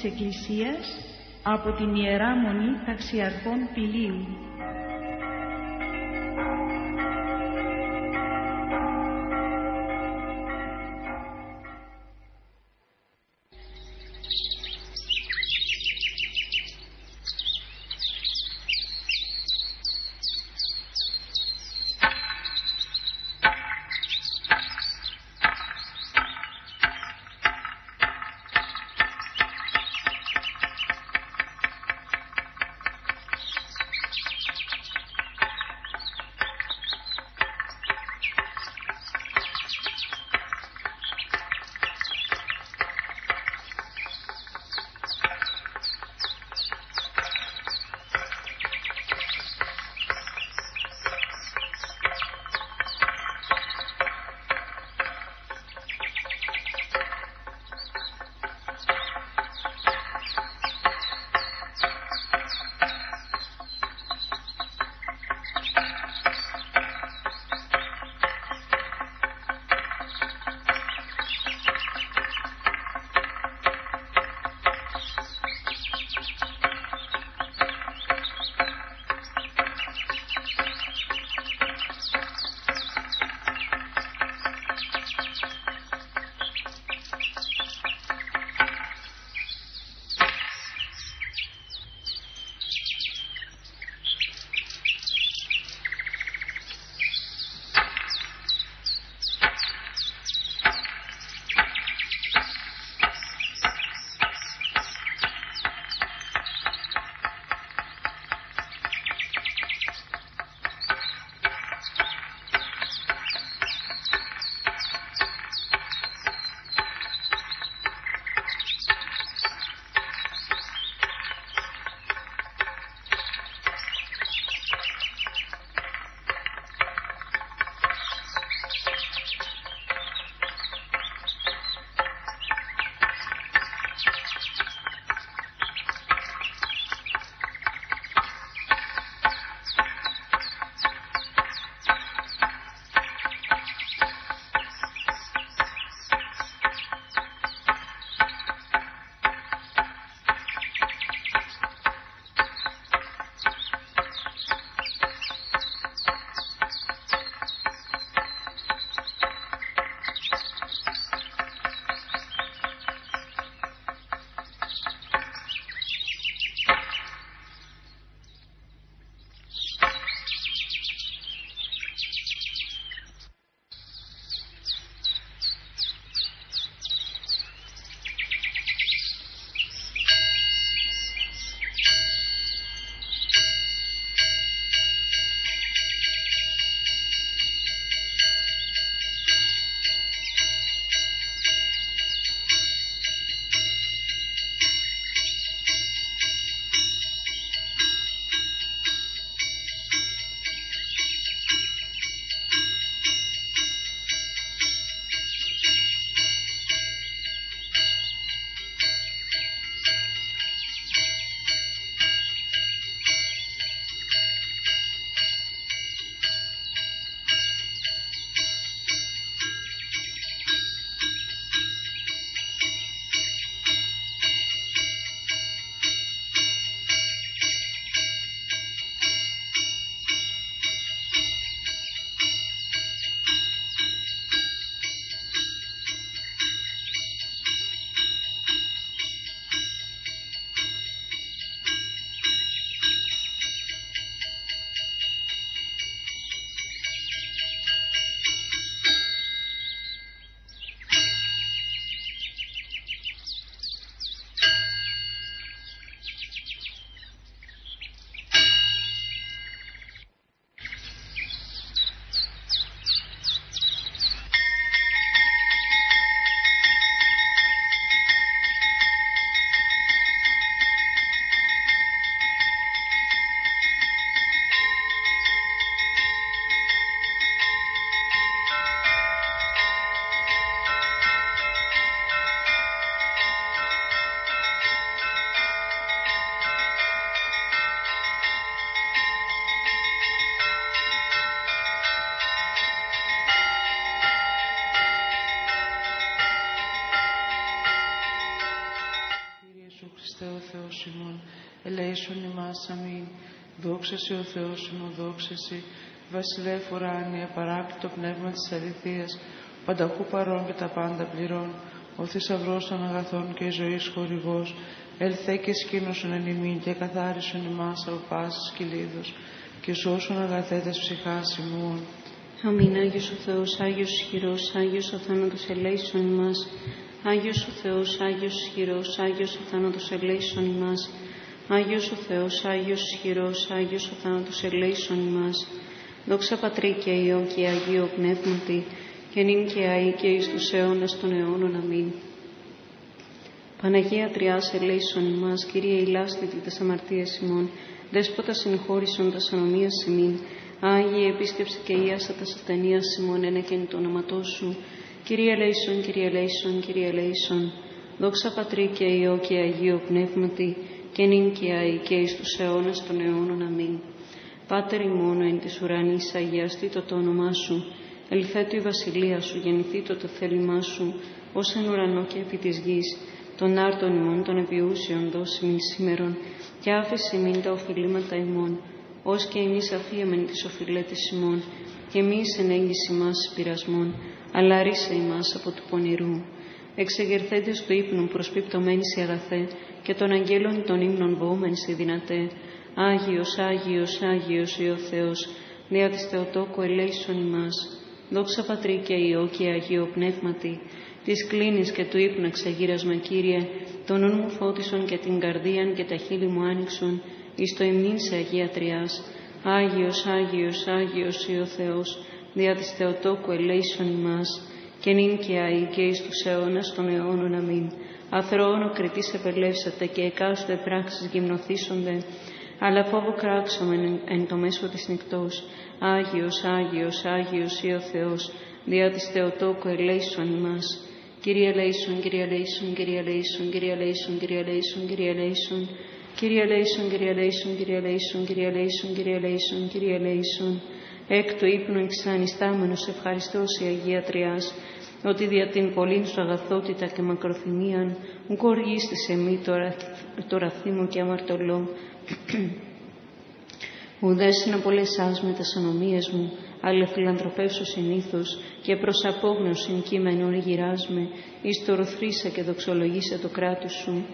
της Εκκλησίας από την Ιερά Μονή Ταξιαρχών Πηλίου. Ελέησον ημάς. Αμήν. Δόξα σε ο Θεός δόξα σε, βασιλεύ ουράνια, παράκλητο πνεύμα της αληθείας, πανταχού παρών και τα πάντα πληρών, ο θησαυρός των αγαθών και η ζωής χορηγός, ελθέ και σκήνωσον εν ημίν και καθάρισον ημάς από πάσης κυλίδος, και σώσον αγαθέτες ψυχάς ημών. Αμήν Άγιος ο Θεός, Άγιος ισχυρός, Άγιος ο θάνατος ελέησον ημάς. Άγιος ο Θεός, Άγιος ισχυρός, Άγιος ο θάνατος ελέησον ημάς. Άγιος ο Θεός, Άγιος ισχυρός, Άγιος ο θάνατος ελέησον ημάς. Δόξα Πατρί και Υιό και Αγίο Πνεύματι, και νυν και αεί και εις τους αιώνας των αιώνων. Αμήν. Παναγία Τριάς ελέησον ημάς, Κύριε ηλάστητη τας αμαρτίας ημών, Δέσποτα συγχώρησον τας ανομίας ημίν, Άγιε επίσκεψη και ίασα τας ασθενείας ημών, ένα και το όνοματό σου. Κύριε ελέησον, Κύριε ελέησον, Κύριε ελέησον. Δόξα Πατρί και Υιό και Αγίο Πνεύματι, και νυν και αεί και εις τους αιώνας των αιώνων. Αμήν. Πάτερ ημών εν της ουρανής, αγιαστήτω το όνομά σου, ελθέτω η βασιλεία σου, γεννηθήτω το θέλημά σου, ως εν ουρανό και επί της γης, των άρτων ημών των επιούσιων δώσιμην σήμερον, και άφηση μην τα οφειλήματα ημών, ως και εμείς αφίεμεν τις οφειλέτες ημών, και εμείς εν έγκυση μας πειρασμών, αλλά ρίσε ημάς από του πονηρού. Εξεγερθέντες του ύπνου προσπιπτωμένη σε αγαθέ, και των αγγέλων των ύμνων βοούμεν σε δυνατέ, Άγιος, Άγιος, Άγιος ή ο Θεός, δια της Θεοτόκου ελέησον ημάς. Δόξα Πατρί και Υιό και Αγίο Πνεύματι, της κλίνης και του ύπνου εξαγείρασμα Κύριε, τον νου μου φώτισον και την καρδίαν και τα χείλη μου άνοιξον, εις το ημνήν σε Αγία Τριάς. Άγιος, Άγιος, Άγιος ή ο Θεός, δια της Θεοτόκου ελέησον ημάς, και νυν και αεί και εις τους αιώνας των αιώνων αμήν. Αθρώων κριτής επελεύσατε και εκάστοτε πράξεις γυμνοθήσονται, αλλά φόβο κράξομεν εν το μέσο της νυχτός. Άγιος, Άγιος, Άγιος ή ο Θεός, δια της Θεοτόκου ελέησον ημάς. Κύριε ελέησον, Κύριε ελέησον, Κύριε ελέησον, Κύριε ελέησον, Κύριε ελέησον, Κύριε ελέησον, Κύριε ελέησον, Κύριε ελέησον, Κύριε ελέησον, Κύριε ελέησον, Κύριε ελέησον, Κύριε ελέησον. Εκ του ύπνου εξανιστάμενος ευχαριστώ η Αγία Τριάς, ότι δια την πολλήν σου αγαθότητα και μακροθυμίαν μου κοργίστησε μη το ραθί μου και αμαρτωλό. Ουδές είναι πολλές με τα ανομίες μου, αλλά φιλανθρωπεύσω συνήθως και προς απόγνωση κείμενον γυράσμε, εις το ροθρήσα και δοξολογήσε το κράτος σου,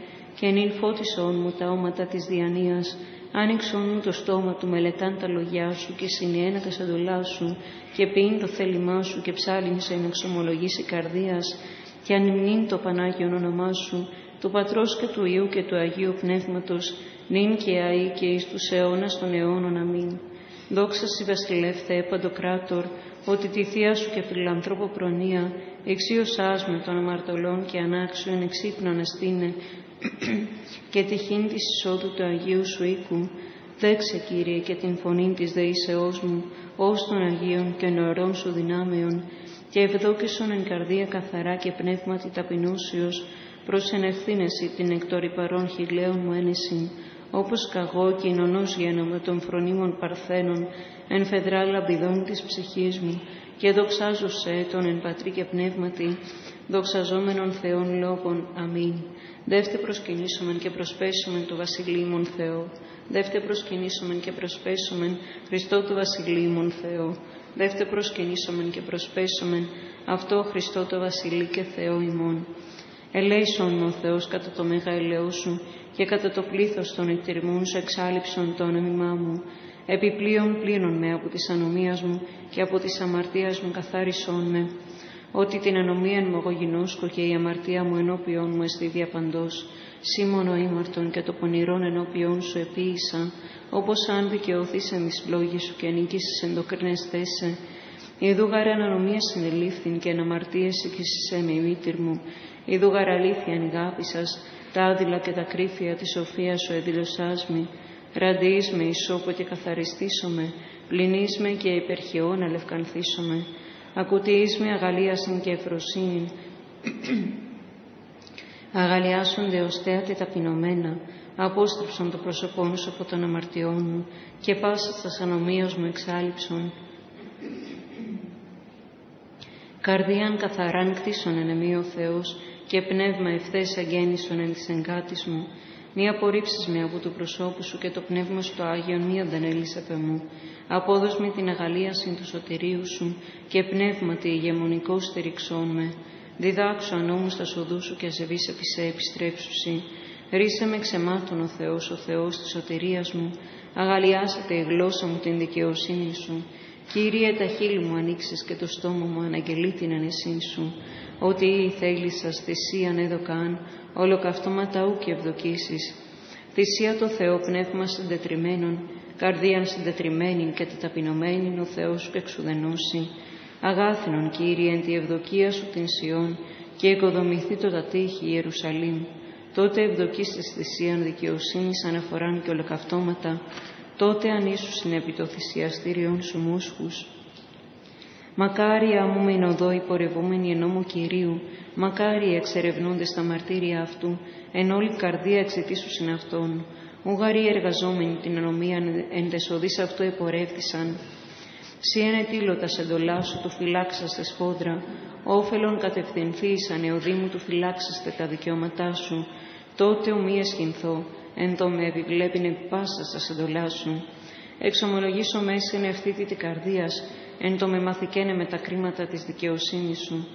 και νυν φώτισον μου τα όματα της διανοίας, άνοιξον μου το στόμα του μελετάν τα λογιά σου και συνιένα τα σαντολά σου και ποιήν το θέλημά σου και ψάλινσε να εξομολογήσει καρδίας και αν το Πανάγιον όνομά σου, του Πατρός και του Υιού και του Αγίου Πνεύματος, νυν και αεί και εις τους αιώνας των αιώνων. Αμήν. Δόξα Συ Βασιλεύθε, παντοκράτορ, ότι τη Θεία Σου και φιλανθρώπο προνοία, εξίωσάς με των αμαρτωλών και ανάξιων εξύπνων αστήνε, και τυχήν της εισόδου του Αγίου Σου οίκου, δέξε Κύριε και την φωνή της δεήσεώς μου, ως των Αγίων και νεωρών Σου δυνάμεων, και ευδόκησον εν καρδία καθαρά και πνεύματι ταπεινούσιος, προς ενευθύνεση την εκτόρη παρών χιλέων μου ένεση, όπως καγώ κοινωνός γένομαι των φρονίμων παρθένων, εν φεδρά λαμπιδών της ψυχής μου, και δοξάζω σε τον εν πατρί και πνεύματι, δοξαζόμενων Θεών λόγων. Αμήν. Δεύτε προσκυνήσομεν και προσπέσομεν το βασιλείμον Θεό. Δεύτε προσκυνήσομεν και προσπέσομεν Χριστό του βασιλείμον Θεό. Δεύτε προσκυνήσομεν και προσπέσομεν αυτό Χριστό το βασιλεί και Θεό ημών. Ελέησον ο Θεός κατά το μέγα ελαιό σου και κατά το πλήθος των εκτιρμών σου εξάλληψον το όνομά μου. Επιπλέον πλήνων με από της ανομίας μου και από της αμαρτίας μου καθάρισόν με. Ότι την ανομία μου εγώ γινώσκω και η αμαρτία μου ενώπιον μου εστί διαπαντός. Σήμωνο ήμαρτον και το πονηρόν ενώπιον σου επίησα, όπως αν δικαιώθης εν της λόγης σου και ανήκησες εν το κρίνες θέσε. Ιδού γαρ ανομία συνελήφθην και αναμαρτίεση και σε με μήτυρ μου. Ιδού γαρ αλήθεια ανηγάπησας, τα άδειλα και τα κρύφια της σοφίας σου εδηλωσάς με. Ραντείς με ισόπο και καθαριστήσομαι, πληνείς με και υπερχαιών αλευκανθήσομαι. Ακουτείς με αγαλίασιν και ευφροσύνη. Αγαλιάσονται ως θέατε ταπεινωμένα, απόστρεψαν το πρόσωπό σου από τον αμαρτιό μου και πάσα στα ανομίας μου εξάλληψον. Καρδίαν καθαράν κτίσον εν ο Θεός και πνεύμα ευθές αγέννησον εν της εγκάτης μου. Μη απορρίψεις με από του προσώπου σου και το πνεύμα στο Άγιον μη αντανέλης απ' εμού. Απόδος με την αγαλίαση του σωτηρίου σου και πνεύματι ηγεμονικό στηριξών με. Διδάξω ανώμους τα σοδού σου και ασεβείς επί σε επιστρέψουσι. Ρίσε με ξεμάτων ο Θεός, ο Θεός της σωτηρίας μου. Αγαλιάσετε η γλώσσα μου την δικαιοσύνη σου. Κύριε, τα χείλη μου ανοίξεις και το στόμα μου αναγγελεί την ανεσή σου. Ότι η θέλησα θυσίαν έδωκαν, ολοκαυτώματα ου και ευδοκίσεις. Θυσία το Θεό πνεύμα συντετριμένων, καρδίαν συντετριμένη και ταπεινωμένη ο Θεός σου εξουδενώσει. Αγάθινον, Κύριε, εν τη ευδοκία σου την Σιών και οικοδομηθεί το τα τείχη Ιερουσαλήμ. Τότε ευδοκείς της θυσίαν δικαιοσύνης αναφοράν και ολοκαυτώματα, τότε αν ήσου επί το θυσιαστήριον σου μόσχους. Μακάρι άμου με οδό υπορευόμενοι εν νόμο Κυρίου, μακάρι εξερευνούνται στα μαρτύρια αυτού, εν όλη καρδία εξαιτήσου αυτόν. Ουγαροί εργαζόμενοι την ανομία εν τεσοδείς αυτού επορεύθησαν. Σι εν τα σεντολά σου του φυλάξαστε σπόδρα, όφελον κατευθυνθείς ανεοδήμου του φυλάξαστε τα δικαιώματά σου, τότε ομοίε σχηνθώ, εν το με επιβλέπειν πάσα στα σεντολά σου. Εξομολογήσω μέσα εν ευθύτη τη καρδίας, εν το με μαθηκένε με τα κρίματα της δικαιοσύνης σου.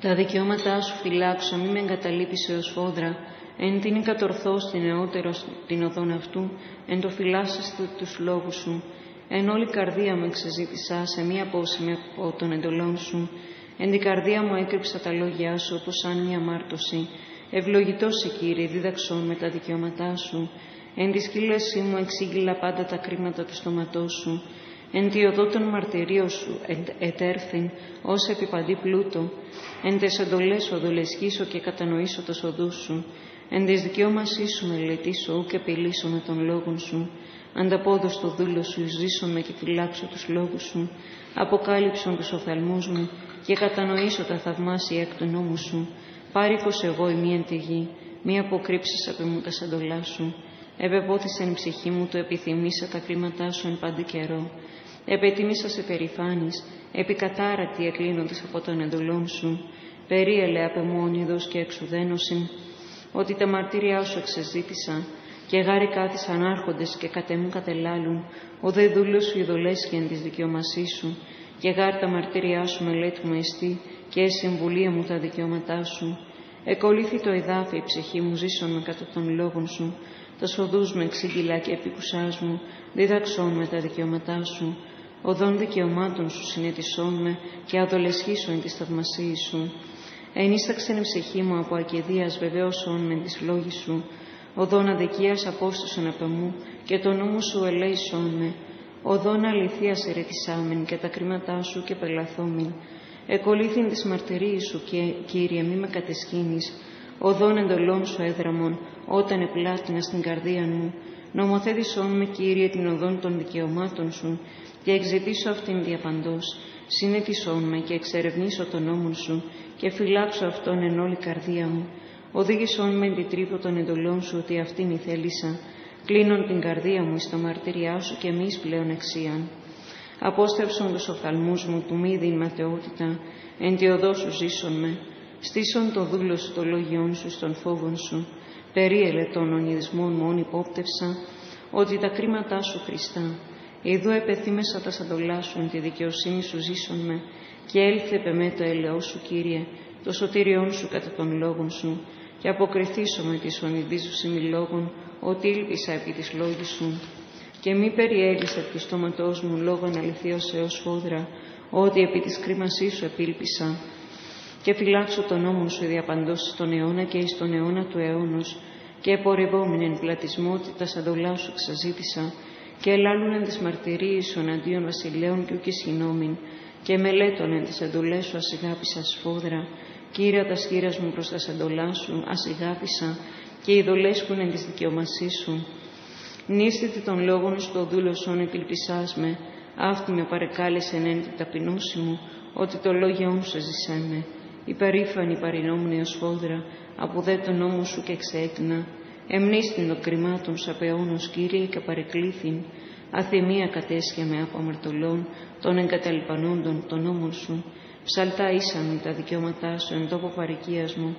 Τα δικαιώματά σου φυλάξω, μη με εγκαταλείπεις έως φόδρα, εν την κατορθώ στην νεότερο την οδόν αυτού, εν το φυλάσσεστε τους λόγους σου, εν όλη καρδία μου εξεζήτησα σε μία πόσιμη από των εντολών σου, εν την καρδία μου έκρυψα τα λόγια σου όπως σαν μία μάρτωση, ευλογητός σε Κύριε, δίδαξόν με τα δικαιώματά σου, Εν της σκύλεσή μου εξήγηλα πάντα τα κρίματα του στόματός σου. Εν τη οδό των μαρτυρίων σου ετέρθην ως επιπαντή πλούτο. Εν τες εντολές οδολεσχίσω και κατανοήσω το σοδούς σου. Εν της δικαιώμασή σου μελετήσω ου και πηλήσω με τον λόγων σου. Ανταπόδο στο δούλο σου ζήσω με και φυλάξω τους λόγους σου. Αποκάλυψον τους οφθαλμούς μου και κατανοήσω τα θαυμάσια εκ του νόμου σου. Πάρικος εγώ η μία τη γη, μη αποκρύψεις από μου τα σαντολά σου. Επεπόθησε η ψυχή μου το επιθυμήσα τα κρίματά σου εν πάντη καιρό. Επετίμησα σε περηφάνης, επικατάρατη εκλίνοντας από τον εντολών σου. Περίελε απεμόνιδος και εξουδένωσιν, ότι τα μαρτύριά σου εξεζήτησα και γάρι κάθισαν ανάρχοντες και κατεμού κατελάλουν, ο δε δούλος σου ειδολέσχεν της δικαιωμασής σου, και γάρι τα μαρτύριά σου μελέτη μου εστί, και η συμβουλία μου τα δικαιώματά σου. Εκολύθη το εδάφη η ψυχή μου ζήσον κατά των λόγων σου, τα σοδούς με εξήγηλα και επικουσάς μου, δίδαξόν με τα δικαιώματά σου, οδόν δικαιωμάτων σου συνετισόν με και αδολεσχίσον εν τη θαυμασίη σου. Ενίσταξεν η ψυχή μου από ακεδίας βεβαίωσον με τις λόγοι σου, οδόν αδικίας απόστασον από μου και το νόμο σου ελέησον με, οδόν αληθείας ερετησάμεν και τα κρίματά σου και πελαθόμην. Εκολύθην της μαρτυρίας σου, και, Κύριε, μη με κατεσχύνεις, οδόν εντολών σου έδραμον, όταν επλάτηνα στην καρδία μου, νομοθέτησόν με, Κύριε, την οδόν των δικαιωμάτων σου και εξητήσω αυτήν διαπαντός, συνετισόν με και εξερευνήσω τον νόμο σου και φυλάξω αυτόν εν όλη καρδία μου. Οδήγησόν με την τρύπο των εντολών σου ότι αυτήν η θέλησα, κλείνον την καρδία μου στα μαρτυριά σου και μη πλέον εξίαν. Απόστρεψον τους οφθαλμούς μου του μη ματαιότητα, εν τη οδό σου ζήσον με, στήσον το δούλο σου το λόγιόν σου στον φόβον σου, περίελε των ονειρισμών μου υπόπτευσα, ότι τα κρίματά σου Χριστά, εδώ επεθύμεσα τα σαντολά σου, τη δικαιοσύνη σου ζήσον με, και έλθε με το έλεό σου, Κύριε, το σωτήριόν σου κατά των λόγων σου, και αποκριθήσω με τη σου λόγων, ότι ήλπισα επί της λόγης σου. Και μη περιέλυσε από το στόματός μου λόγω αληθείως έως φόδρα, ότι επί της κρίμασής σου επίλπισα, και φυλάξω τον νόμο σου διαπαντός στον αιώνα και εις τον αιώνα του αιώνος, και επορευόμην εν πλατισμότητα σαν το σου ξαζήτησα, και ελάλουν εν τις μαρτυρίες σου εναντίον βασιλέων και ούκη συγνώμην, και μελέτων εν τις εντολές σου ασυγάπησα σφόδρα, Κύριε τα σχήρας μου προς τα σαντολά σου, ασυγάπησα, και ειδολέσκουν εν της δικαιωμασής σου. Νίστητη των λόγων στο δούλο σόν επιλπισάς με, αυτή με παρεκάλεσε εν την ταπεινώση μου, ότι το λόγιο σου ζησέ με. Υπερήφανη παρινόμουν ως φόδρα, από δε τον νόμο σου και ξέκνα, εμνίστην των κρυμάτων σαπαιώνος, Κύριε, και παρεκλήθην, αθυμία κατέσχε με από αμαρτωλών, των εγκαταλειπανόντων των νόμων σου, ψαλτά ήσαν τα δικαιώματά σου εν τόπο παρικίας μου.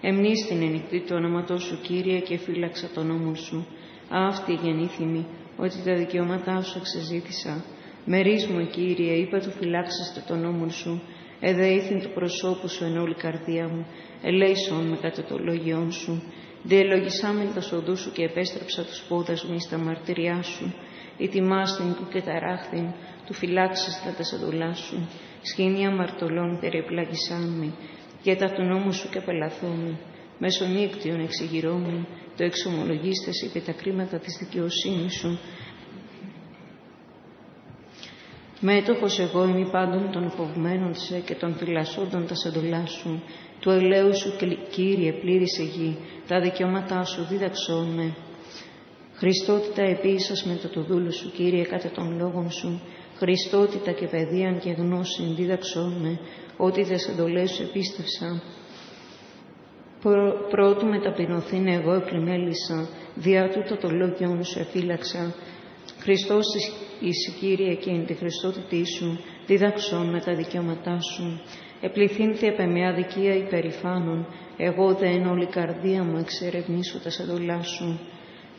Εμνείς την ενικτή του όνοματό σου, Κύριε, και φύλαξα τον νόμο σου. Αυτή γεννήθημη, ότι τα δικαιώματά σου εξεζήτησα. Μερίς μου, Κύριε, είπα του φυλάξαστε τον νόμο σου. Εδέηθην του προσώπου σου εν όλη καρδία μου. Ελέησον με κατά το λόγιόν σου. Διελογισάμεν τα σοδού σου και επέστρεψα τους πόδας μου στα μαρτυριά σου. Ητιμάστην του και ταράχθην, του φυλάξεστα τα σαντολά σου. Σχήνια μαρτωλών περιεπλάγησάν με, και τα του νόμου σου και απελαθόμουν. Μέσω νύκτιων εξηγηρώμουν, το εξομολογίστες είπε τα κρίματα της δικαιοσύνης σου. Μέτοχος εγώ είμαι πάντων των φοβμένων σε και των φυλασσόντων τα σαντολά σου. Του ελαίου σου, Κύριε, πλήρησε γη, τα δικαιώματά σου δίδαξόν με. Χριστότητα επίσης με το δούλο σου, Κύριε, κατά των λόγων σου. Χριστότητα και παιδείαν και γνώση δίδαξόν με, ότι τις εντολές σου επίστευσα. Πρώτου με ταπεινωθήν εγώ επλημέλησα, διά τούτο το λόγιον σου εφύλαξα. Χριστός είσαι Κύριε και είναι τη Χριστότητή σου, δίδαξόν με τα δικαιώματά σου. Επληθύνθη επ' με αδικία υπερηφάνων, εγώ δε εν όλη καρδία μου εξερευνήσω τα σαντολά σου.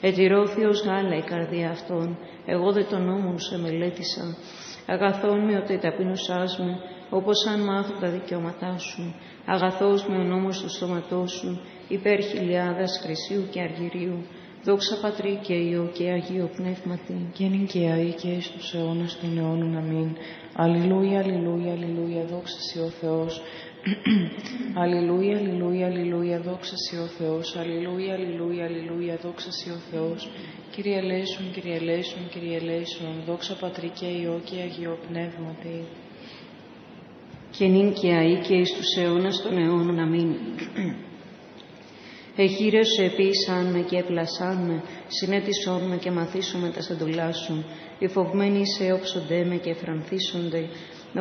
Ετηρώθη ως γάλα η καρδία αυτών, εγώ δε τον νόμο σε μελέτησα. Αγαθόν με ότι ταπεινωσάς με, όπως αν μάθω τα δικαιώματά σου. Αγαθός με ο νόμος του στόματός σου, υπέρ χιλιάδας χρυσίου και αργυρίου. Δόξα Πατρί και Υιό και Αγίο Πνεύματι. Και είναι και αή και εις τους αιώνας των αιώνων. Αμήν. Αλληλούια, αλληλούια, αλληλούια, δόξα Σοι ο Θεός. αλληλούια, αλληλούια, αλληλούια, δόξα Σοι ο Θεός. Αλληλούια, αλληλούια, αλληλούια, δόξα Σοι ο Θεός. Κύριε ελέησον, Κύριε ελέησον, Κύριε ελέησον, δόξα Πατρί και Υιό και Αγίο Πνεύματι. Και νυν και αή και εις τους αιώνας των αιώνων. Αμήν. Εχείρε σου επίησαν με και έπλασάν με, συνέτησόν με και μαθήσουμε τα σαντολά σου. Οι φοβμένοι σε όψονται με και εφρανθίσονται,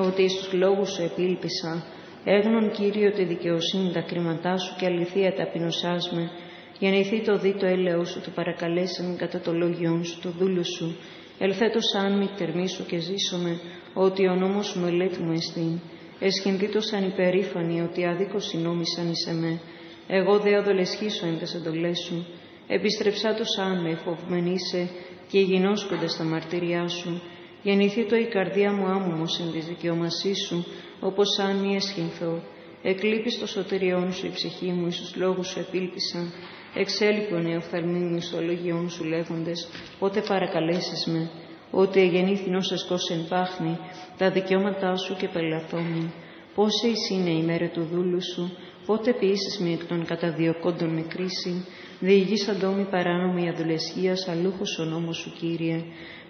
ότι εις τους λόγους σου επίλπισα. Έγνον Κύριε τη δικαιοσύνη τα κρίματά σου και αληθεία ταπεινωσάς με. Γεννηθεί το δίτο έλεος σου, το παρακαλέσαν κατά το λόγιον σου, το δούλο σου. Ελθέτω σαν μη τερμίσου και ζήσομαι, ότι ο νόμος σου μελέτη μου εστίν. Εσχυνθήτω σαν υπερήφανη, ότι άδικο συνόμισαν εις εμέ. Εγώ δε αδολεσχήσω εν τες εντολές σου. Επιστρεψά το σαν με φοβμενήσε και γινώσκονται στα μαρτυριά σου. Γεννηθεί το η καρδιά μου άμμος εν της δικαιωμασής σου, όπως σαν μη εσχυνθώ. Εκλείπεις το σωτηριόν σου η ψυχή μου, εις τους λόγους σου επίλπισα. Εξέλιπον η οφθαλμή μου στο λόγιόν σου λέγοντες, πότε παρακαλέσεις με, ότι εγεννήθην ως εσκός εν πάχνη, τα δικαιώματά σου και πελαθόμην. Πόσε είναι η μέρα του δούλου σου, πότε ποιήσεις με εκ των καταδιωκόντων με κρίση, διηγείς αντόμη παράνομη αδουλεσχίας, αλούχος ο νόμος σου, Κύριε.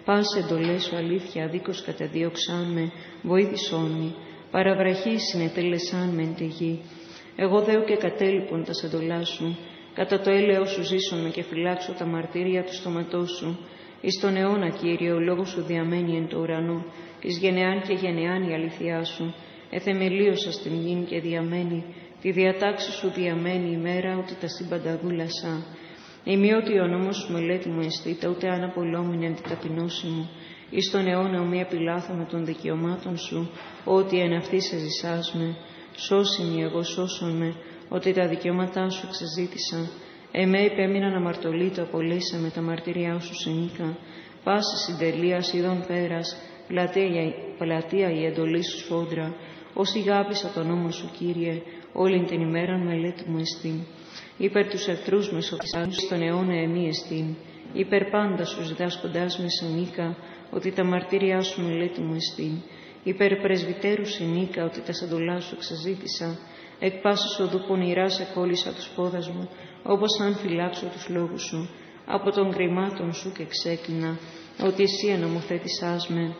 Πας εντολές σου αλήθεια, δίκος καταδίωξάν με, βοήθησόν με, παραβραχή συνετέλεσάν με εν τη γη. Εγώ δέω και κατέλειπον τα σαντολά σου, κατά το έλεο σου ζήσομαι και φυλάξω τα μαρτύρια του στόματός σου. Εις τον αιώνα, Κύριε, ο λόγος σου διαμένει εν το ουρανό, εις γενεάν και γενεάν η αληθειά σου. Εθεμελίωσα στην γη και διαμένει, τη διατάξη σου διαμένει ημέρα ότι τα σύμπαντα δούλασα. Ημιότι ο νόμος σου μελέτη μου αισθήτα, ούτε αν απολόμην εν την ταπεινώση μου. Εις τον αιώνα ομοία με των δικαιωμάτων σου, ότι εν αυτής σε ζησάς με. Σώσιμη εγώ σώσον με, ότι τα δικαιώματά σου εξεζήτησα. Εμέ υπέμειναν αμαρτωλή το απολύσα με τα μαρτυριά σου συνήκα. Πάση συντελεία ειδών πέρας, πλατεία, πλατεία η εντολή σου σφόντρα. Όσοι γάπησα τον νόμο σου, Κύριε, όλη την ημέρα μελέτη μου εστίν. Υπέρ τους εχθρούς με σοφισάνους στον αιώνα εμείς εστίν. Υπέρ πάντα σου διδάσκοντάς με νίκα, ότι τα μαρτύριά σου μελέτη μου εστίν. Υπέρ πρεσβυτέρους νίκα, ότι τα σαντολά σου εξαζήτησα. Εκ πάσης οδού πονηρά σε κόλλησα τους πόδας μου, όπως αν φυλάξω τους λόγους σου. Από των κρυμάτων σου και ξέκλεινα, ότι εσύ ενομοθέτησάς με.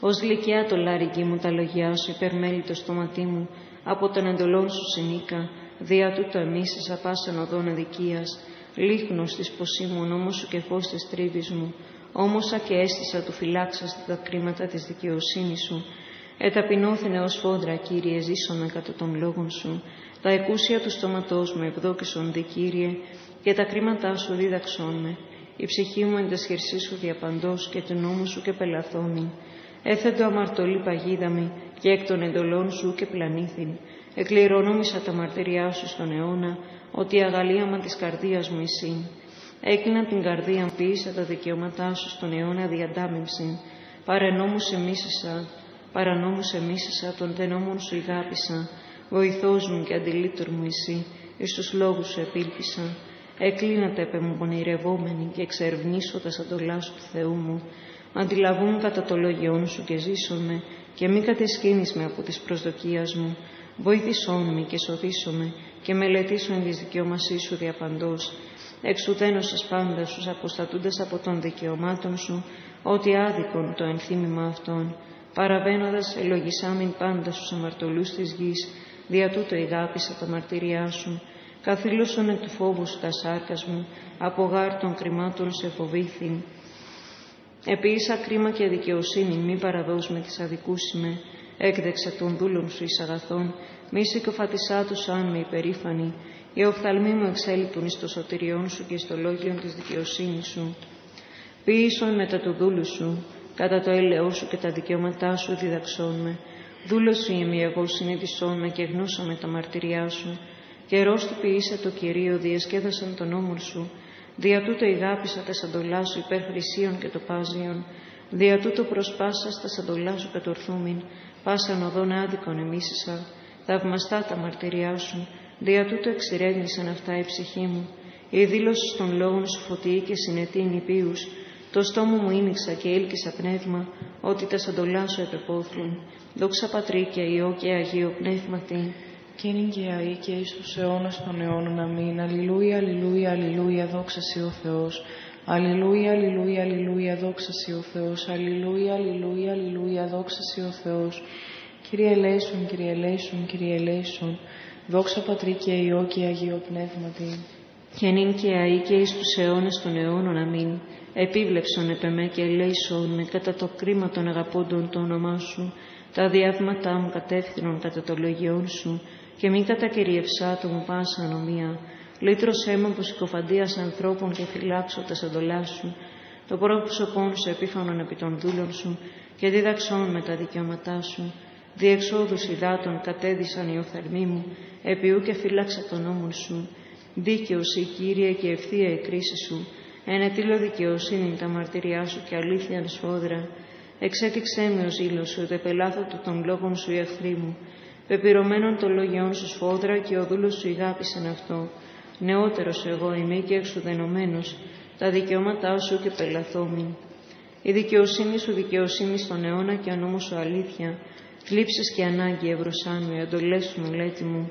Ως γλυκιά το λάρικι μου τα λογιά σου, υπερμέλει το στόματί μου, από τον εντολών σου συνήκα, δια τούτο εμείς απάσαν οδόν αδικίας, λίχνος της ποσίμων όμως σου και φως της τρίβης μου, όμωσα και αίσθησα του φυλάξας τα κρίματα της δικαιοσύνης σου. Εταπεινώθηνε ως φόντρα, Κύριε, ζήσωνα κατά των λόγων σου. Τα εκούσια του στόματός μου ευδόκησον δι, Κύριε, και τα κρίματά σου δίδαξόν με. Η ψυχή μου εν σου διαπαντός και του νόμου σου και πελαθόμη. Έθετο αμαρτωλή παγίδα και εκ των εντολών σου και πλανήθην. Εκληρονόμησα τα μαρτυριά σου στον αιώνα, ότι η αγαλίαμα της καρδίας μου εσύ. Έκλεινα την καρδία μου, ποιήσα τα δικαιώματά σου στον αιώνα διαντάμεψη. Παρενόμου σε μίσησα, παρανόμου σε μίσησα, τον τενόμων σου ηγάπησα. Βοηθός μου και αντιλήτωρ μου εσύ, εις τους λόγους σου επίλπισα. Έκλεινα τα επεμονηρευόμενοι και εξερευνήσω τα σαντολά σου του Θεού μου. Αντιλαβούν κατά το λόγιόν σου και ζήσομαι και μη κατεσχύνεις με από τις προσδοκίας μου. Βοήθησόν με και σωθήσομαι και μελετήσουν της δικαιώμασή σου διαπαντός. Εξουδένωσες πάντα σου αποστατούντας από των δικαιωμάτων σου, ότι άδικον το ενθύμημα αυτών. Παραβαίνοντας ελογισάμιν πάντα στους αμαρτωλούς της γης, δια τούτο ηγάπησα τα μαρτυριά σου. Καθήλωσον εκ του φόβου σου τα σάρκας μου, από γάρ των κρυμάτων σε φοβήθην. Επίησα κρίμα και δικαιοσύνη, μη παραδώσ με τις αδικούσιμε. Έκδεξα των δούλων σου εις αγαθών, μη συκοφατισά τους αν με υπερήφανη. Οι οφθαλμοί μου εξέλιπτουν εις το σωτηριόν σου και στο λόγιον της δικαιοσύνης σου. Ποιήσον μετά το δούλου σου, κατά το έλεό σου και τα δικαιώματά σου διδαξών με. Δούλος σου είμαι εγώ συνειδησόν με και γνώσαμε τα μαρτυριά σου. Καιρός του ποιήσε το Κυρίο, διασκέδασαν τον νόμο σου. Δια τούτο ηγάπησα τα σαντολά σου υπέρ χρυσίων και το πάζιον. Δια τούτο προσπάσα στα σαντολά σου κατορθούμην. Πάσαν οδόν άδικον εμίσησα. Θαυμαστά τα μαρτυριά σου. Δια τούτο εξηρένησαν αυτά η ψυχή μου. Η δήλωση των λόγων σου φωτιεί και συνετή νηπίους. Το στόμα μου ίνιξα και έλκυσα πνεύμα, ότι τα σαντολά σου επεπόθουν. Δόξα Πατρί και Υιό και Αγίο Πνεύματι. Και είναι και αή και εις τους αιώνας των αιώνων. Αμήν. Αλληλούια, αλληλούια, αλληλούια, δόξα Σοι ο Θεός. Αλληλούια, αλληλούια, αλληλούια, δόξα Σοι ο Θεός. Αλληλούια, αλληλούια, αλληλούια, δόξα Σοι ο Θεός. Κύριε ελέησον, Κύριε ελέησον, Κύριε ελέησον. Δόξα Πατρί και Υιό και Αγίο Πνεύματι. Και νυν και αή και εις τους αιώνας των αιώνων. Αμήν. Επίβλεψον επ' εμέ και ελέησον με κατά το κρίμα των αγαπώντων το όνομά σου. Τα διάβματά μου κατεύθυνον κατά το λογιόν σου και μην κατακυριευσά το μου πάσα ανομία. Λύτρωσέ με από συκοφαντίας ανθρώπων και φυλάξω τα σαντολά σου. Το πρόσωπόν σου επίφανον επί των δούλων σου και δίδαξόν με τα δικαιώματά σου. Διεξόδους υδάτων κατέδυσαν οι οφθαλμοί μου, επιού και φύλαξα τον νόμον σου. Δίκαιος η Κύριε και ευθεία η κρίση σου. Ενετήλω δικαιοσύνη τα μαρτυριά σου και αλήθεια σφόδρα. Εξέτηξέ με ο ζήλος σου, δε πελάθω του των λόγων σου οι εχθροί μου. Πεπειρωμένων των λόγιών σου σφόδρα και ο δούλος σου ηγάπησαν αυτό. Νεότερος εγώ είμαι και εξουδενωμένος, τα δικαιώματά σου και πελαθόμην. Η δικαιοσύνη σου δικαιοσύνη στον αιώνα και ο νόμος σου αλήθεια. Λήψεις και ανάγκη ευρωσάν μου, οι αντολές σου μελέτη μου.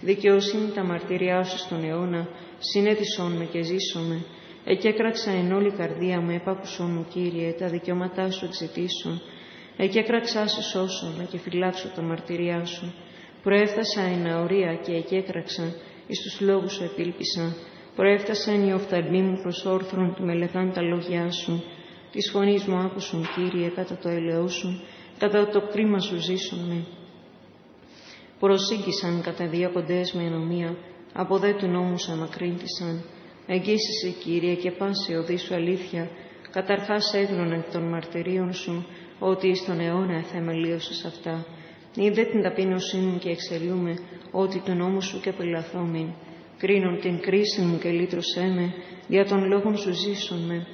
Δικαιοσύνη τα μαρτυριά σου στον αιώνα, συνέτησόν με και ζήσομαι. Εκέκραξα εν όλη καρδία μου, επάκουσον μου, Κύριε, τα δικαιώματά σου εξητήσω. Εκέκραξά σε σώσον και φυλάξω τα μαρτυριά σου. Προέφτασα εν αορία και εκέκραξα, εις τους λόγους σου επίλπισα. Προέφτασα εν οι οφθαλμοί μου προς όρθρον του μελετάν τα λόγια σου. Της φωνής μου άκουσον, Κύριε, κατά το ελαιό σου, κατά το κρίμα σου ζήσον με. Προσήγησαν κατά διάκοντές με ενομία, από δε του νόμου σου αμακρύνθησαν. Εγγύσισε, Κύριε, και πάση οδή σου αλήθεια, καταρχάς έγνωνε των μαρτυρίων σου, ότι εις τον αιώνα εθεμελίωσες αυτά. Είδε την ταπείνωσή μου και εξελιούμε, ότι του νόμου σου και πελαθόμην. Κρίνον την κρίση μου και λύτρωσέ με, για τον λόγον σου ζήσον με.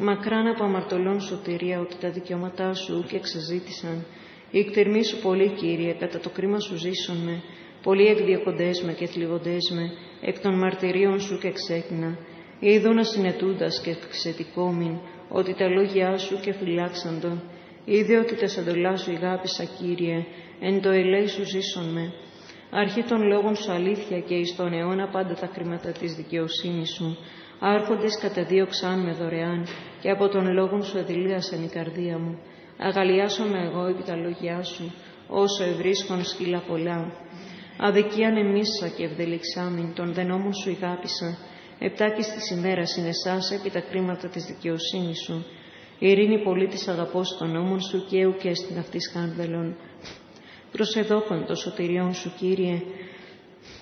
Μακράν από αμαρτωλών σωτηρία, ότι τα δικαιώματά σου και εξαζήτησαν. Η εκτερμή σου πολύ, Κύριε, κατά το κρίμα σου ζήσον με. Πολλοί εκδιωκοντές με και θλιβοντές με, εκ των μαρτυρίων σου και εξέκνα. Είδωνα συνετούντας και ξετικόμην, ότι τα λόγια σου και φυλάξαντο. Είδε ότι τα σαντολά σου ηγάπησα, Κύριε, εν το ελέη σου ζήσον με. Αρχή των λόγων σου αλήθεια και εις τον αιώνα πάντα τα χρήματα της δικαιοσύνης σου. Άρχοντες κατεδίωξαν με δωρεάν και από τον λόγων σου εδηλίασαν η καρδία μου. Αγαλιάσομαι εγώ επί τα λόγια σου, όσο ευρίσκον σκύλα πολλά. Αδικίαν εμίσα και ευδελιξάμιν, τον δενόμων σου ηγάπησα. Επτάκης της ημέρας είναι σάσα επί τα κρίματα της δικαιοσύνης σου. Ειρήνη πολίτης αγαπώς των νόμων σου και ου και στην αυτής χάνδελον. Προσεδόκον το σωτηριόν σου, Κύριε,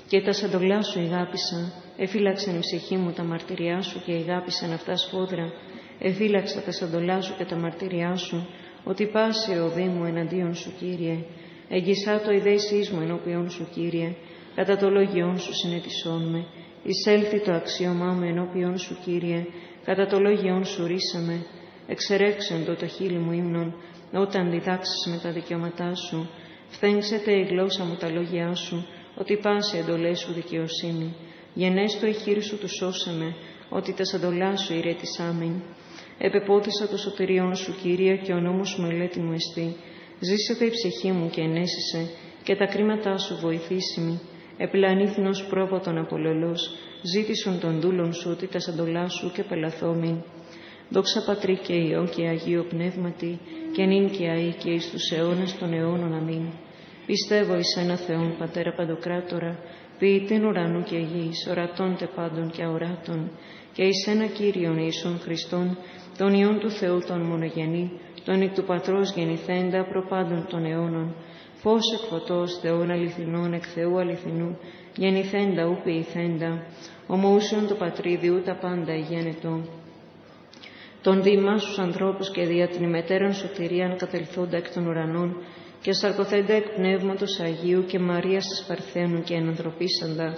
και τα σαντολά σου ηγάπησα. Εφύλαξαν η ψυχή μου τα μαρτυριά σου και ηγάπησαν αυτά σφόδρα. Εφύλαξα τα σαντολά σου και τα μαρτυριά σου, ότι πάση ο μου εναντίον σου, Κύριε. Εγγυσά το ιδέησής μου ενώπιον σου, Κύριε, κατά το λόγιόν σου συνετισών με. Εισέλθει το αξίωμά μου ενώπιον σου, Κύριε, κατά το λόγιόν σου ρίσαμε. Εξερέξεν το χείλη μου ύμνον, όταν διδάξεις με τα δικαιώματά σου. Φθέγξεται η γλώσσα μου τα λόγια σου, ότι πάση εντολές σου δικαιοσύνη. Γενές το εχείρι σου του σώσαμε, ότι τα σαντολά σου ηρέτησάμιν. Επεπότισα το σωτηριόν σου, Κύριε, και ο νόμος σου μελέτη μου εστί. Ζήσετε η ψυχή μου και ενέσισε, και τα κρίματά σου βοηθήσιμη. Επλανήθηνος πρόποτον απολελός, ζήτησον των δούλων σου, ότι τα σαντολά σου και πελαθόμην. Δόξα Πατρί και Υιό και Αγίο Πνεύματι, και νυν και αεί και εις τους αιώνας των αιώνων. Αμήν. Πιστεύω εις ένα Θεόν, Πατέρα Παντοκράτορα, ποιητήν ουρανού και γης, ορατών τε πάντων και αοράτων, και εις ένα Κύριον Ιησόν Χριστόν, τον Υιόν του Θεού τον μονογενή, τον εκ του Πατρός γεννηθέντα προπάντων των αιώνων, φως εκ φωτός Θεών αληθινών εκ Θεού αληθινού, γεννηθέντα ου ποιηθέντα, ομοούσιον το Πατρίδιου τα πάντα γένετο. Τον δήμα στους ανθρώπους και δια την ημετέραν σωτηρίαν κατελθόντα εκ των ουρανών, και σαρκοθέντα εκ πνεύματος Αγίου και Μαρίας της Παρθένου και ενανθρωπίσαντα,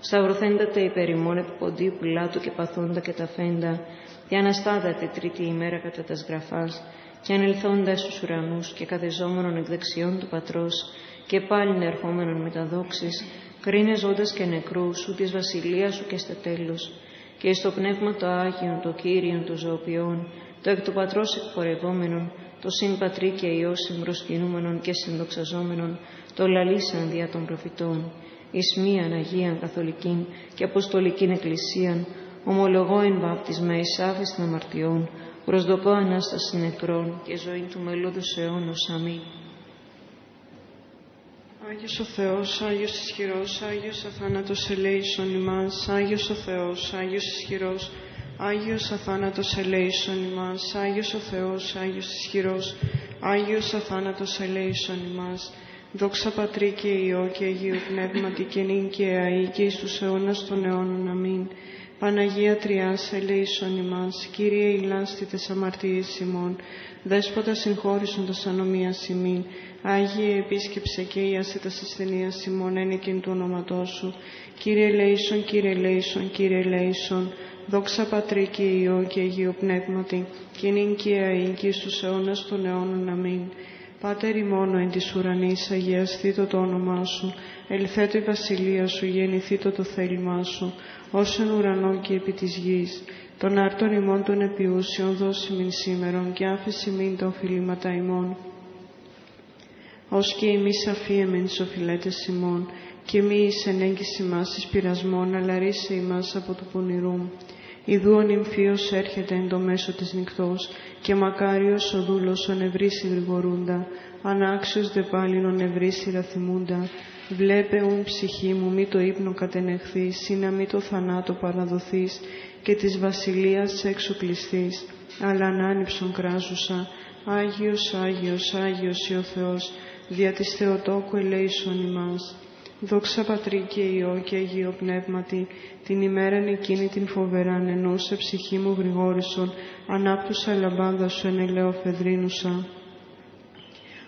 σταυρωθέντα τα υπερημών επιποντίου πουλάτου και παθόντα και τα φέντα, και αναστάδατε τρίτη ημέρα κατά τα σγραφάς, και ανελθόντα στους ουρανούς και καθεζόμενον εκ δεξιών του Πατρός, και πάλιν ερχόμενον με τα δόξης, κρίνε ζώντας και νεκρούς, σου της βασιλείας σου και στα τέλος, και στο πνεύμα το Άγιον, το Κύριον, το Ζωοποιών, το εκ του Πατρός εκπορευόμενον, το συν Πατρί και Υιός συμπροσκυνούμενον και συνδοξαζόμενον, το λαλήσαν δια των προφητών, εις μίαν Αγίαν Καθολικήν και Αποστολικήν Εκκλησίαν, ομολογώ εν βάπτισμα εις άφης αμαρτιών, προσδοκώ Ανάσταση νεκρών και ζωή του μελούδους αιώνος. Αμήν. Άγιος ο Θεός, Άγιος ισχυρός, Άγιος αθάνατος ελέησον ημάς, Άγιος ο Θεός, Άγιος ισχυρός, Άγιος αθάνατος ελέησον ημάς, Άγιος ο Θεός, Άγιος ισχυρός, Άγιος αθάνατος ελέησον ημάς. Δόξα Πατρί και Υιό και Αγίου Πνεύματι και νυν και αεί και εις τους αιώνας των αιώνων. Αμήν. Παναγία Τριάς ελέησον ημάς, Κύριε ηλάστη τες αμαρτίες ημών, Δέσποτα συγχώρησον τας ανομίας ημίν, Άγιε επίσκεψε και ίασε τας ασθενείας ημών ένικην του ονόματός Σου. Κύριε ελέησον, Κύριε ελέησον, Κύριε ελέησον, Δόξα Πατρί και Υιό και Αγίο Πνεύματι, και νυν και αεί και στους αιώνας των αιώνων. Αμήν. Πάτερ ημώνο εν της ουρανής, αγιαστήτω το όνομά Σου, ελθέτω η βασιλεία Σου, γεννηθήτω το θέλημά Σου, όσον ουρανό και επί της γης. Τον άρτον ημών των επιούσιων δώσει μην σήμερον και άφηση μην τα οφειλήματα ημών. Ως και εμείς αφίεμεν σοφιλέτες ημών, και μη εις ενέγγιση μας εις πειρασμών, αλλά ρίσε ημάς από του πονηρού. Ιδού ο νυμφίος έρχεται εν το μέσο της νυχτός, και μακάριος ο δούλος ο νευρής γρηγορούντα, ανάξιος δε πάλιν ο νευρής ραθυμούντα. Βλέπε ουν ψυχή μου μη το ύπνο κατενεχθείς, ή να μη το θανάτο παραδοθείς, και της βασιλείας έξω κλειστείς, αλλά ανάνυψον κράζουσα, Άγιος, Άγιος, Άγιος ή ο Θεός, δια της Θεοτόκου ελέησον ημάς. Δόξα Πατρί και Υιό και Αγίο Πνεύματι, την ημέραν εκείνη την φοβεράν ενώσε ψυχή μου γρηγόρησον, ανάπτουσα λαμπάδα σου εν ελαιό φεδρίνουσα.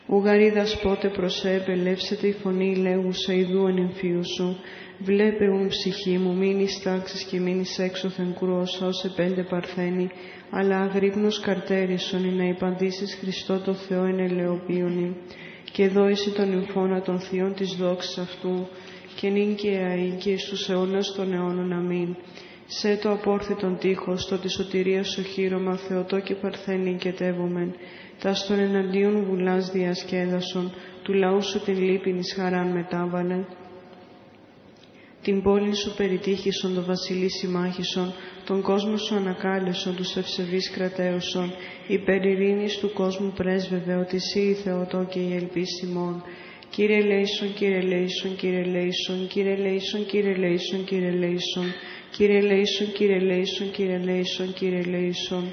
Ουγαρίδας πότε προσέ, ελεύσεται η φωνή λέγουσα ιδού εν σου. Βλέπε ουν ψυχή μου, μείνει τάξης και μείνει έξωθεν κρούωσα ως επέντε παρθένη, αλλά αγρύπνος καρτέρισον να υπαντήσεις Χριστό το Θεό εν ελαιοποιουνη και δόηση των νυμφώνα των θειών της δόξης αυτού, και νυν και αεί και στους αιώνας των αιώνων. Αμήν. Σε το απόρθητον τείχος, το της σωτηρίας σου χείρωμα, Θεοτό και παρθένη τεύομεν, τα στον εναντίον βουλάς διασκέδασον, του λαού σου την λύπην χαράν μετάβαλε, την πόλη σου περιτείχισον, τω βασιλεί συμμάχησον, τον κόσμο σου ανακάλεσον, τους ευσεβείς κραταίωσον, υπέρ του κόσμου πρέσβευε, ότι εσύ ει Θεοτόκε η ελπίς ημών. Κύριε ελέησον, Κύριε ελέησον, Κύριε ελέησον, Κύριε ελέησον, Κύριε ελέησον, Κύριε ελέησον, Κύριε ελέησον, Κύριε ελέησον, Κύριε ελέησον, Κύριε ελέησον,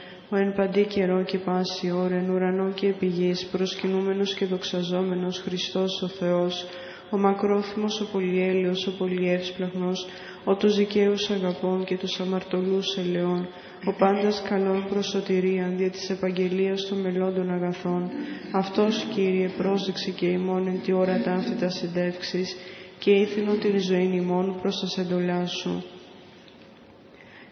ο εν παντή καιρό και πάση ώρα, εν ουρανό και επί γης, προσκυνούμενος και δοξαζόμενος Χριστός ο Θεός, ο μακρόθυμος, ο πολυέλιος, ο πολυεύσπλαχνος, ο τους δικαίους αγαπών και τους αμαρτωλούς ελαιών, ο πάντας καλών προσωτηρίαν δια της επαγγελίας των μελών αγαθών. Αυτός, Κύριε, πρόσδεξε και ημών εν τη ώρα ταύτη τας συντεύξεις και ήθινο την ζωή ημών προς τα εντολά σου.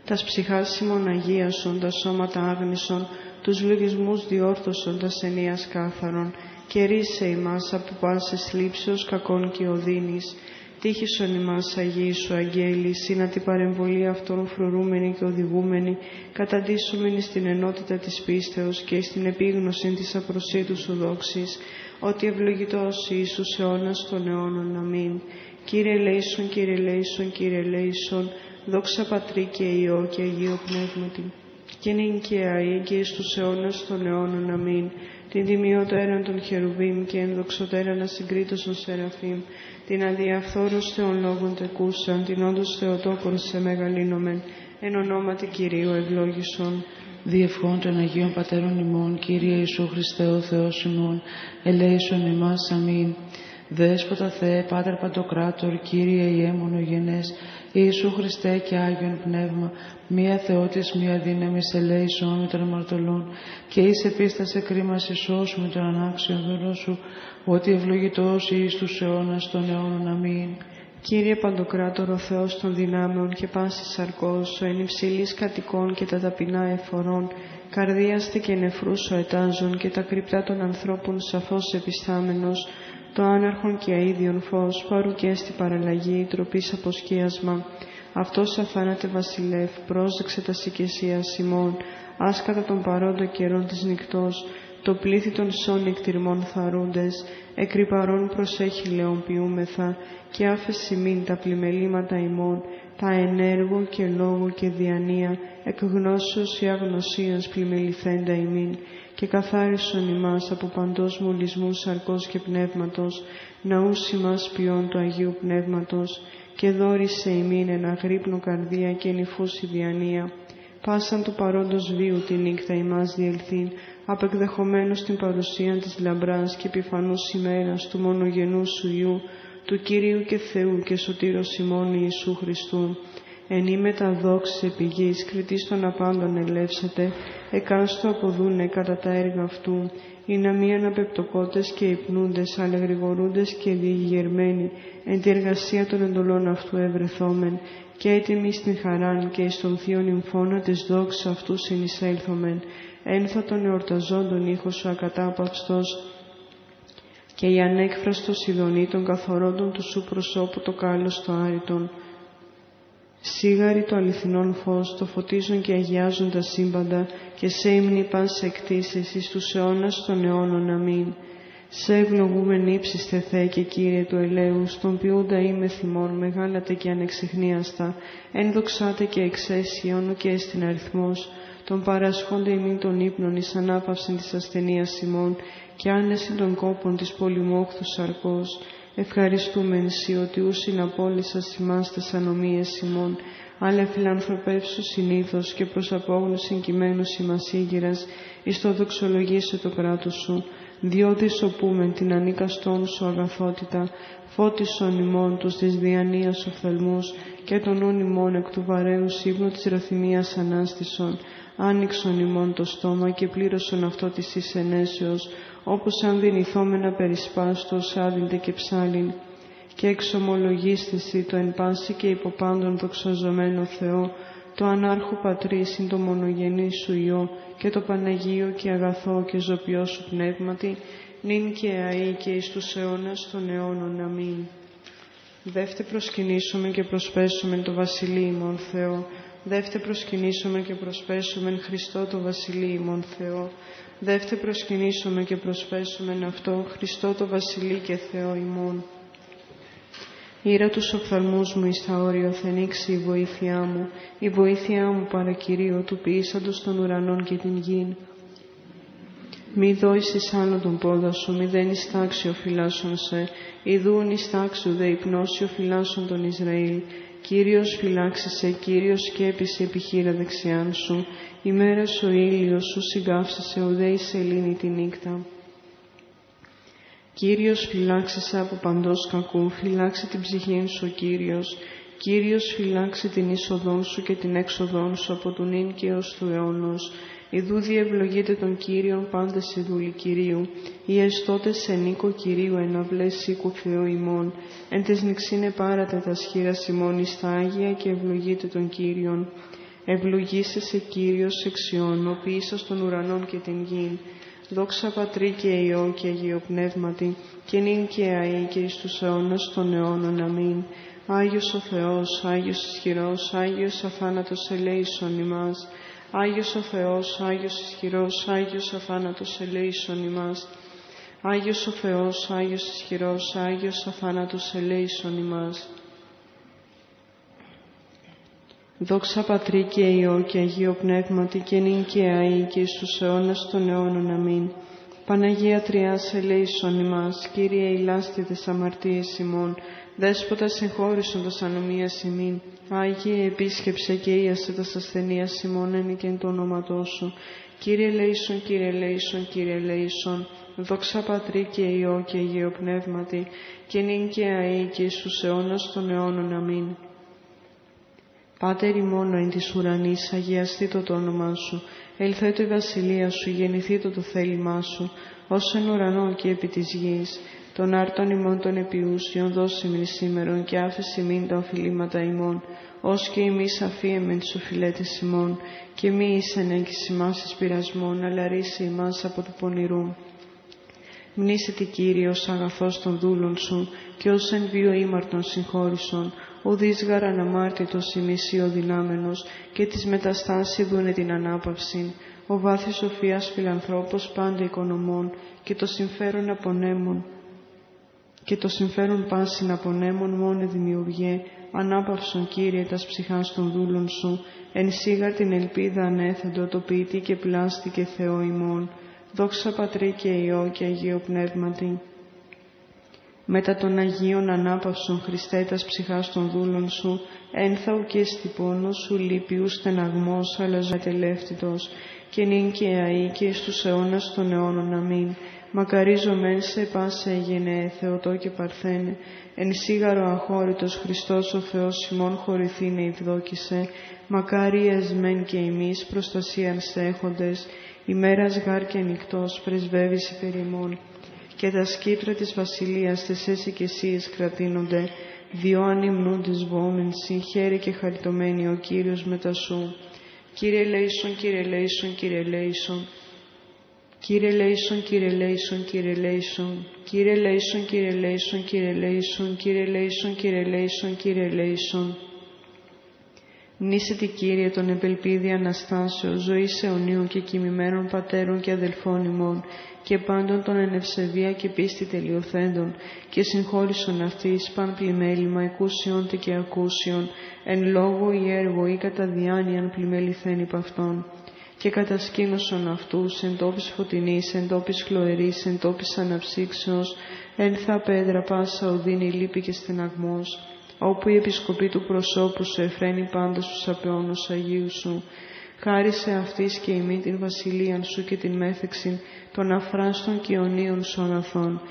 Τας ψυχάς συμμοναγίασον, τα σώματα άγνησον, τους λογισμούς διόρθωσον, τα ενίας κάθαρον, και ρίσε ημάς από πάσης λήψεως κακών και οδύνης, Τύχησον ημάς Αγίοι Σου Αγγέλη, σύνα την παρεμβολή αυτών φρουρούμενη και οδηγούμενη, καταντήσομενη στην ενότητα της πίστεως και στην επίγνωση της απροσίτους Σου δόξης, ότι ευλογητός Ιησούς αιώνας των αιώνων. Αμήν. Κύριε Λέησον, Κύριε Λέησον, Κύριε Λέησον, δόξα Πατρί και Υιό και Αγίο Πνεύματι, και νυν και αή και εις τους αιώνας των αιώνων. Αμήν. Την τιμιωτέραν των χερουβίμ και ενδοξωτέραν ασυγκρίτωσον Σεραφείμ, την αδιαφθόρους θεών λόγων τεκούσαν, την όντως Θεοτόκον σε μεγαλύνομεν, εν ονόματι Κυρίου ευλόγησον. Διευχών των Αγίων Πατέρων ημών, Κύριε Ιησού Χριστέ ο Θεός ημών, ελέησον ημάς, αμήν. Δέσποτα Θεέ, Πάτερ Παντοκράτορ, Κύριε Ιε Μονογενές, Ιησού Χριστέ και Άγιον Πνεύμα, μία Θεότης, μία δύναμη σε ελέησον με των αμαρτωλών και εις επίστασε κρίμα σώσου με τον ανάξιο δωρό σου, ότι ευλογητός εις τους αιώνας των αιώνων. Αμήν. Κύριε Παντοκράτορο Θεός των δυνάμεων και πάση σαρκός, ο εν υψηλής κατοικών και τα ταπεινά εφορών, καρδίαστε και νεφρούς ο ετάζων και τα κρυπτά των ανθρώπων σαφώς επιστάμενος, το άναρχον και αίδιον φως, παρού και στη παραλλαγή, τροπής αποσκίασμα. Αυτός αθάνατε βασιλεύ, πρόσδεξε τα σικεσία Σιμών, άσκατα των παρόντων καιρών της νυχτός, το πλήθη των σών εκτιρμών θαρούντες, εκρυπαρών προσέχει λεωποιούμεθα και άφεση μην τα πλημελήματα ημών, τα ενέργο και λόγο και διανία, εκ γνώσεως ή αγνωσίας πλημεληθέντα ημίν, και καθάρισον ημάς από παντός μολυσμού σαρκός και πνεύματος, ναούς ημάς ποιόν του Αγίου Πνεύματος, και δόρισε ημίν ένα γρύπνο καρδία και νυφούς διανία, πάσαν του παρόντος βίου τη νύχτα ημάς διελθύν, απεκδεχομένος την παρουσία της λαμπράς και επιφανούς ημέρας του μονογενούς σου Υιού, του Κυρίου και Θεού και Σωτήρος ημών Ιησού Χριστού, εν είμαι τα δόξης επιγής, κριτής των απάντων ελεύσετε, εκάστο αποδούνε κατά τα έργα αυτού, ή να μη αναπεπτοκότες και υπνούντες, αλλά γρηγορούντες και διηγερμένοι, εν τη εργασία των εντολών αυτού ευρεθόμεν, και έτοιμοι στην χαράν και εις τον θείον νυμφώνα της δόξης αυτού συνεισέλθομεν, ένθα των εορταζόντων ήχος σου ακατάπαυστος, και η ανέκφραστος ειδονή των καθορόντων του σου προσώπου το κάλος στο άριτον. Σίγαρη το αληθινόν φως, το φωτίζουν και αγιάζουν τα σύμπαντα και σε ύμνη παν σε εκτίσεις εις τους αιώνας των αιώνων. Αμήν. Σε ευλογούμεν ύψιστε Θεέ και Κύριε του ελέου, στον ποιούντα είμαι θυμών, μεγάλατε και ανεξιχνίαστα, ένδοξάτε και εξαίσιον και στην αριθμός, τον παρασχόνται ημίν των ύπνων εις ανάπαυσιν της ασθενείας ημών και άνεση των κόπων της πολυμόχθους σαρκός. Ευχαριστούμε εσύ ότι ούσιν απόλυσας ημάς τες ανομίες ημών, αλλά φιλανθρωπεύσου συνήθως και προς απόγνωση κειμένους σημασίγυρας, εις το δοξολογήσε το κράτος σου, διότι σωπούμε την ανίκαστόν σου αγαθότητα, φώτισον ημών τους της διανοίας οφθαλμούς και τον όν ημών εκ του βαρέους ύπνου της ραθυμίας ανάστησον, άνοιξον ημών το στόμα και πλήρωσον αυτό της εισενέσεως, όπως αν δυνηθόμενα περισπάστος άδυντε και ψάλιν, και εξομολογίστηση το εν πάση και υποπάντων δοξαζομένο Θεό, το ανάρχο πατρί συν το μονογενή σου Υιό και το Παναγίο και αγαθό και ζωπιό σου πνεύματι, νυν και αεί και εις τους αιώνας των αιώνων. Αμήν. Δεύτε προσκυνήσουμε και προσπέσουμε το Βασιλεί ημών Θεό, Δεύτε προσκυνήσουμε και προσπέσουμε Χριστό το Βασιλεί ημών Θεό. Δεύτε προσκυνήσουμε και προσπέσουμε αυτό Χριστό το Βασιλεί και Θεό ημών. Ήρα τους οφθαλμούς μου εις τα όρια θα ανοίξει η βοήθειά μου, η βοήθειά μου παρακυρίο του ποιήσαντος των ουρανών και την γην. Μη δώσεις άλλο τον πόδα σου, μη δεν εις τάξη ο φυλάσσον σε, ιδούν εις τάξου δε υπνώσει ο φυλάσσον τον Ισραήλ. Κύριος φυλάξησε, Κύριος σκέπησε επιχείρα δεξιάν σου, ημέρας ο ήλιος σου συγκάφσισε, ουδέ η σελήνη τη νύχτα. Κύριος φυλάξησε από παντός κακού, φυλάξει την ψυχή σου ο Κύριος. Κύριος φυλάξει την είσοδόν σου και την έξοδόν σου από του νυν και ως του αιώνος. Ιδού διευλογείται τον Κύριον πάντες σε δούλη Κυρίου. Οι εστότε σε νίκο Κυρίου εναυλέ σήκου Θεό ημών. Εν τες νυξίνε πάρατε τα σχήρα ημών εις τα Άγια και ευλογείται τον Κύριον. Ευλογήσε σε Κύριος εξιών, ο ποιήσας των ουρανών και την γην. Δόξα Πατρί και Υιό και Αγίο Πνεύματι, και νυν και αεί και εις τους αιώνας των αιώνων. Αμήν. Άγιος ο Θεός, Άγιος ισχυρός, Άγιος αφάνατος ελέησον ημάς. Άγιος ο Θεός, Άγιος ισχυρός, Άγιος αφάνατος ελέησον ημάς. Άγιος ο Θεός, Άγιος ισχυρός, Άγιος αφάνατος ελέησον ημάς. Δόξα Πατρί και Υιό και Αγίο Πνεύματι και νυν και αεί και εις τους αιώνας των αιώνων. Αμήν. Παναγία Τριάς ελέησον ημάς, Κύριε ηλάστητες αμαρτίες ημών, Δέσποτα συγχώρησον τα ανομίας ημίν, Άγιε επίσκεψε και ίασε τα ασθενείας ημών εν και το όνοματό σου. Κύριε Λέησον, Κύριε Λέησον, Κύριε Λέησον, δόξα Πατρί και Υιό και Αγίο Πνεύματι, και νυν και αεί και εις τους αιώνας των αιώνων. Αμήν. Πάτερ ημών εν της ουρανής, αγιαστήτω το όνομά σου, ελθέτω η βασιλεία σου, γεννηθήτω το θέλημά σου, ως εν ουρανό και επί της γης, των άρτων ημών των επιούσιων δώσιμην σήμερον και άφηση μην τα οφειλήματα ημών, ως και εμείς αφίεμεν τους οφειλέτες ημών, και μη εις ενέγγισης ημάς εις πειρασμών, αλλά ρίσε ημάς από του πονηρού. Μνήσε τη Κύριος αγαθός των δούλων σου, και ως εν βίο ήμαρτον συγχώρησον, ουδείς γαραν αμάρτητος ημισή ο δυνάμενος, και της μεταστάση δούνε την ανάπαυση. Ο βάθης σοφίας φιλανθρώπος πάντα οικονομών, και το συμφέρον απονέμων, και το συμφέρον πάσιν απονέμων μόνε δημιουργέ, ανάπαυσον Κύριε τας ψυχάς των δούλων σου, εν σίγαρ την ελπίδα ανέθεντο το ποιητή και πλάστη και Θεό ημών, δόξα Πατρί και Υιό και Αγίο Πνεύματι. Μετά των Αγίων ανάπαυσον Χριστέ τας ψυχάς των δούλων σου, ένθαου και στη πόνο σου λύπιου στεναγμός αλλά ζατελεύτητος, και νυν και αεί και εις τους αιώνας των αιώνων. Αμήν. Μακαρίζομεν σε πάσε γενναίε Θεοτό και Παρθένε, εν σίγαρο αχώρητος Χριστός ο Θεός ημών χωρηθήνε ευδόκησε, μακάρι εσμέν και εμείς προστασίαν σε έχοντες, ημέρας γάρ και νυχτός πρεσβεύεις υπερημών, και τα σκύπρα της βασιλείας τες έσυ και εσείς κρατήνονται, διό ανυμνούντες βόμενσι, χαίρε και χαριτωμένοι ο Κύριος μετά σου. Κύριε Λέησον, Κύριε Λέησον, Κύριε Λέησον, Κύριε Λέησον, Κύριε Λέησον, Κύριε Λέησον, Κύριε Λέησον, Κύριε Λέησον, Κύριε Λέησον, Κύριε Λέησον, Κύριε Λέησον, Κύριε Λέησον. Μνήσετε Κύριε τον επελπίδη Αναστάσεως, ζωή αιωνίου και κοιμημένων πατέρων και αδελφών ημών, και πάντων των ενευσεβία και πίστη τελειοθέντων, και συγχώρησον αυτής παν πλημέλημα εκούσιον και ακούσιον, εν λόγω ή έργο ή κατά διάνοιαν πλημεληθέν υπ' αυτών και κατασκήνωσον αυτούς εν τόπης φωτεινής, εν τόπης χλωερής, εν τόπης αναψύξεως, εν θα πέδρα πάσα οδύνη λύπη και στεναγμός, όπου η επισκοπή του προσώπου σου εφραίνει πάντα στους απεώνους Αγίου σου, χάρισε αυτής και ημί την βασιλείαν σου και την μέθεξην των αφράστων και ονίων σου αναθών,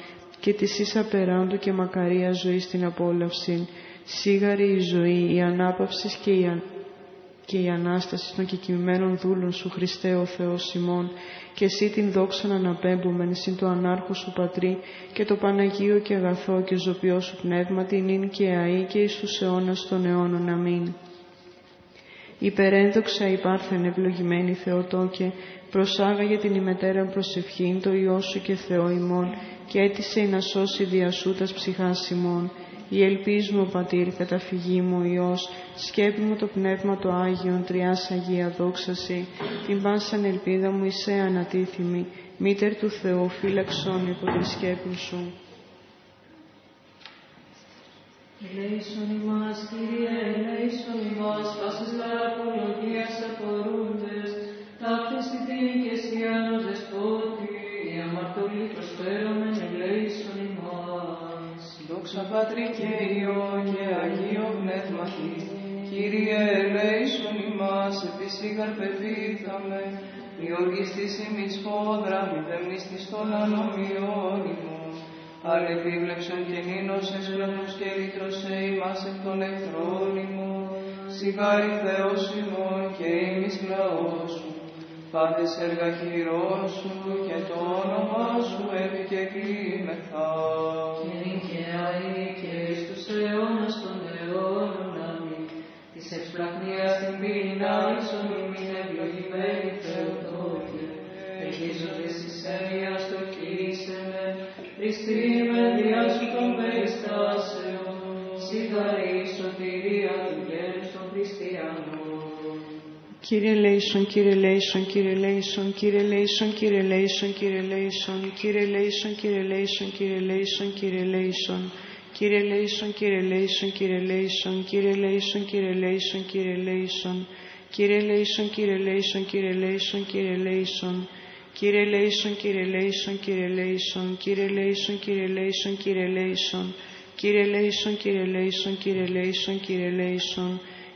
και της ίσα περάντου και μακαρία ζωής στην απόλαυση, σίγαρη η ζωή, η ανάπαυσης και η και η Ανάσταση των κεκοιμένων δούλων σου, Χριστέ ο Θεός ημών, και εσύ την δόξα να αναπέμπομεν συν το ανάρχο σου Πατρί και το Παναγίο και αγαθό και ζωπιό σου πνεύμα, την ίν και αή και εις τους αιώνας των αιώνων. Αμήν. Υπερένδοξα υπάρχεν ευλογημένη Θεοτόκε, προσάγαγε την ημετέρα προσευχήν το Υιό σου και Θεό ημών, και έτησε να σώσει διασούτας ψυχάς ημών η ελπίς μου, Πατήρ, καταφυγή μου, Υιός, σκέπη μου το Πνεύμα το Άγιον, Τριάς Αγία δόξαση, την πάσαν ελπίδα μου εισέ ανατίθιμη, μήτερ του Θεού, φύλαξον υπό την σκέπη σου. Ελέησον ημάς, Κύριε, ελέησον ημάς, πάσης λαραπολογίας απορούντες, ταύτης θητήν και σιάνος δεσπότη, η αμαρτωλή προσφέρομεν ελέησον ημάς. Δόξα Πατρί και Υιό και Αγίο Πνεύματι, Κύριε ελέησον ημάς, επίσης καρπεβήθαμε, η οργής της ημις φόδρα, μη δεμνίστης των ανομιών ημών. Αλλά επίβλεψον και νίνος εσπλανούς και λύτρωσε ημάς εκ των εχθρών ημών. Σιγάρι Θεός ημών και ημις λαός σου. Πάντες έργα χειρών σου και το όνομά σου επικεκλήμεθα. Και νικαιαή και εις τους αιώνας των αιώνων αμήν. Της ευσπλαχνίας την πείνα ίσον ημίν ευλογημένη Θεοτόκε. Ελπίζοντες εις έμειας το κοίσεμε, Χριστή με διά σου των περιστάσεων, σιγαρή σωτηρία του γέρους των χριστιανών. Κύριε ελέησον, Κύριε ελέησον, Κύριε ελέησον, Κύριε ελέησον, Κύριε ελέησον, Κύριε ελέησον, Κύριε ελέησον, Κύριε ελέησον, Κύριε ελέησον, Κύριε ελέησον, Κύριε Λέισον, Κύριε Λέισον, Κύριε ελέησον, Κύριε Λέισον, Κύριε Λέισον,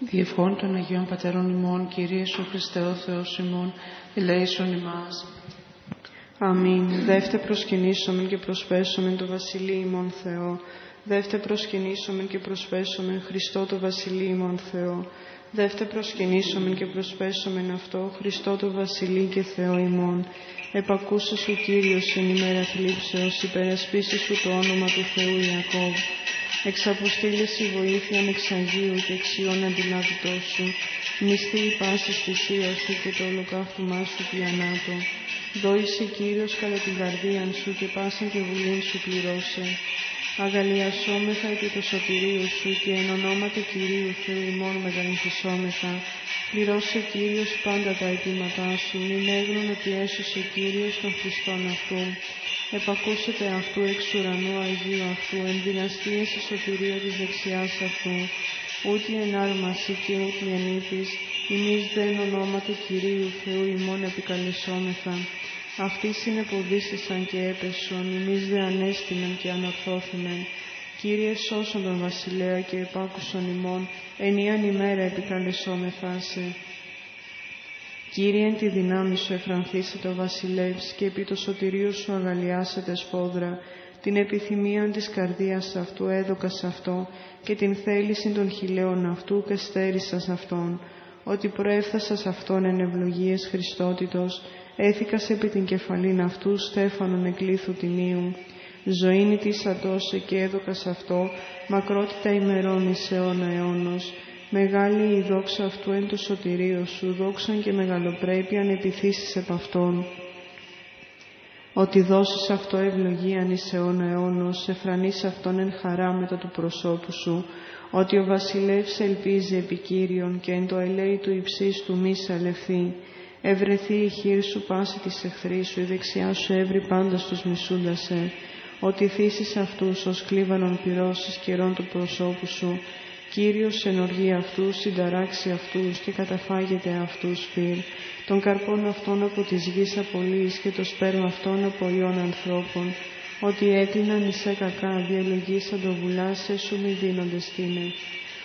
Διευχών των Αγίων Πατέρων ημών, Κύριε Σου Χριστέ ο Θεός ημών, ελέησον ημάς. Αμήν. Δεύτε προσκυνήσομεν και προσπέσομεν το Βασιλεί ημών Θεό. Δεύτε προσκυνήσομεν και προσπέσομεν Χριστό το Βασιλεί ημών Θεό. Δεύτε προσκυνήσομεν και προσπέσομεν αυτό Χριστό το Βασιλεί και Θεό ημών. Επακούσε σου Κύριος εν ημέρα θλίψεως, υπερασπίσει σου το όνομα του Θεού Ιακώβ. Εξαποστήλες η βοήθεια εξ Αγίου και εξιών αντιλάβητό σου. Μισθή η πάση θυσία σου και το ολοκαύτωμά σου πιανάτο. Δόησε Κύριος κατά την καρδία σου και πάσαν και βουλήν σου πληρώσε. Αγαλιασόμεθα επί το σωτηρίο σου και εν ονόματι Κυρίου Θεού ημών μεγαλυνθισόμεθα. Πληρώσε Κύριος πάντα τα αιτήματά σου, μην έγνων ότι έσωσε Κύριος των Χριστών αυτού. Επακούσετε αυτού εξ ουρανού Αγίου αυτού, εν δυναστείες η σωτηρία της δεξιάς αυτού. Ούτε εν άρμαση και ούτε εν ύπης, ημείς δεν ονόματι Κυρίου Θεού ημών επικαλεσόμεθα. Αυτοί συνεποδίστησαν και έπεσον, εμείς δε ανέστημεν και ανορθώθημεν. Κύριε σώσον τον βασιλέα και επάκουσον ημών, ενίαν ημέρα επικαλεσόμεθά σε. Κύριε, εν τη δυνάμει σου εφρανθήσε το βασιλεύς και επί το σωτηρίο σου αγαλιάσετε σπόδρα, την επιθυμία της καρδίας αυτού έδωκα σε αυτό και την θέληση των χιλέων αυτού και στέρισας αυτόν, ότι προέφθασα σε αυτόν εν ευλογίες Χριστότητος, έθηκας επί την κεφαλήν αυτού στέφανον εκλήθου τιμίου, ζωήνη της ατώσε και έδωκα σε αυτό, μακρότητα ημερών εις αιώνα αιώνος, Μεγάλη η δόξα αυτού εν το σωτηρίο σου, δόξαν και μεγαλοπρέπειαν επιθύσεις επ' αυτόν. Ότι δώσεις αυτό ευλογίαν εις αιώνα αιώνος, εφρανείς αυτόν εν χαρά μετά του προσώπου σου, ότι ο βασιλεύς ελπίζει επί Κύριον και εν το ελέη του υψής του μη σαλευθεί. Ευρεθεί η χείρ σου πάση της εχθρής σου, η δεξιά σου έβρι πάντα στους μισούντας σε, ότι θύσεις αυτούς ως κλίβανον πυρώσεις καιρών του προσώπου σου, Κύριος εν οργή αυτούς συνταράξει αυτούς και καταφάγεται αυτούς φύρ, των καρπών αυτών από της γης απολύς και το σπέρμα αυτών από ιών ανθρώπων, ότι έκλειναν εις κακά διαλογήσαν το βουλάσε σου μη δίνονται στήνε.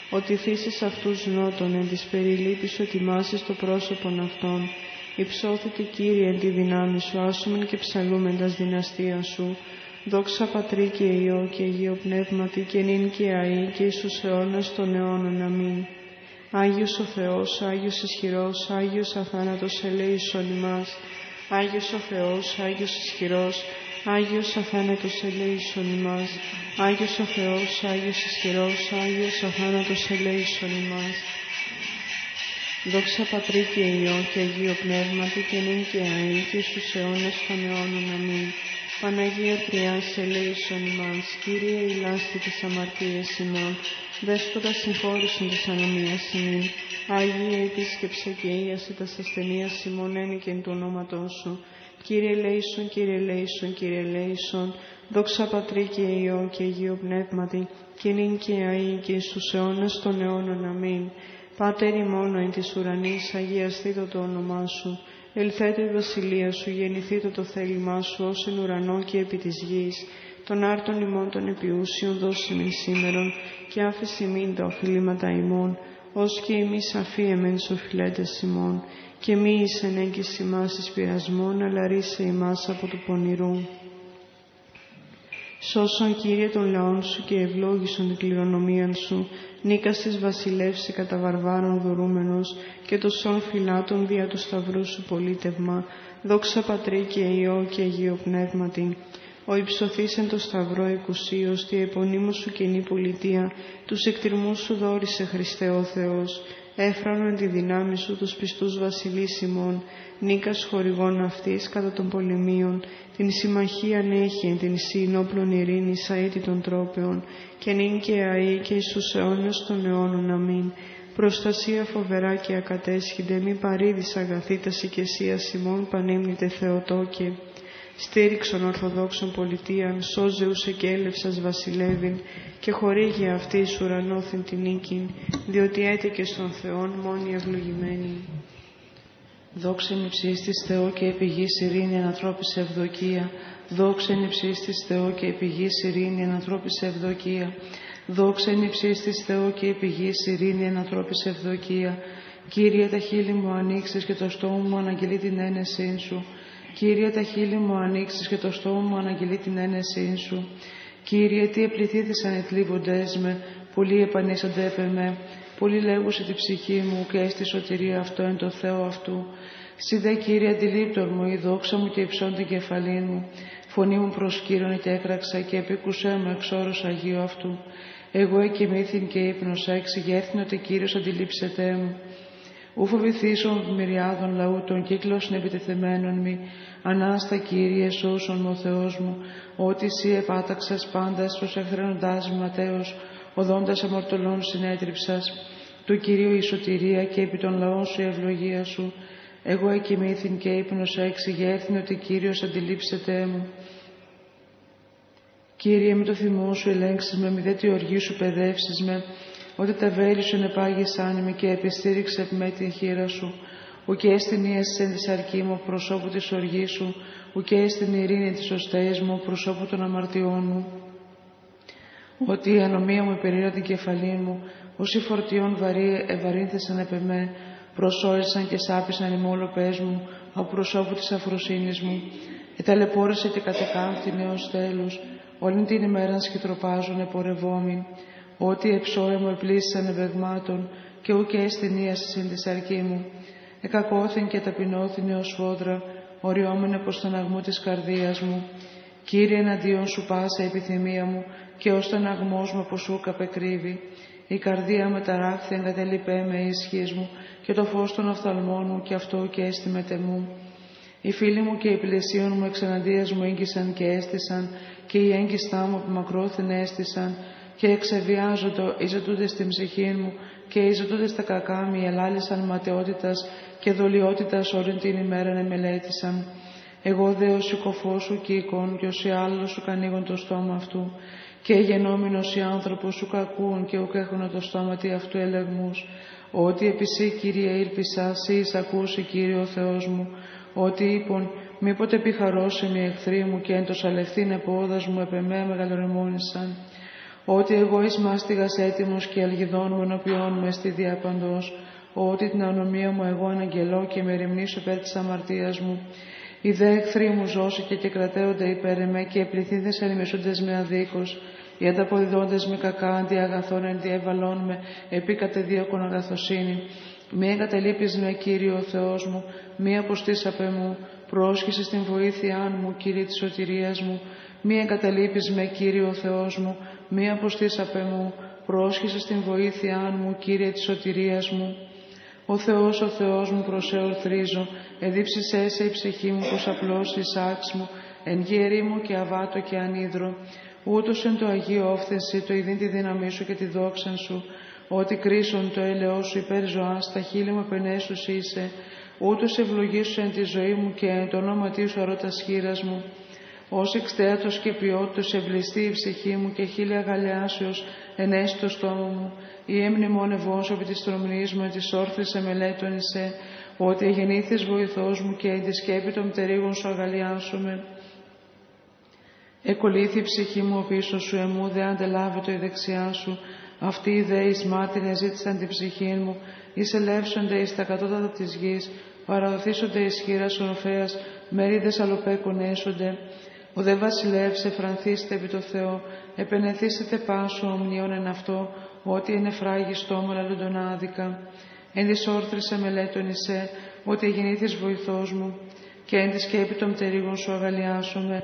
Ότι θύσεις αυτούς νότων εν της περιλήπης σου ετοιμάσεις το πρόσωπον αυτών, υψώθητη Κύριε εν τη δυνάμει σου, άσουμεν και ψαλούμεν τας δυναστείας σου, Δόξα Πατρί και Υιό και Αγίο Πνεύματι και νυν και αΐ και εις τους αιώνας των αιώνων. Αμήν. Άγιος ο Θεός, Άγιος ισχυρός, Άγιος αθάνατος ελέησον ημάς. Άγιος ο Θεός, Άγιος ισχυρός, Άγιος αθάνατος ελέησον ημάς. Άγιος ο Θεός, Άγιος ισχυρός, Άγιος αθάνατος ελέησον ημάς. Δόξα Πατρί και Υιό και Αγίο Πνεύματι και νυν και αΐ και στους αιώνας των αιώνων. Αμήν. Παναγία Τριάς ελέησον ημάς, Κύριε ηλάστη της αμαρτίας ημών, Δέσποτα συγχώρησον της ανομίας ημών, Άγιε επίσκεψε και ίασε τα ασθενείας ημών ένικεν του ονόματός σου. Κύριε ελέησον, Κύριε ελέησον, Κύριε ελέησον, δόξα Πατρί και Υιό και Αγίο Πνεύματι, και νυν και αΐ και στους αιώνας των αιώνων. Αμήν. Πάτερ ημών εν της ουρανής, αγιαστήτω το όνομά σου. Ελθέτω η βασιλεία σου, γεννηθήτω το θέλημά σου, ως εν ουρανό και επί της γης. Των άρτων ημών των επιούσιων δώσε με σήμερον, και άφεση μην τα οφειλήματα ημών, ως και εμείς αφίεμεν οφειλέτες ημών, και μη εις ενέγκης ημάς εις πειρασμόν, αλλά ρίσε ημάς από του πονηρού. Σώσον Κύριε των λαών σου και ευλόγησον την κληρονομία σου, νίκαστης βασιλεύσεις κατά βαρβάρων δωρούμενος και το σών φυλάτων δια του σταυρού σου πολίτευμα, δόξα Πατρί και Υιό και Αγίο Πνεύματι. Ο υψωθής εν το σταυρό εκουσίως, τη επωνύμω σου κοινή πολιτεία, τους εκτιρμούς σου δόρισε Χριστέ ο Θεός, έφρανον τη δυνάμει σου τους πιστούς βασιλείς ημών, νίκας χορηγών αυτής κατά των πολεμίων, την συμμαχία έχει την συνόπλων ειρήνη αήτη των τρόπεων, και νυν και αή και εις τους αιώνες των αιώνων αμήν. Προστασία φοβερά και ακατέσχυνται, μη παρήδης αγαθήτας οικεσίας ημών πανέμνητε Θεοτόκε. Στήριξον Ορθοδόξων πολιτείαν, σώζεους εκέλευσας βασιλεύειν και χορήγει αυτής εις ουρανόθεν την νίκην, διότι έτεκε στον Θεόν μόνη ευλογημένη. Δόξα εν υψίστης Θεό και επιγής ειρήνη ανατρόπης ευδοκία. Δόξα εν υψίστης Θεό και επιγής ειρήνη ανατρόπης ευδοκία. Δόξα εν υψίστης Θεό και επιγής ειρήνη ανατρόπης ευδοκία. Κύριε τα χείλη μου ανοίξεις και το στόμα μου αναγγελεί την ένεσή σου. Κύριε τα χείλη μου ανοίξεις και το στόμα μου αναγγελεί την ένεσή σου. Κύριε τι επληθήθησαν οι θλίβοντές με, πολλοί επανήσανται έπε με. Πολλοί λέγουσε τη ψυχή μου και έστι σωτηρία αυτό εν το Θεό αυτού. Συ δε Κύριε αντιλήπτορ μου η δόξα μου και υψών την κεφαλή μου. Φωνή μου προσκύρωνε και έκραξα και επίκουσέ μου εξ όρος Αγίου αυτού. Εγώ εκοιμήθην και ύπνοσα, εξηγέρθην ότι Κύριος αντιλήψετε μου. Ού φοβηθήσω μυριάδων λαού των κύκλων επιτεθεμένων μη. Ανάστα Κύριε σώσον μου ο Θεός μου, ότι Συ επάταξας πάντα στους εχθρενοντάς μου Ματέος, οδόντας αμορτωλών συνέτριψας, του Κυρίου η σωτηρία και επί των λαών σου η ευλογία σου. Εγώ εκοιμήθην και ύπνοσα εξηγέρθην ότι Κύριος αντιλήψετε μου. Κύριε με το θυμό σου ελέγξεις με, μη δε τη οργή σου παιδεύσεις με, ότι τα βέλη σου ενεπάγησαν με και επιστήριξε με την χείρα σου, ουκέ στην ίεση εν της αρκή μου προσώπου της οργής σου, ουκέ στην ειρήνη της οσταίας μου προσώπου των αμαρτιών μου. Ότι η ανομία μου υπερήρα την κεφαλή μου, όσοι φορτιών βαρύ ευαρύνθησαν επ' εμέ, προσόρισαν και σάπησαν οι μόλοπές μου, από προσώπου της αφροσύνης μου. Εταλαιπώρησε και κατεκάμπτη νέος τέλους, όλη την ημέρα σκητροπάζουν επορευόμην, ότι εξώε μου επλήσισαν ευεγμάτων και ούκε αισθηνία συν της αρκή μου. Εκακόθην και ταπεινώθην ως φόδρα, οριόμενε προς τον αγμό της καρδίας μου. Κύριε εναντίον σου πάσα επιθυμία μου και ως τον αγμός μου από σου καπεκρύβει. Η καρδία με ταράχθη εγκατελειπέ με ισχύς μου και το φως των οφθαλμών μου και αυτό και αίσθημεται μου. Οι φίλοι μου και οι πλαισίων μου εξαναντίας μου έγκυσαν και έστησαν και οι έγκυστά μου από μακρόθεν έστησαν και εξεβιάζοντο εις στην ψυχή μου και εις στα κακά μου ελάλησαν ματαιότητας και δολιότητας όλη την ημέρα να μελέτησαν. Εγώ δε ως σου και εικόν και όσοι άλλο σου κανίγον το στόμα αυτού και γενόμενος οι άνθρωπος σου κακούν και ουκ έχουν το στόμα τι αυτού ελεγμούς. Ότι επισή Κύριε ήλπισα, σύ ακούσει Κύριε ο Θεός μου, ότι είπον μήποτε επιχαρώσει οι εχθροί μου και εν τος σαλευθήν επόδας μου επεμέ μεγαλορεμόνησαν ότι εγώ εις μάστιγας έτοιμος και αλγιδών μου ενωπιών μου εστι διαπαντός, ότι την ανομία μου εγώ αναγγελώ και με ρημνήσω υπέρ της αμαρτίας μου. Οι δε εχθροί μου ζώσηκε και κρατέονται υπέρ εμέ και πληθύνδες ανημεσούντες με αδίκως, οι ανταποδιδόντες με κακά αντί αγαθών αντιέβαλών με επί κατεδίωκον αγαθοσύνη. Μη εγκαταλείπεις με Κύριο ο Θεός μου, μη αποστήσαπε μου, πρόσχεσαι στην βοήθειά μου, Κύριε της σωτηρίας μου, μη εγκαταλείπεις με, Κύριε ο Θεός μου, μη αποστείς απ' μου, πρόσχεσαι στην βοήθειά μου, Κύριε της σωτηρίας μου. Ο Θεός, ο Θεός μου, προσεορθρίζω, εδίψησέ σε η ψυχή μου, πως απλώς άξ μου, εν γέρι μου και αβάτο και ανίδρο. Ούτως εν το Αγίο όφθεση, το ειδήν τη δύναμή σου και τη δόξα σου, ότι κρίσον το έλεό σου υπέρ ζωάς, τα χείλη μου επενέσους είσαι, ούτως ευλογήσου εν τη ζωή μου και εν το όνομα σου αρώτα χείρας μου. Ως εξτέατος και ποιότητος ευλιστεί η ψυχή μου και χίλια γαλιάσεως ενέσει το στόμα μου. Η έμνη μόνευός επί της τρομνής μου, της όρθρης εμελέτων εισέ, ότι εγεννήθης βοηθός μου και εν τη σκέπη των πτερίγων σου αγαλιάσουμε. Εκολύθη η ψυχή μου πίσω σου, εμού δε αντελάβει το η δεξιά σου. Αυτοί οι δε εις μάρτυρες ζήτησαν την ψυχή μου, εις ελεύσονται εις τα κατώτατα της γης, παραδοθήσονται εις χείρας οροφέας, μερίδες αλλοπέκων έσονται. Ο δε βασιλεύς εφρανθήστε επί το Θεό, επενεθήσετε πάσο ομνίων εν αυτό, ότι είναι φράγει στόμα λαλούν άδικα. Εν της όρθρης εμελέτων εισέ, ότι εγεννήθης βοηθός μου, και εν της σκέπη των πτερίγων σου αγαλιάσομαι.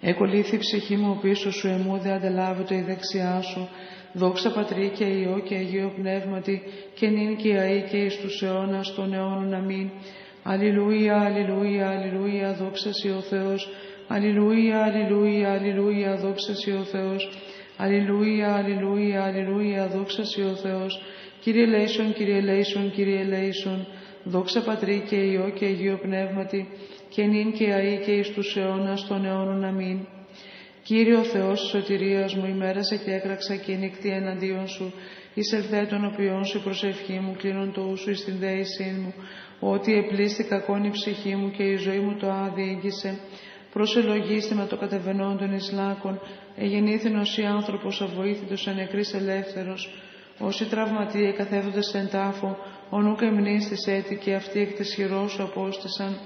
Εκολύθη η ψυχή μου πίσω σου εμού δε αντελάβεται η δεξιά σου. Δόξα Πατρί και Υιό και Αγίο Πνεύματι και νυν και αή και εις τους αιώνας των αιώνων. Αμήν. Αλληλούια, αλληλούια, αλληλούια, δόξα Σοι ο Θεός. Αλληλούια, αλληλούια, αλληλούια, δόξα Σοι ο Θεός. Αλληλούια, αλληλούια, αλληλούια, δόξα Σοι ο Θεός. Κύριε Λέησον, Κύριε Λέησον, Κύριε Λέησον. Δόξα Πατρί και Υιό και Αγίο Πνεύματι και νυν και αή και εις τους αιώνας των αιώνων. Αμήν. Κύριο Θεός της σωτηρίας μου, ημέρασε και έκραξα και νύχτη εναντίον σου, εις ελθέ των οποίων σου προσευχή μου, κλείνον το ούσου εις την δέησή μου, ότι επλήστη κακόν η ψυχή μου και η ζωή μου το άδιηγησε. Προσελογίστη με το κατεβενόν των Ισλάκων, εγεννήθην ως ή άνθρωπος αβοήθητος ανεκρής ελεύθερος, όσοι τραυματίε καθέβοντες εν τάφο, ο νουκ εμνίστης έτη και αυτοί εκ της χειρός σου απόστησαν,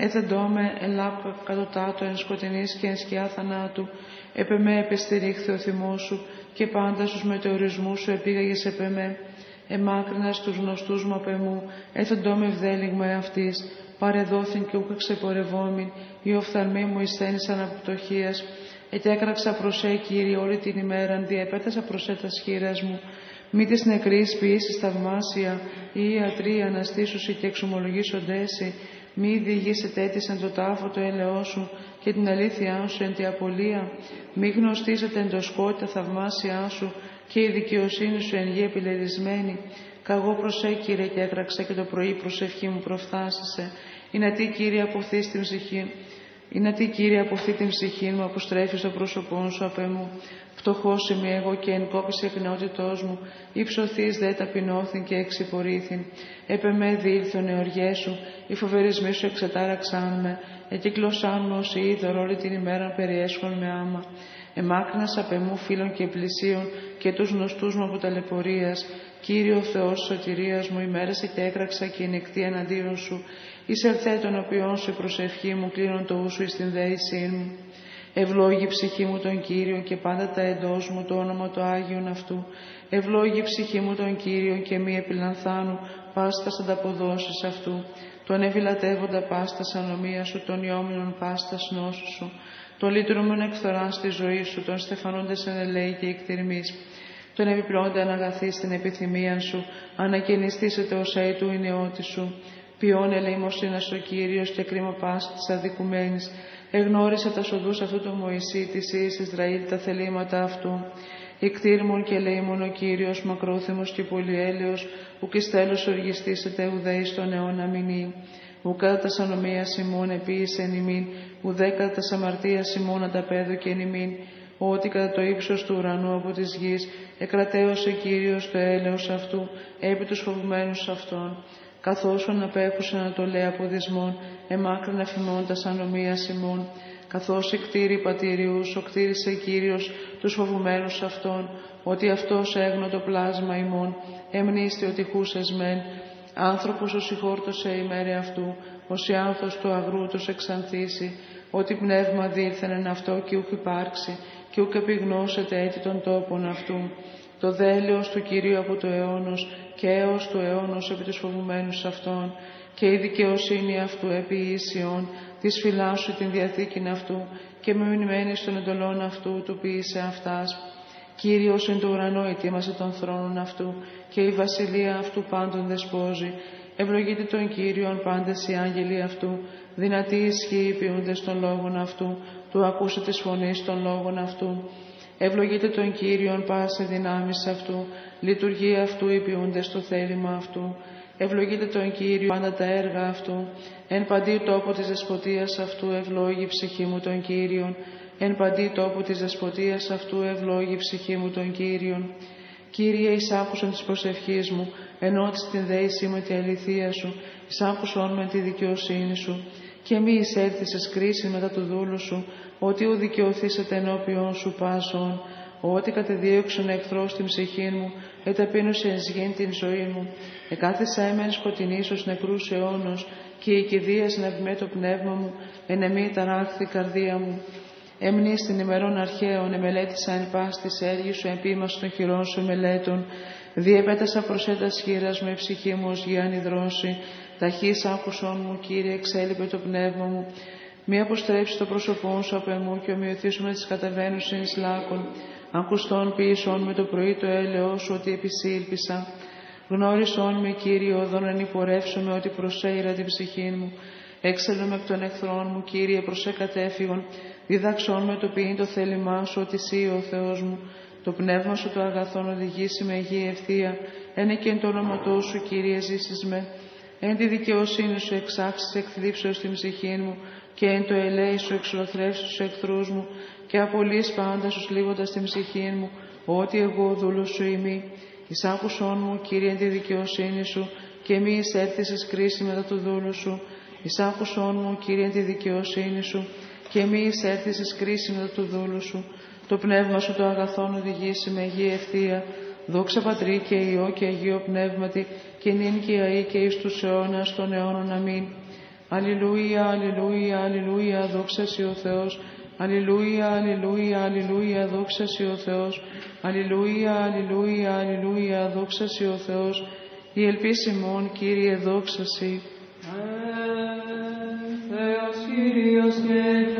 Έθεντόμε ελάπ κατωτάτω εν σκοτεινής και εν σκιά θανάτου, επεμέ επεστηρίχθη ο θυμός σου και πάντα στους μετεωρισμούς σου επήγαγες επεμέ. Εμάκρινα στους γνωστούς μου απεμού, έθεντόμε ευδέλιγμα εαυτής, παρεδόθην και ούκ ξεπορευόμην, η οφθαλμή μου εισθένησαν από πτωχίας, ετέκραξα προσέ Κύριε όλη την ημέρα, διεπέτασα προσέ τα σχήρας μου, μη της νεκρής ποιήσεις θαυμάσια, ή ιατροί αναστήσουσι και εξομολογήσοντέσι, μη διηγήσετε έτσι εν το τάφο το έλεό σου και την αλήθειά σου εν τη απολία. Μη γνωστίζετε εν το σκότη τα θαυμάσια σου και η δικαιοσύνη σου εν γη επιλερισμένη. Καγώ προσέκυρε και έκραξα και το πρωί προσευχή μου προφθάσισε. Είναι τι Κύριε από αυτή την ψυχή. Είναι τι Κύριε από αυτή την ψυχή μου που στρέφει στο πρόσωπό σου απ' εμού. Φτωχό είμαι εγώ και εν κόπηση εκνεότητό μου, υψωθή δε ταπεινώθην και εξυπορήθην. Έπε με δίλθον εωριέ σου, οι φοβερισμοί σου εξετάραξαν με, εκύκλωσάν με όσοι είδωρ όλη την ημέρα περιέσχον με άμα. Εμάκρινα απ' εμού φίλων και πλησίων και τους γνωστούς μου από ταλαιπωρίας. Κύριο Θεός σωτηρίας μου, ημέρασε και έκραξα και νεκτή εναντίον σου. Είσαι των οποίων σου προσευχή μου, κλείνω το ούσου εις την δέησή μου. Ευλόγη ψυχή μου τον Κύριο και πάντα τα εντός μου το όνομα του Άγιον αυτού. Ευλόγη ψυχή μου τον Κύριο και μη επιλανθάνου πάστα ανταποδόσεις αυτού. Τον ευηλατεύοντα πάστα ανομία σου, τον ιόμινον πάστα νόσου σου. Το λύτρομον εκθορά στη ζωή σου, τον στεφανώντες εν ελέη και εκτιρμής. Τον επιπλώντα αναγαθείς στην επιθυμία σου, ανακαινιστήσετε ως του η νεότη σου. Ποιόν ελεημοσύνας ο Κύριος και κρίμα πάστη της αδικουμένης εγνώρισε τα σοδούς αυτού του Μωυσή της Ιης Ισραήλ τα θελήματα αυτού. Ικτήρμον και λέιμον ο Κύριος μακρόθυμος και πολυέλεος, ουκ εις τέλος οργιστήσετε ουδέης στον αιώνα μηνύ. Ουκά τα σανομία ημών επίησε εν ημίν, ουδέκα τα σαμαρτία ημών ανταπέδω και εν ημίν, ότι κατά το ύψος του ουρανού από της γης εκρατέωσε Κύριος το έλεος αυτού επί τους φοβουμένους αυτών καθώς απέχουσαν να το λέει από δυσμών, εμάκρυνα φημώντας ανομία ημών, καθώς εκτήρη πατηριούς, ο κτήρισε Κύριος τους φοβουμένους αυτών, ότι αυτός έγνω το πλάσμα ημών, εμνήστη ότι χούσες μεν, άνθρωπος ο συγχώρτωσε η μέρη αυτού, ως η άνθος του αγρού τους εξανθήσει, ότι πνεύμα δίρθεν αυτό και ούχ υπάρξει, και ούκ επιγνώσετε έτη των τόπων αυτού. Το δέλεος του Κυρίου από το αιώνος και έως του αιώνος επί τους φοβουμένους αυτών. Και η δικαιοσύνη αυτού επί ίσιον, της φυλάσσου την διαθήκην αυτού και με μνημένη των εντολών αυτού του ποιήσε αυτάς. Κύριος εν το ουρανό ετοίμασε των θρόνων αυτού και η βασιλεία αυτού πάντων δεσπόζει. Ευλογείται τον Κύριον πάντες οι άγγελοι αυτού, δυνατοί ισχύοι ποιούντες των λόγων αυτού, του ακούσε της φωνής των λόγων αυτού. Ευλογείται τον Κύριον πάσε δυνάμεις αυτού, λειτουργία αυτού υπηούνται στο θέλημα αυτού. Ευλογείται τον Κύριο πάντα τα έργα αυτού. Εν παντή τόπο της δεσποτείας αυτού ευλόγη ψυχή μου τον Κύριον. Εν παντή τόπο της δεσποτείας αυτού ευλόγη ψυχή μου τον Κύριον. Κύριε, εισάκουσον της προσευχής μου, ενώτης την δέησή με τη αληθεία σου, εισάκουσον με τη δικαιοσύνη σου. Και μη εισέλθησες κρίση μετά του δούλου σου, ότι ο δικαιωθήσετε ενώπιον σου πάσον, ότι κατεδίωξον εχθρός στην ψυχή μου, εταπείνωσε εν την ζωή μου. Εκάθισα έμεν σκοτεινής ω νεκρούς αιώνος, και η κηδεία νευμέ το πνεύμα μου, εν εμή ταράχθη η καρδία μου. Έμνη στην ημερών αρχαίων, εμελέτησα εν πάστη έργης σου, επίμα των χειρών σου μελέτων. Διεπέτασα προσέτας χείρας με ψυχή μου ως γιάννη δρόση. Ταχύς άκουσον μου, κύριε, εξέλιπε το πνεύμα μου. Μη αποστρέψει το πρόσωπό σου από εμού και ομοιωθήσουμε τις καταβαίνουσιν λάκων. Ακουστών ποιησών με το πρωί το έλεό σου ότι επισήλπισα. Γνώρισόν με, Κύριε, οδόν ανυπορεύσομαι ότι προσέειρα την ψυχή μου. Έξελο με εκ των εχθρών μου, Κύριε, προσέ κατέφυγον. Διδάξον με το ποιήν το θέλημά σου, ότι εσύ ο Θεός μου. Το πνεύμα σου το αγαθόν οδηγήσει με γη ευθεία. Ένε και εν το όνομα σου, Κύριε, ζήσεις με. Εν τη δικαιοσύνη σου εξάξεις εκθλίψεως στην ψυχή μου και εν το ελέη σου εξολοθρεύσεις τους εχθρούς μου και απολύεις πάντα σου λίγοντας την ψυχή μου, ότι εγώ δούλος σου είμαι. Εισάκουσόν μου, Κύριε, τη δικαιοσύνη σου και μη εισέλθεις κρίση μετά του δούλου σου. Εισάκουσόν μου, Κύριε, τη δικαιοσύνη σου και μη εισέλθεις κρίση μετά του δούλου σου. Το πνεύμα σου το αγαθόν οδηγήσει με γη ευθεία. Δόξα Πατρί και Υιό και Αγίο Πνεύματι και νυν και αή και εις τους αιώνας των αιώνων. Αμήν. Αλληλούια, αλληλούια, αλληλούια, δόξα ο Θεός. Αλληλούια, αλληλούια, αλληλούια, δόξα ο Θεός. Αλληλούια, αλληλούια, αλληλούια, δόξα ο Θεός. Η ελπίσιμον, Κύριε, δόξα Σοι. Θεός Κύριος και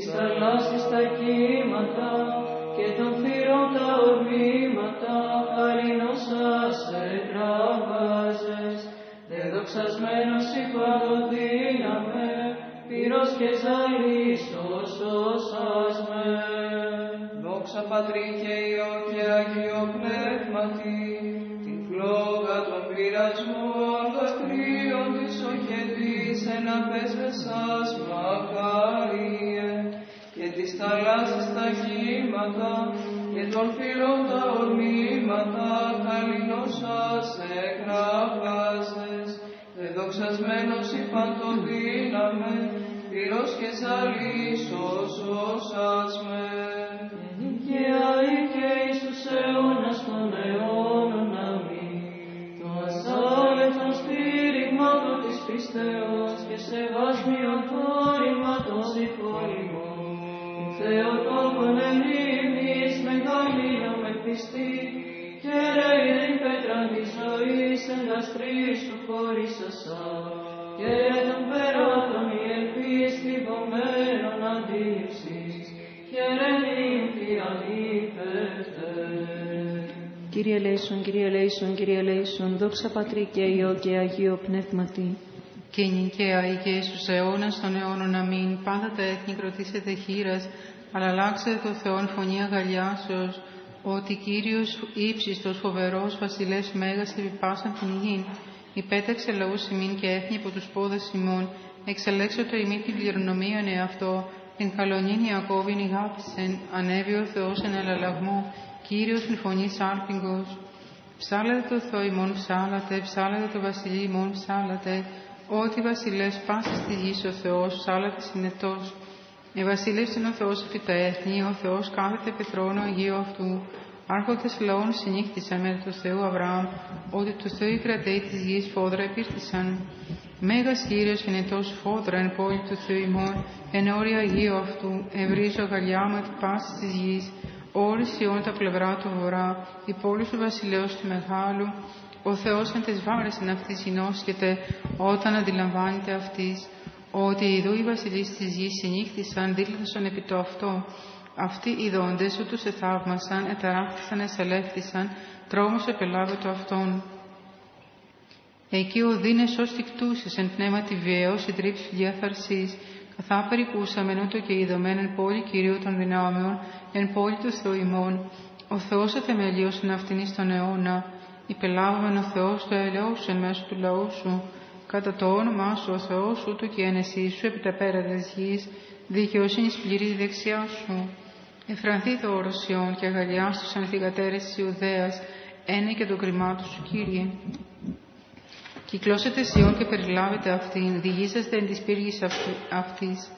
της θαλάσσης τα κύματα και των θύρων τα ορμήματα χαλινώσας εκραβάζες δεδοξασμένος η παντοδύναμε πυρός και ζαλής σώσας με. Δόξα Πατρί και Υιό και Αγίο Πνεύματι, την φλόγα των πειρασμών δακρύων της οχετής εν απέσβεσας μακάριε και της θαλάσσης τα κύματα και των φύλων τα ορμήματα χαλινώσας εκραβάζες δεδοξασμένος η παντοδύναμε πυρός και ζαλής σώσας με. Και αή και εις τους αιώνας των αιώνων αμήν. Το ασάλευτον στήριγμα το της πίστεως και σεβάσμιο θόρυμα των συγχωρημών. Θεοτόπων εμείς μεγαλύνω με πιστή και ρέει την πέτρα της ζωής εν γαστρή σου χωρίς ασά. και των περάτων η ελπίς λιπομένων αντίληψης, χαιρετήν τη ανήπευτε. Κύριε Λέησον, Κύριε Λέησον, Κύριε Λέησον, δόξα Πατρί και Υιό και Αγίο Πνεύματι. Και νικαία ή και εις τους αιώνας των αιώνων αμήν, πάντα τα έθνη κρατήσετε χείρας, αλλά αλλάξετε το Θεόν φωνή αγαλιάσεως, ότι Κύριος ύψιστος φοβερός βασιλεύς μέγας επί πάσαν την γη, υπέταξε λαούς ημίν και έθνη από τους πόδες ημών, εξελέξω το ημί την κληρονομίαν εαυτό, την καλονήν Ιακώβην ηγάπησεν, ανέβη ο Θεός εν αλλαλαγμό, Κύριος την φωνή σάλπιγγος. Ψάλατε το Θεό ημών ψάλατε, ψάλατε το βασιλεί ημών ψάλατε, ότι βασιλεύς πάσης στη γης ο Θεός, ψάλατε συνετός. Ε, βασιλεύς είναι ο Θεός επί τα έθνη, ο Θεός κάθεται επί θρόνο Αγίου αυτού. Άρχοντες λαών συνήχθησαν με το Θεού Αβραάμ, ότι του Θεού οι κρατέοι της γης φόδρα επήρθησαν. Μέγας Κύριος γενετός φόδρα εν πόλη του Θεού ημών, εν όρια Αγίου αυτού, ευρύζω αγαλιά με την πάσης της γης, όρις Ιών τα πλευρά του βορρά, η πόλη του βασιλέως του μεγάλου, ο Θεός εν τες βάρες εν αυτής γινώσκεται, όταν αντιλαμβάνεται αυτής, ότι ειδού οι βασιλείς της γης συνήχθησαν, δήλωσαν επί το αυτό. Αυτοί οι δόντες ούτως εθαύμασαν, εταράχθησαν, εσελεύθησαν, τρόμος επελάβε το αυτόν. Εκεί ο δίνες ως τικτούσες εν πνεύματι βιαίος η τρίψη διαθαρσής, καθά περικούσαμεν ούτω και ειδωμέν εν πόλη Κυρίου των δυνάμεων, εν πόλη του Θεού ημών. Ο Θεός εθεμελίωσεν αυτήν εις τον αιώνα, υπελάβαμεν ο Θεός το ελαιός εν μέσω του λαού σου, κατά το όνομά σου ο Θεός ούτω και η σου επί τα πέρα της γης, δικαιοσύνης πληρή η δεξιά σου. Εφρανθεί το οροσιόν και αγαλιάς στους ανθηγατέρες της Ιουδαίας, ένε και το κρυμάτο σου, Κύριε. Κυκλώσετε Σιών και περιλάβετε αυτήν, διηγήσαστε εν της πύργης αυτής.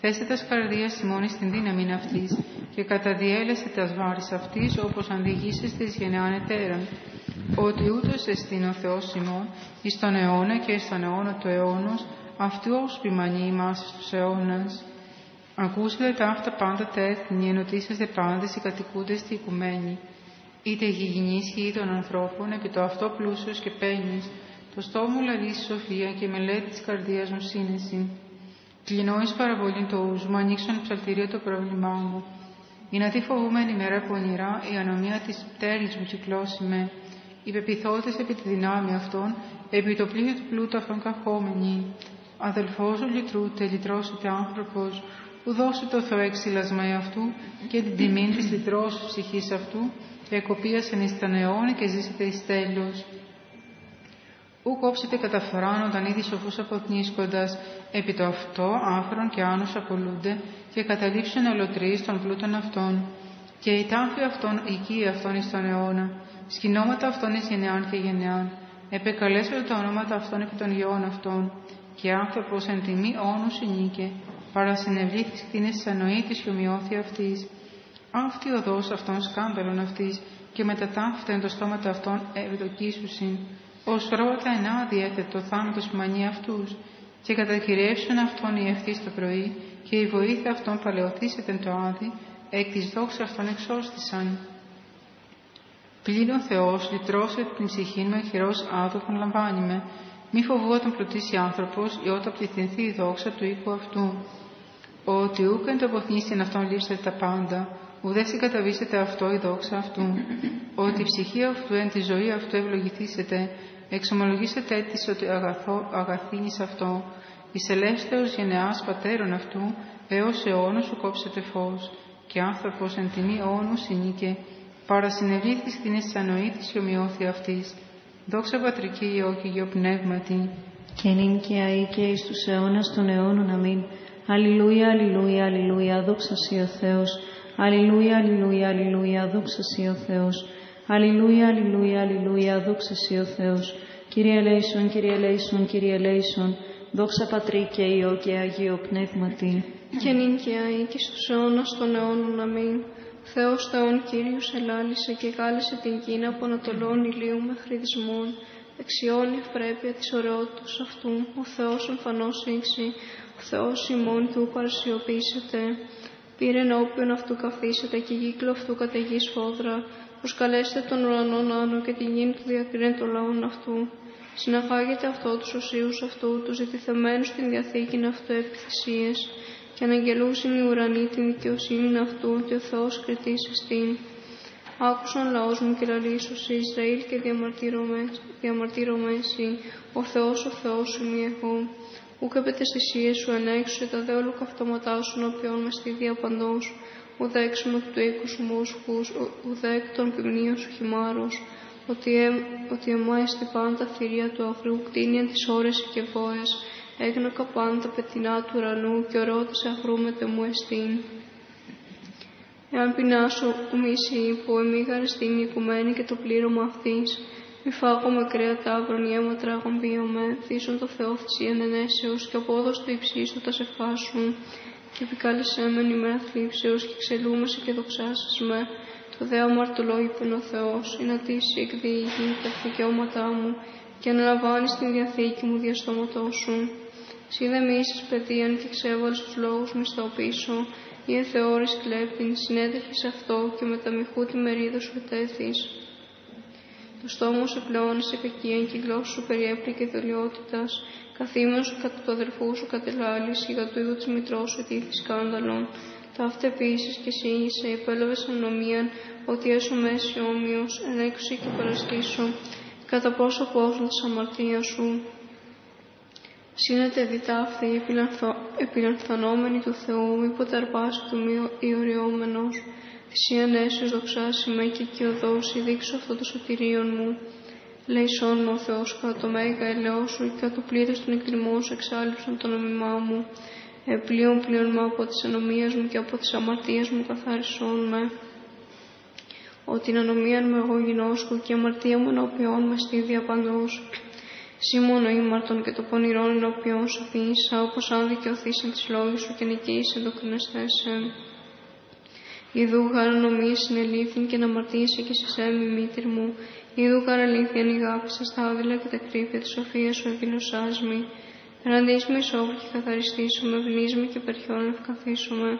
Θέστε τας σκαρδία μόνη στην δύναμη αυτής και καταδιέλεστε τας βάρης αυτής, όπως αν διηγήσεστε εις γενεάν ετέραν. Ότι ούτως εστίν ο Θεός ημών, εις τον αιώνα και εις τον αιώνα του αιώνος, αυτού ως ποιμανεί ημάς εις τους αιώνας. Ακούσετε τα αυτά πάντα τα έθνη, ενωτήσεστε πάντες οι κατοικούντες στη οικουμένη. Είτε γηγενείς ή των ανθρώπων, επί το αυτό πλούσιος και πένις, το στόμο λαλή σοφία και μελέτη της καρδίας μου σύνεση. Κλεινώ εις παραβολή το ούς μου, ανοίξω ψαλτηρίο το πρόβλημά μου. Η να τη φοβούμενη μέρα πονηρά, η ανομία της πτέρης μου κυκλώσει με. Οι πεπιθώτες επί τη δυνάμει αυτών, επί το πλοίο του πλούτου αυτών καχόμενοι. Αδελφός ο λυτρούτε, λυτρώσετε άνθρωπος, που δώσει το Θεό εξυλασμα αυτού και την τιμή της λυτρώσου ψυχής αυτού, και εκοπίασεν εις τα αιώνα και ζήσετε εις τέλος. Ού κόψετε καταφοράν όταν ήδη σοφούς αποκνίσκοντας, επί το αυτό άφρον και άνους απολούνται και καταλήψουν ολοτρείς των πλούτων αυτών. Και η τάφη αυτών οικεί αυτών εις τον αιώνα, σκηνώματα αυτών εις γενεάν και γενεάν, επεκαλέσω τα ονόματα αυτών επί των γεών αυτών, και άνθρωπος εν τιμή όνου συνήκε, παρασυνευλήθης κτίνες της ανοήτης και ομοιώθη αυτής. Αυτή οδός αυτών σκάνδαλον αυτής, και με τα ταύτα εν το στόματα αυτών ευδοκίσουσιν, ως ρότα ενά διέθετο θάνατος μανεί αυτούς, και κατακυριεύσουν αυτόν οι ευθύς το πρωί, και η βοήθεια αυτών παλαιοθήσεται το άδει, εκ της δόξας αυτών εξώστησαν. Πλήρων Θεός, λυτρώσε την ψυχή μου εχειρός άδοχον λαμβάνει με, μη φοβόταν πλουτίσει άνθρωπος, ή όταν πληθυνθεί η δόξα του οίκου αυτού. Ότι ούκ εν το αποθνήσει αυτόν λείψετε τα πάντα, ουδέ συγκαταβήσετε αυτό η δόξα αυτού. Ότι η ψυχή αυτού εν τη ζωή αυτού ευλογηθήσετε, εξομολογήσετε της ότι αγαθό, αγαθήνης αυτό, εις ελεύθερος γενεάς πατέρων αυτού, έως αιώνος σου κόψετε φως, και άνθρωπος εν τιμή αιώνου συνήκε, παρασυνευλήθης την αισθανοήτης και ομοιώθη αυτής. Δόξα Πατρική Υιό και Υιό Πνεύματι. Και νυν και αεί και εις τους αιώνας των αιώνων αμήν. Αλληλούια, αλληλούια, αλληλούια, δόξα Σύ ο Θεός. Αλληλούια, αλληλούια, αλληλούια, δόξα Σύ ο Θεός. Αλληλούια, αλληλούια, αλληλούια, δόξα Σύ ο Θεός. Κύριε Λέησον, Κύριε Λέησον, Κύριε Λέησον, δόξα Πατρί και Υιό και Αγίο Πνεύματι. Και νυν και αεί και στους αιώνας των αιώνων αμήν. Θεός Θεόν Κύριος ελάλησε και κάλεσε την Κίνα από Ανατολών ηλίου μέχρι δυσμών, εξιώνει ευπρέπεια της ωραιότητας αυτού, ο Θεός εμφανώς ήξη, ο Θεός ημών του παρασιοποιήσετε, πήρε ενώπιον αυτού καθίσετε και κύκλο αυτού καταιγής φόδρα, προσκαλέστε τον ουρανόν άνω και την γη του διακρίνε των λαών αυτού. Συναγάγεται αυτό τους οσίους αυτού, τους ζητηθεμένους στην Διαθήκη αυτού επιθυσίες, και αναγγελούσιν οι ουρανοί την δικαιοσύνη αυτού, ότι ο Θεός κριτής εστίν. Άκουσαν λαός μου και λαλήσωση Ισραήλ και διαμαρτύρωμαι εσύ, ο Θεός, ο Θεός σου μη εγώ. Ούκ επί τις θυσίες σου ενέξουσε τα δε ολοκαυτώματά σου νοποιών μες στη διαπαντός, ουδέ έξω του οίκου σου μόσχους, ουδέ εκ των ποιμνίων σου χυμάρος, ότι, ε, ότι εμά στη πάντα θηρία του αγρού, κτίνια τις ώρες και βόες, έγνωκα πάντα πετεινά του ουρανού και ορώτησε αγρού με μου εστίν. Εάν πεινάσω, μίση που εμίγαρε στην οικουμένη και το πλήρωμα αυτής, μη φάγω με κρέα τάβρον ή αίμα τράγων με, θύσον το Θεό θυσίαν ενέσεως και απόδος του υψίστου τα σε φάσουν, και επικάλεσέ με ημέρα θλίψεως και ξελούμεσαι και δοξάσας με, το δε αμαρτωλό είπεν ο Θεός, ή να τύσει εκδιηγεί τα δικαιώματά μου και αναλαμβάνει την διαθήκη μου διαστόματός σου. Σύ δε μίσης παιδείαν και ξέβαλες τους λόγους μου στο πίσω, ή εθεώρης κλέπτην, συνέτεχες αυτό και με τα μυχού τη μερίδα σου ετέθης. Το στόμα σου σε κακία και η γλώσσα σου περιέπληκε δολιότητας, καθήμενος σου κατά του αδερφού σου κατελάλης, και κατά του είδου της μητρός σου ετήθη σκάνδαλον. Ταύτε επίσης και σύγησε, υπέλαβε ανομίαν, ότι έσω μέση όμοιος, ενέκουσε και παραστήσω, κατά πόσο πόσον της αμαρτία σου. Σύνεται διτά αυτή η επιλανθανόμενη του Θεού, μήποτε αρπάσει του μη ιωριόμενος, θυσίαν έσως δοξάσιμε και οικειοδός, δείξω αυτό το σωτηρίον μου. Λέει σόν ο Θεός κατά το μέγα ελαιό σου και κατά το πλήθος των εκτιμών σου εξάλληψαν το νομιμά μου. Επλέον πλέον από τις ανομίες μου και από τις αμαρτίες μου καθάρισόν με. Ότι την ανομία μου εγώ γινώσκω και αμαρτία μου ενώπιόν με στη διαπαντός. Σύ μόνο ήμαρτον και το πονηρόν ενώπιόν σου αφήνισα, όπως αν δικαιωθείς εν τις λόγες σου και νικήσεις το κρινεστέσεν. Ιδού γάρα νομίες συνελήφθην και να μαρτύεσαι και σε σέμι μήτρη μου. Ιδού γάρα αλήθεια νηγάπησα στα άδειλα και τα κρύφια της σοφίας σου επιλωσάς μη. Εναντίς με ισόβου και καθαριστήσουμε, βλείς με και περχιόν ευκαθίσουμε.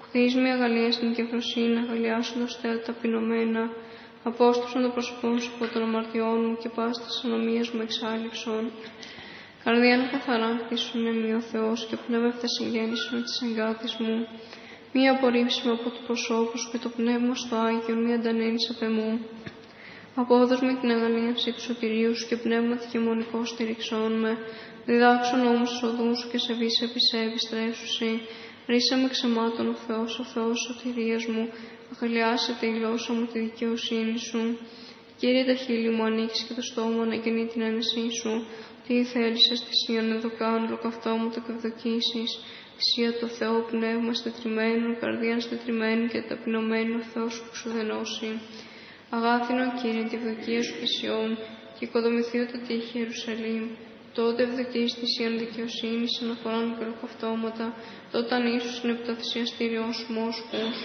Κουθείς με αγαλία στην κεφροσύνη, αγαλιάσοντας τα ταπεινωμένα. Απόστρεψαν το πρόσωπό σου από των αμαρτιών μου και πάστα της ανομίας μου εξάλληψον. Καρδιά να καθαρά χτίσουν εμεί ο Θεός και πνεύμα με της εγκάτης μου μη απορρίψιμο από το προσώπου σου και το πνεύμα στο Άγιο, μη αντανένει απ' εμού. Απόδος με την αγαλίαση του σωτηρίου σου και πνεύμα τυχαιμονικό στηριξών με, διδάξουν όμω τους οδούς σου και σε βίσε επισέβη στρέψουσι. Ρίσα με ξεμάτων ο Θεός, ο Θεός σωτηρίας μου, αγαλιάσε τη γλώσσα μου τη δικαιοσύνη σου. Κύριε τα χείλη μου ανοίξεις και το στόμα να γεννεί την ένεσή σου. Τι θέλησε στη σιαν εδώ κάνω, καυτό μου το ευδοκίσεις. Σία το Θεό πνεύμα στετριμένο, καρδία στετριμένη και ταπεινωμένη ο Θεός που σου δενώσει. Αγάθινο Κύριε τη ευδοκία σου φυσιών και οικοδομηθεί το τύχη Ιερουσαλήμ. Τότε ευδοκείς τη Ιαν δικαιοσύνης αναφορά με περοκαυτώματα, τότε αν ίσως είναι επιταθυσιαστήριό σου μόσχους.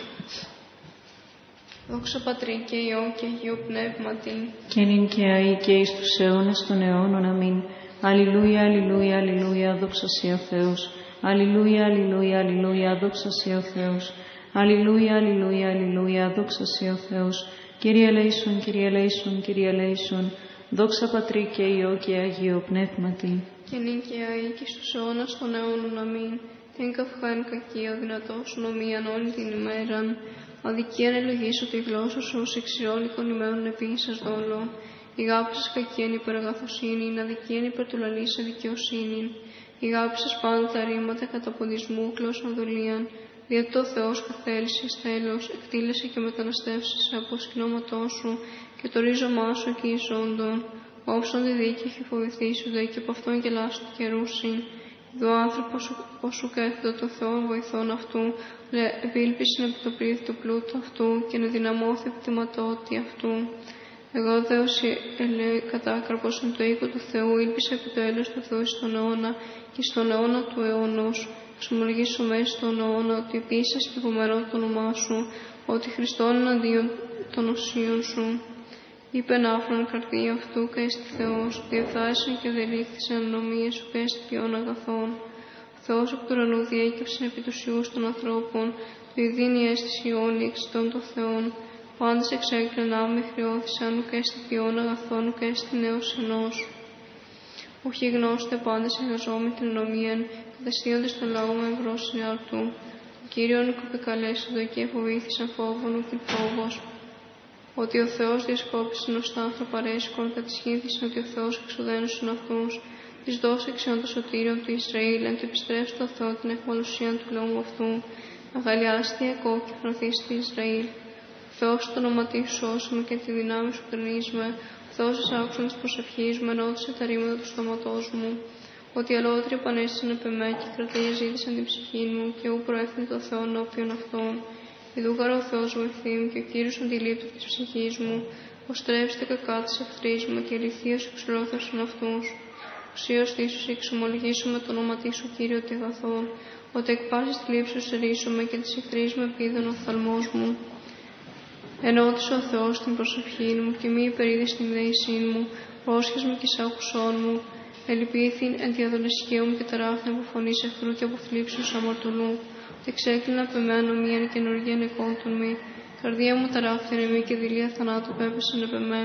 Δόξα Πατρί και Υιό και Αγίο Πνεύματι. Και νυν και αεί και εις τους αιώνας των αιώνων. Αμήν. Αλληλούια, αλληλούια, αλληλούια, δόξα ο Θεός. Αλληλούια, αλληλούια, αλληλούια, δόξα σε ο Θεός. Αλληλούια, αλληλούια, αλληλούια, δόξα σε ο Θεός. Κύριε Λέησον, Κύριε Λέησον, Κύριε Λέησον, δόξα Πατρί και Υιό και Αγίο Πνεύματι. Και νυν και αεί και στους αιώνας των αιώνων αμήν. Την καυχάν κακία ο δυνατός νομίαν όλη την ημέραν. Αδικίαν ελογήσω τη γλώσσα σου ως εξιόλικων ημέρων επίσης δόλο. Η γάπη σας κακίαν υπεραγαθοσύνη, αδικίαν υπερ του λαλήσα δικαιοσύνη. Η σας πάντα τα ρήματα καταποντισμού, κλώσεων δουλείαν, διότι το Θεός καθέλησες τέλος, εκτήλεσε και μεταναστεύσεις από σκηνώματό σου και το ρίζωμά σου εκεί ζώντων. Όψον τη δίκη έχει φοβηθήσονται και από αυτόν γελάσου και ρούσιν. Δω άνθρωπος σου κάθετο το Θεό βοηθών αυτού, επίλπιση επί το πλήθη του πλούτου αυτού και να δυναμώθη επί αυτού. Εγώ δέωση ελέη κατάκραπος εν το οίκο του Θεού, ήλπισε επί το έλεος του Θεού στον αιώνα και στον αιώνα του αιώνος. Ξομολογήσω μέσα στον αιώνα ότι επίσης και υπομερώ το όνομά σου, ότι Χριστόν εναντίον των οσίων σου. Είπε άφρον καρδία αυτού και έστι Θεός, διεφθάσαν και δελήφθησαν νομίες σου και έστι ποιόν αγαθών. Ο Θεός από του ουρανού διέκυψε επί τους ιούς των ανθρώπων, του ειδίνει αίσθηση όνει εξητών των Θεών. Πάντες εξέκλαινα με χρεώθησαν ουκ έστι ποιόν αγαθών ουκ έστι νέος ενός. Ουχή γνώστε πάντες εργαζόμενοι την ενομίαν, καταστήνονται στον λαό με ευρώσει αρτού. Ο Κύριον οικοπεκαλέσαντο και φοβήθησαν φόβον ουκ φόβος. Ότι ο Θεός διασκόπησε νοστά άνθρωπα ρέσκον, κατησχύνθησαν ότι ο Θεός εξοδένωσαν αυτού, της δώσει εξαιών το σωτήριο του Ισραήλ, εν του επιστρέψει το Θεό την εχμαλουσία του λαού αυτού, αγαλιάστη εκό και φρονθήστη Ισραήλ. Θεός το όνομα σου σώσουμε και τη δυνάμει σου κρινίσμε, Θεός της άκουσαν τη προσευχής μου, ενώτησε τα ρήματα του στόματός μου. Ότι αλότρια επανέστησαν επ' εμέ και κρατεία ζήτησαν την ψυχή μου, και ού προέθνει το Θεό ενώπιον αυτών. Ιδούγαρο ο Θεός μου ευθύνη και ο κύριος αντιλήπτου τη ψυχής μου, ω τρέψτε κακά της εχθρής μου και αληθεία εξολόθρωσαν αυτούς. Ουσίως θύσου εξομολογήσουμε το όνομα της σου, κύριο τη αγαθό, ότι εκ πάσης θλίψη ρίσουμε και της εχθρής μου επίδων ο θαλμός μου. Ενώτησε ο Θεός την προσευχή μου και μη υπερίδη στην δέησή μου, πρόσχεσμα και σάκουσόν μου, ελυπήθην εν διαδονεσχέου μου και ταράφθεν από φωνή εχθρού και από θλίψεως αμαρτωλού, και ξέκλεινα από εμένα μίαν καινούργια νεκόντων μη, καρδία μου ταράφθεν εμεί και δηλία θανάτου πέπεσαν επ' εμέ.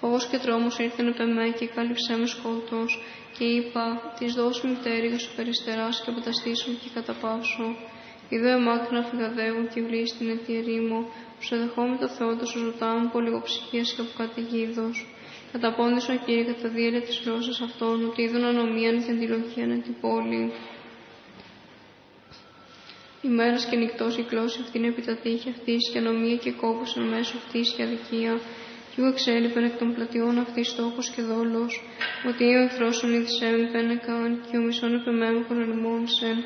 Φόβο και τρόμος ήρθαν επ' εμέ και κάλυψέ με σκότος, και είπα, της δώσου μου τέριγα σου περιστεράς και αποταστήσω και καταπάσω. Είδω εμάκρυνα φυγαδεύουν και βλύει στην αιτιερή μου, σου δεχόμαι το Θεό του ζωτά μου από λιγοψυχίας και από καταιγίδο. Καταπώντησον Κύριε κατά διέλε της γλώσσας αυτών, ότι είδουν ανομίαν και αντιλογίαν εν την πόλη. Ημέρας και νυχτός η γλώσσα αυτήν επί τα τείχη αυτής και ανομία και κόπο εν μέσω αυτής και αδικία. Κι εγώ εξέλιπεν εκ των πλατιών αυτής στόχος και δόλος, ότι ο εχθρός σου είδησε με πένεκαν και ο μισόν επεμέμου κορελμόνσεν,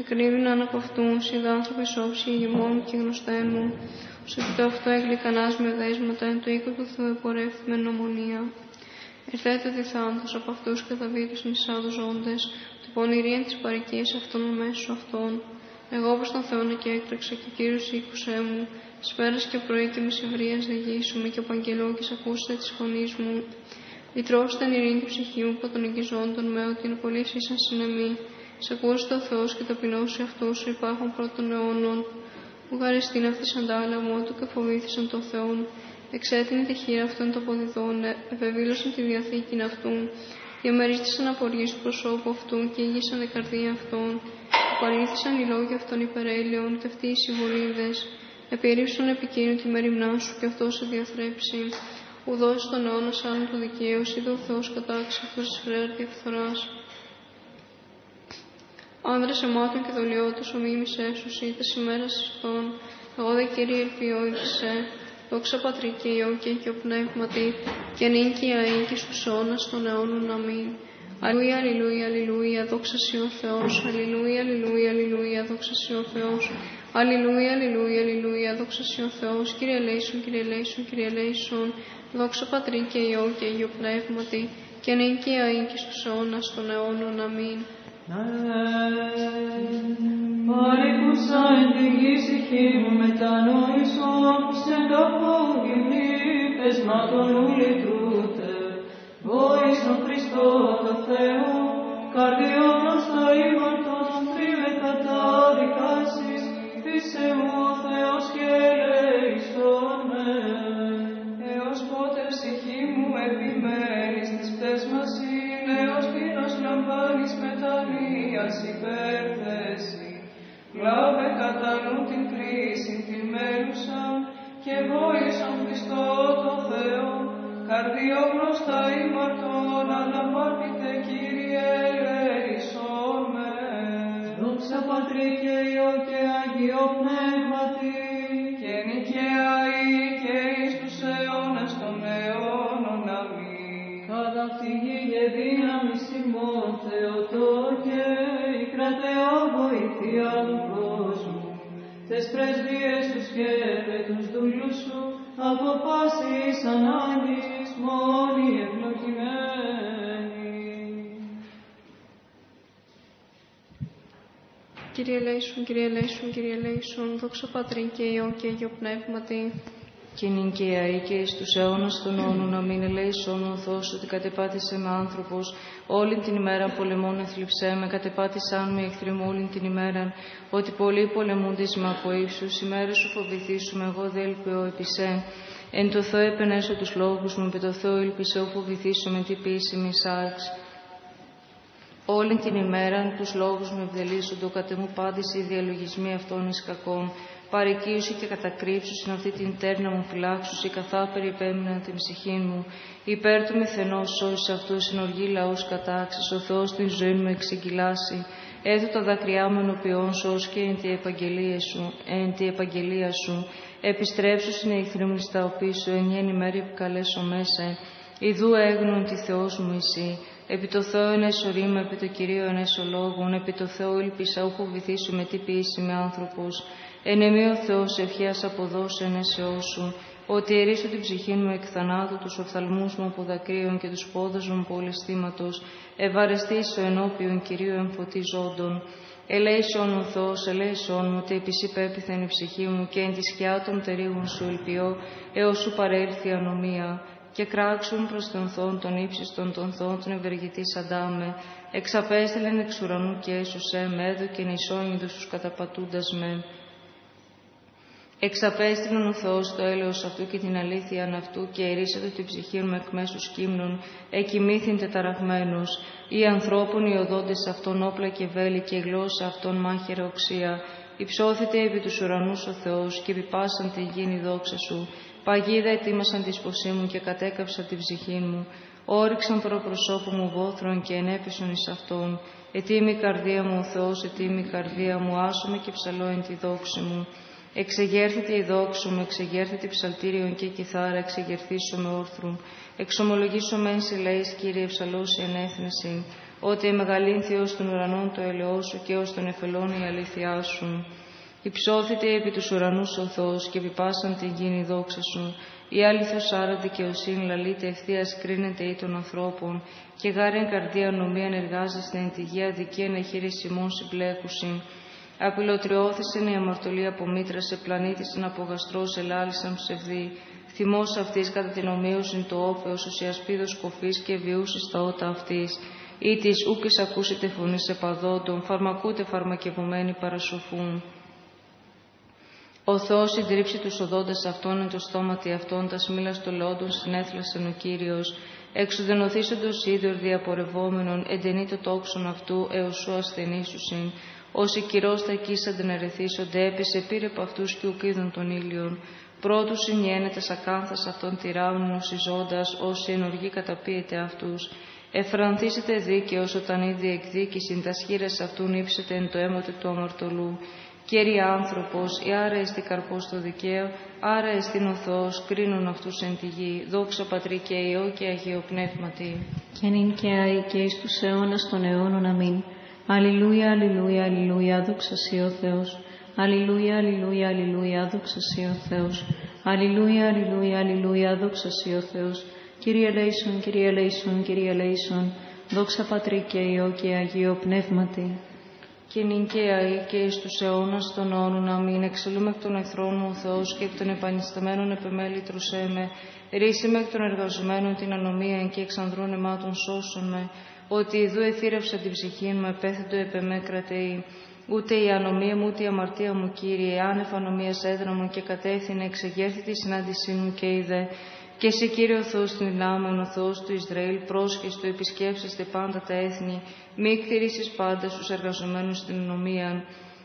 εκρύβηναν από αυτούν, σιδάνθρωπε όψη ηγεμών και γνωστέ μου. Σε το αυτό έγλυκανάς με δέσματα εν το οίκο του Θεού επορεύθη με νομονία. Ερθέτε διθάντως από αυτούς καταβήτους νησάδους ζώντες, του πονηρίαν της παρικίας αυτών μέσω αυτών. Εγώ προς τον Θεό και έκτρεξα και Κύριος ήκουσέ μου, σπέρας και πρωί και μεσηβρίας δεγίσουμε και απαγγελώκης ακούστε της φωνής μου. Λυτρώστε την ειρήνη την ψυχή μου από τον εγκυζόντων με ότι είναι πολύ ήσαν συνεμή. Σε ακούστε ο Θεός και ταπεινώσει αυτούς σου υπάρχουν πρώτων αιώνων. Που γαριστήν αυτής αντάλλαγμα του και φοβήθησαν τον Θεόν. Εξέτεινε τη χείρα αυτών των ποδηδών, ευεβήλωσαν τη διαθήκη αυτούν, διαμερίστησαν απορίες του προσώπου αυτού και ήγησαν η καρδία αυτών. Απαρήθησαν οι λόγοι αυτών υπερέλαιων και αυτοί οι συμβολίδε. Επίρρηψαν επικίνδυνο τη μεριμνά σου και αυτό σε διαθρέψει. Ουδός στον αιώνα άλλον του δικαίου, είδε ο Θεός κατάξει αυτού τη χρέα διαφθορά. Άνδρες εμάτων και δολιώτους ομίμησέ σου είτε ημέρας αυτών, εγώ δε Κύριε ελπιόηδησε, δόξα Πατρί και Υιό και Υιό Πνεύματι, και νίκη αή και στους αιώνας των αιώνων αμήν. Αλληλούια, αλληλούια, αλληλούια, δόξα Σύ ο Θεός, αλληλούια, αλληλούια, αλληλούια, δόξα Σύ ο Θεός, αλληλούια, αλληλούια, αλληλούια, δόξα Σύ ο Θεός, Κύριε Λέησον, Κύριε Λέησον, Κύριε Λέησον, δόξα Πατρί και Υιό και Υιό Πνεύματι, και νίκη αή και στους αιώνας των αιώνων. Αμήν. Παρήκουσα εν τη γη ψυχή μου μετανόησο, σε τόπο γυμνή, πεσμάτων μου λυτρούτε. Βόησον Χριστός το Θεός, καρδιόν στο ήμαρτον, τρίμε κατάδικασεις, φύσε μου ο Θεός και ελέησον με. Έως πότε ψυχή μου επιμένεις της πτέσμας είναι, ως τίνος λαμβάνεις μετανοίας υπέρθεση. Λάβε κατά νου την κρίση την μέλουσα και βόησον Χριστός το Θεό, καρδιό μπροστά ημαρτών, αναπάρτητε Κύριε ελέησον με. Δόξα Πατρί και Υιό και Αγίο Πνεύματι, Κύριε Λέησον, Κύριε Λέησον, Κύριε Λέησον, δόξα Πατρί και Υιό και Υιό Πνεύματι, και νυν και αή και εις τους αιώνας των αιώνων να μην ελέησον ο Θεός ότι κατεπάτησε με άνθρωπος όλη την ημέρα πολεμών εθλιψέ με κατεπάτησαν με εχθροί μου όλη την ημέρα ότι πολλοί πολεμούντες με από ύψους ημέρες σου φοβηθήσουμε εγώ δε ελπιώ επισέ εν το Θεό επενέσω τους λόγους μου επί το Θεό ελπισέ φοβηθήσουμε τι ποιήση μη σάρξ Όλη την ημέρα τους λόγους μου ευδελίσσονται, κατ' μου πάντης οι διαλογισμοί αυτών εις κακών. Παρεκείωση και κατακρύψου στην αυτή την τέρνα μου φυλάξουσι, καθά περιπέμειναν την ψυχή μου. Υπέρ του μηθενός σώσει αυτού, συνοργή λαού κατάξει, ο Θεός την ζωή μου εξεγγυλάσει. Έθω τα δάκρυά μου ενωπιών σως και εν τη επαγγελία σου, εν τη επαγγελία σου. Επιστρέψου στην εχθρή μου στα οποία σου, εν γέννη μέρη επικαλέσω μέσα. Ιδού έγνων τη Θεός μου εσύ. Επί το Θεό ενέσω ρήμα, επί το Κυρίο ενέσω λόγων, επί το Θεό ήλπισα, ούχο βυθίσου με τι ποιήσει με άνθρωπος. Εν εμή ο Θεός ευχιάς αποδώσει ενέσεώ σου, ότι ερίσω την ψυχή μου εκ θανάτου, τους οφθαλμούς μου από δακρύων και τους πόδους μου από ολιστήματος, ευαρεστήσω ενώπιον Κυρίου εμφωτιζόντων. Ελέησον ο Θεός, ελέησον μου, ότι επισή πέπιθεν η ψυχή μου και εν της σκιά των τερίγων σου ελπιώ, έως σου παρέλθει ανομία και κράξουν προς τον θόν των ύψιστον των θόν των ευεργητής Αντάμε, εξαπέστελεν εξ ουρανού και έσωσε με έδωκεν ισόνιδος τους καταπατούντας με. Εξαπέστειλον ο Θεός το έλεος αυτού και την αλήθεια αυτού και ερίσατε την ψυχή μου εκ μέσου σκύμνων, εκοιμήθην τεταραγμένους, ή ανθρώπων οι οδόντες αυτών όπλα και βέλη και η γλώσσα αυτών μάχαιρα οξία, υψώθητε επί τους ουρανούς ο Θεός και επιπάσαν την γίνει δόξα σου, παγίδα ετοίμασαν τη σποσή μου και κατέκαψαν την ψυχή μου, όριξαν προπροσώπου μου βόθρων και ενέπισον εις αυτόν, ετοίμη καρδία μου ο Θεός, ετοίμη καρδία μου, άσομαι και ψαλώ εν τη δόξη μου, Εξεγέρθητε η δόξου μου, εξεγέρθητε ψαλτήριον και κιθάρα, εξεγερθήσω με όρθρου. Εξομολογήσω μεν σε λαείς, Κύριε, ευσαλώσει ενέθνεση, ότι μεγαλύνθη ως των ουρανών το ελαιό σου και ως των εφελών η αλήθειά σου. Υψώθητε επί τους ουρανούς ο Θεός και επιπάσαν την γίνει δόξα σου. Η άλυθος άρα δικαιοσύνη λαλείται ευθείας κρίνεται ή των ανθρώπων και γάρεν καρδία νομία εργάζεστε εν τη γη αδικία να χείρισιμών συμπλέκουσιν Απειλωτριώθησεν η αμαρτωλή από μήτρα σε πλανήτη στην απογαστρός ελάλησαν ψευδή. Θυμός αυτής κατά την ομοίωση το όφεο, ουσιασπίδο κοφής και βιούσης στα ότα αυτής. Ή της ούκης ακούσετε φωνής παδόντων, φαρμακούτε φαρμακευμένοι παρασοφούν. Ο Θεό συντρίψει τους οδόντες αυτών εν το στόματι αυτών, τας σμήλα των λόντων συνέθλασεν ο κύριος. Εξουδενωθήσαντο ίδιο διαπορευόμενον, εντενεί το τόξον αυτού έως σου ασθενήσουσιν. Όσοι κυρός θα εκείσανται να ρεθίσονται, έπεσε πήρε από αυτούς και ουκίδων των ήλιων. Πρώτους συνιένεται σακάνθας αυτών τυράουν νοσιζώντας, όσοι ενοργή καταπίεται αυτούς. Εφρανθήσετε δίκαιος όταν ήδη εκδίκηση τας σχήρες αυτούν ύψετε εν το αίμα του αμαρτωλού. Κύριε άνθρωπος, η άρα εστί καρπός το δικαίο, άρα εστίν ο Θεός, κρίνουν αυτούς εν τη γη. Δόξα Πατρί και Υιό και Αγίο Πνεύματι. Και νυν και αεί και εις τους αιώνας των αιώνων αμήν. Αλληλούια, αλληλούια, αλληλούια, δόξα Σύ ο Θεός. Αλληλούια, αλληλούια, αλληλούια, δόξα Σύ ο Θεός. Αλληλούια, αλληλούια, αλληλούια, δόξα Σύ ο Θεός. Κύριε Λέησον, Κύριε Λέησον, Κύριε Λέησον, δόξα Πατρί και Υιό και Αγίο Πνεύματι. Και νυν και αεί και εις τους αιώνας των αιώνων αμήν, εξελούμε εκ των εχθρών μου ο Θεός και εκ των επανισταμένων επεμέλητρους έμε, ρίσιμε εκ των εργαζομένων την ανομία και εξανδρών αιμάτων σώσον με, ότι ειδού εθύρευσα την ψυχή μου, επέθετο επεμέ κρατεή. Ούτε η ανομία μου, ούτε η αμαρτία μου, Κύριε, άνευ ανομίας μου και κατεύθυνε, εξεγέρθη τη συνάντησή μου και είδε. Και εσύ, Κύριο Θεός του Ιλάμεν, ο Θεός του Ισραήλ, πρόσχεστο, επισκέψεστε πάντα τα έθνη, μη κτηρήσεις πάντα στους εργαζομένους στην ανομία.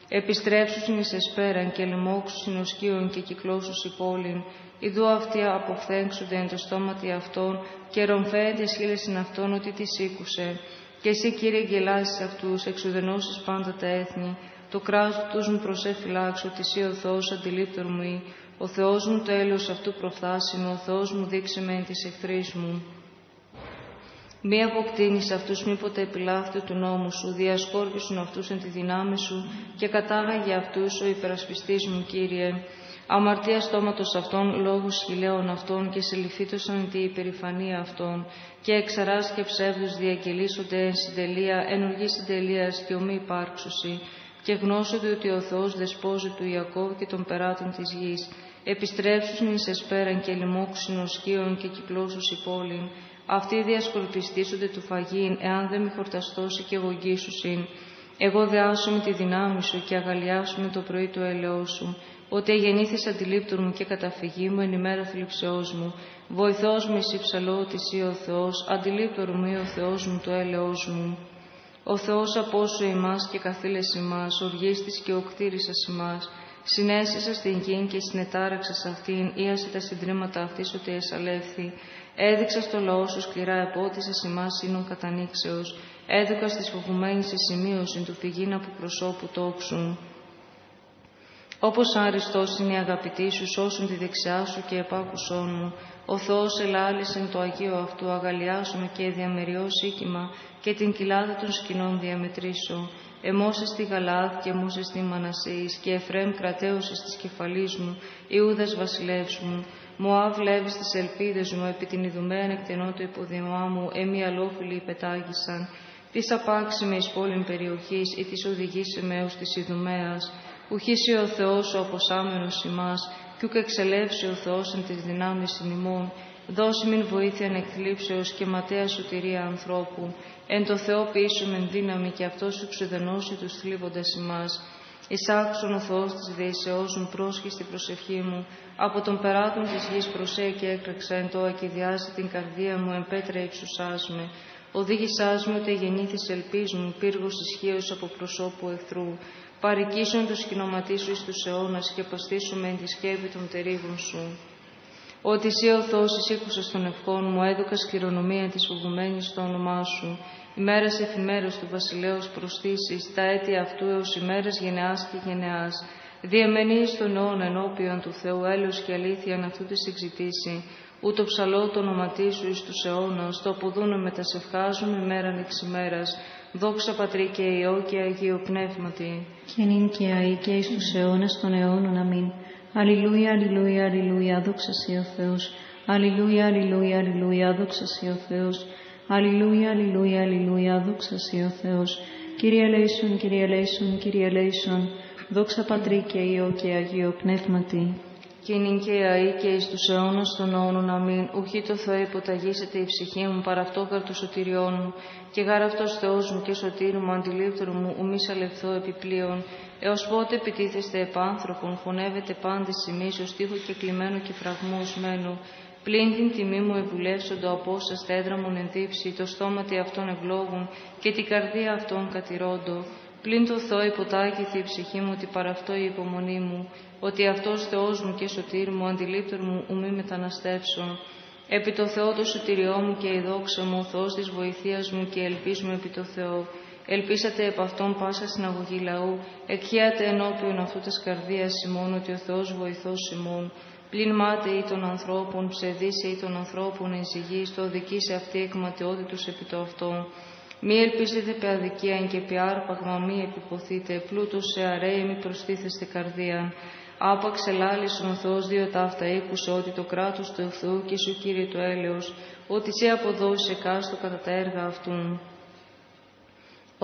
Επιστρέψου εις εσπέραν και λαιμόξου συνοσκίων και κυκλώσου η πόλην, Ιδού αυτοί αποφθέξονται εν το στόματι αυτών και ρομφαίνεται σχήλες στην αυτών ότι της σήκουσε. Και εσύ Κύριε γελάσεις αυτούς, εξουδενώσεις πάντα τα έθνη, το κράτος μου προσέφυλάξω, ότι εσύ ο Θεός αντιλήπτωρ μου ή, ο Θεός μου το έλεος αυτού προφθάσιμο, ο Θεός μου δείξε με εν της εχθρής μου. Μη αποκτήνεις αυτούς μήποτε επιλάφτε του νόμου σου, διασκόρπισουν αυτούς εν τη δυνάμει σου και κατάγαγε αυτούς ο υπερασπιστής μου, Κύριε. Αμαρτία στόματος αυτών, λόγους χιλέων αυτών και συλληφίτωσαν τη υπερηφανία αυτών και εξαράς και ψεύδους διακελίσσονται εν συντελεία, εν οργή συντελείας και ομή υπάρξουσι και γνώσονται ότι ο Θεός δεσπόζει του Ιακώβ και των περάτων της γης. Επιστρέψουν εις εσπέραν και λοιμόξουν οσκίων και κυκλώσους η πόλην. Αυτοί διασκορπιστήσονται του φαγήν, εάν δεν μη χορταστώσει και εγωγήσουσιν. Εγώ δεάσω με τη δυνάμει σου και αγαλιάσω με το πρωί του έλεό σου ότι γεννήθης αντιλήπτουρ μου και καταφυγή μου εν ημέρα θλιψεώς μου. Βοηθός με εσύ ψαλώ ότι εσύ ο Θεός, αντιλήπτουρ μου ή ο Θεός μου το έλεος μου. Ο Θεός απόσου εμάς και καθήλες εμάς, οργίστης και οκτήρησας εμάς, συνέστησα στην γη και συνετάραξα αυτήν, ίασε τα συντρίμματα αυτής ότι εσαλεύθη, έδειξα στο λαό σου σκληρά επότισες εμάς σύνον κατανοίξεως, έδωκας στις φοβουμένης σε σημείωση του φυγήν από προσώπου τόξου. Όπως άριστος είναι η αγαπητή σου, σώσουν τη δεξιά σου και επάκουσόν μου. Ο Θεός ελάλησεν το Αγίο αυτού, αγαλιάσουμε και διαμεριώ σύκημα και την κοιλάδα των σκηνών διαμετρήσω. Εμόσε στη Γαλάδ και εμόσε στη Μανασίης και Εφρέμ κρατέωσε της κεφαλής μου, Ιούδας βασιλεύς μου. Μωάβ βλέβεις τις ελπίδες μου, επί την Ιδουμέα εκτενώ το υποδημά μου, εμεί αλόφιλοι υπετάγησαν. Της απάξιμης πόλην περιοχής ή της οδηγήσεμεως της Ιδουμέας. Ουχήσει ο Θεός ο αποσάμενος ημάς, κι ούκ εξελεύσει ο Θεός εν της δυνάμεις ημών, δώσει μην βοήθεια εκθλίψεως και ματέας σωτηρία ανθρώπου. Εν το Θεό μεν δύναμη και αυτό σου ξεδενώσει τους θλίβοντας ημάς. Εισάξον ο Θεός της δεησεώς μου πρόσχη στην προσευχή μου, από τον περάτων της γης προσέ και έκραξα εν το ακυδιάσει την καρδία μου, εν πέτρα εξουσάς με. Οδήγησάς μου ότι γεννήθης ελπίς μου, πύργος ισχύος από προσώπου εχθρού. Παρικήσουν τους κοινωματίσου εις τους αιώνας και παστήσουμε εν τη σκέπη των τερίγων σου. Ότι εσύ ο Θεός εισήκουσας των ευχών μου, έδωκα κληρονομία της φοβουμένης στο όνομά σου. Ημέρας εφημέρας του βασιλέως προστήσεις, τα έτη αυτού έως ημέρας γενεάς και γενεάς. Διεμένει στον αιώνα ενώπιον του Θεού έλεος και αλήθεια να αυτού της εξητήσει, ούτω ψαλό το ονοματί σου εις τους αιώνας, το αποδούνε μετασευχάζουμε ημέραν εξ ημέρας, δόξα Πατρί και Υιό και Αγίο Πνεύματι. Και νυν και αεί και εις τους αιώνας των αιώνων αμήν. Αλληλούια, αλληλούια, αλληλούια, δόξα Σύ ο Θεός. Αλληλούια, αλληλούια, αλληλούια, δόξα Σύ ο Θεός. Αλληλούια, αλληλούια, αλληλούια, δόξα Σύ ο Θεός. Κύριε Λέησον, Κύριε Λέησον, Κύριε Λέησον, δόξα Πατρί και Υιό και Αγίο Πνεύματι και νυν και αή και εις τους αιώνας των αιώνων αμήν, ουχή το Θεό υποταγήσεται η ψυχή μου παρά αυτό το σωτηριών μου, και γάρα αυτός Θεός μου και σωτήρι μου, αντιλήπτωρο μου, ου μη σαλευθώ επιπλέον, έως πότε επιτίθεστε επάνθρωπον, φωνεύετε πάντες ημείς, ως τείχο και κλειμένο και φραγμού πλην την τιμή μου ευουλεύσοντο από όσα στέδρα μου εντύψει, το στόματι αυτών ευλόγουν και την καρδία αυτών κατηρώντο, Πλην το Θεό υποτάκηθη η ψυχή μου ότι παρά αυτό η υπομονή μου, ότι αυτός Θεός μου και σωτήρ μου, αντιλήπτωρ μου, ου μη μεταναστεύσω. Επί το Θεό το σωτηριό μου και η δόξα μου, ο Θεός της βοηθείας μου και ελπίζουμε επί το Θεό. Ελπίσατε επ' αυτόν πάσα συναγωγή λαού, εκχέατε ενώπιον αυτού της καρδίας ημών, ότι ο Θεός βοηθός ημών. Πλην μάτε ή των ανθρώπων, ψευδίσε ή των ανθρώπων εν το οδικήσε αυτή εκματιότητους επί το αυτό. Μη ελπίζετε πε αδικία και πε άρπαγμα, μη επιποθείτε, πλούτος σε αρέη, μη προστίθεστε καρδία. Άπαξ ελάλησον ο Θεός δύο ταύτα ήκουσε ότι το κράτος του Θεού και σου Κύριε το έλεος, ότι σε αποδώσει εκάστο κατά τα έργα αυτού.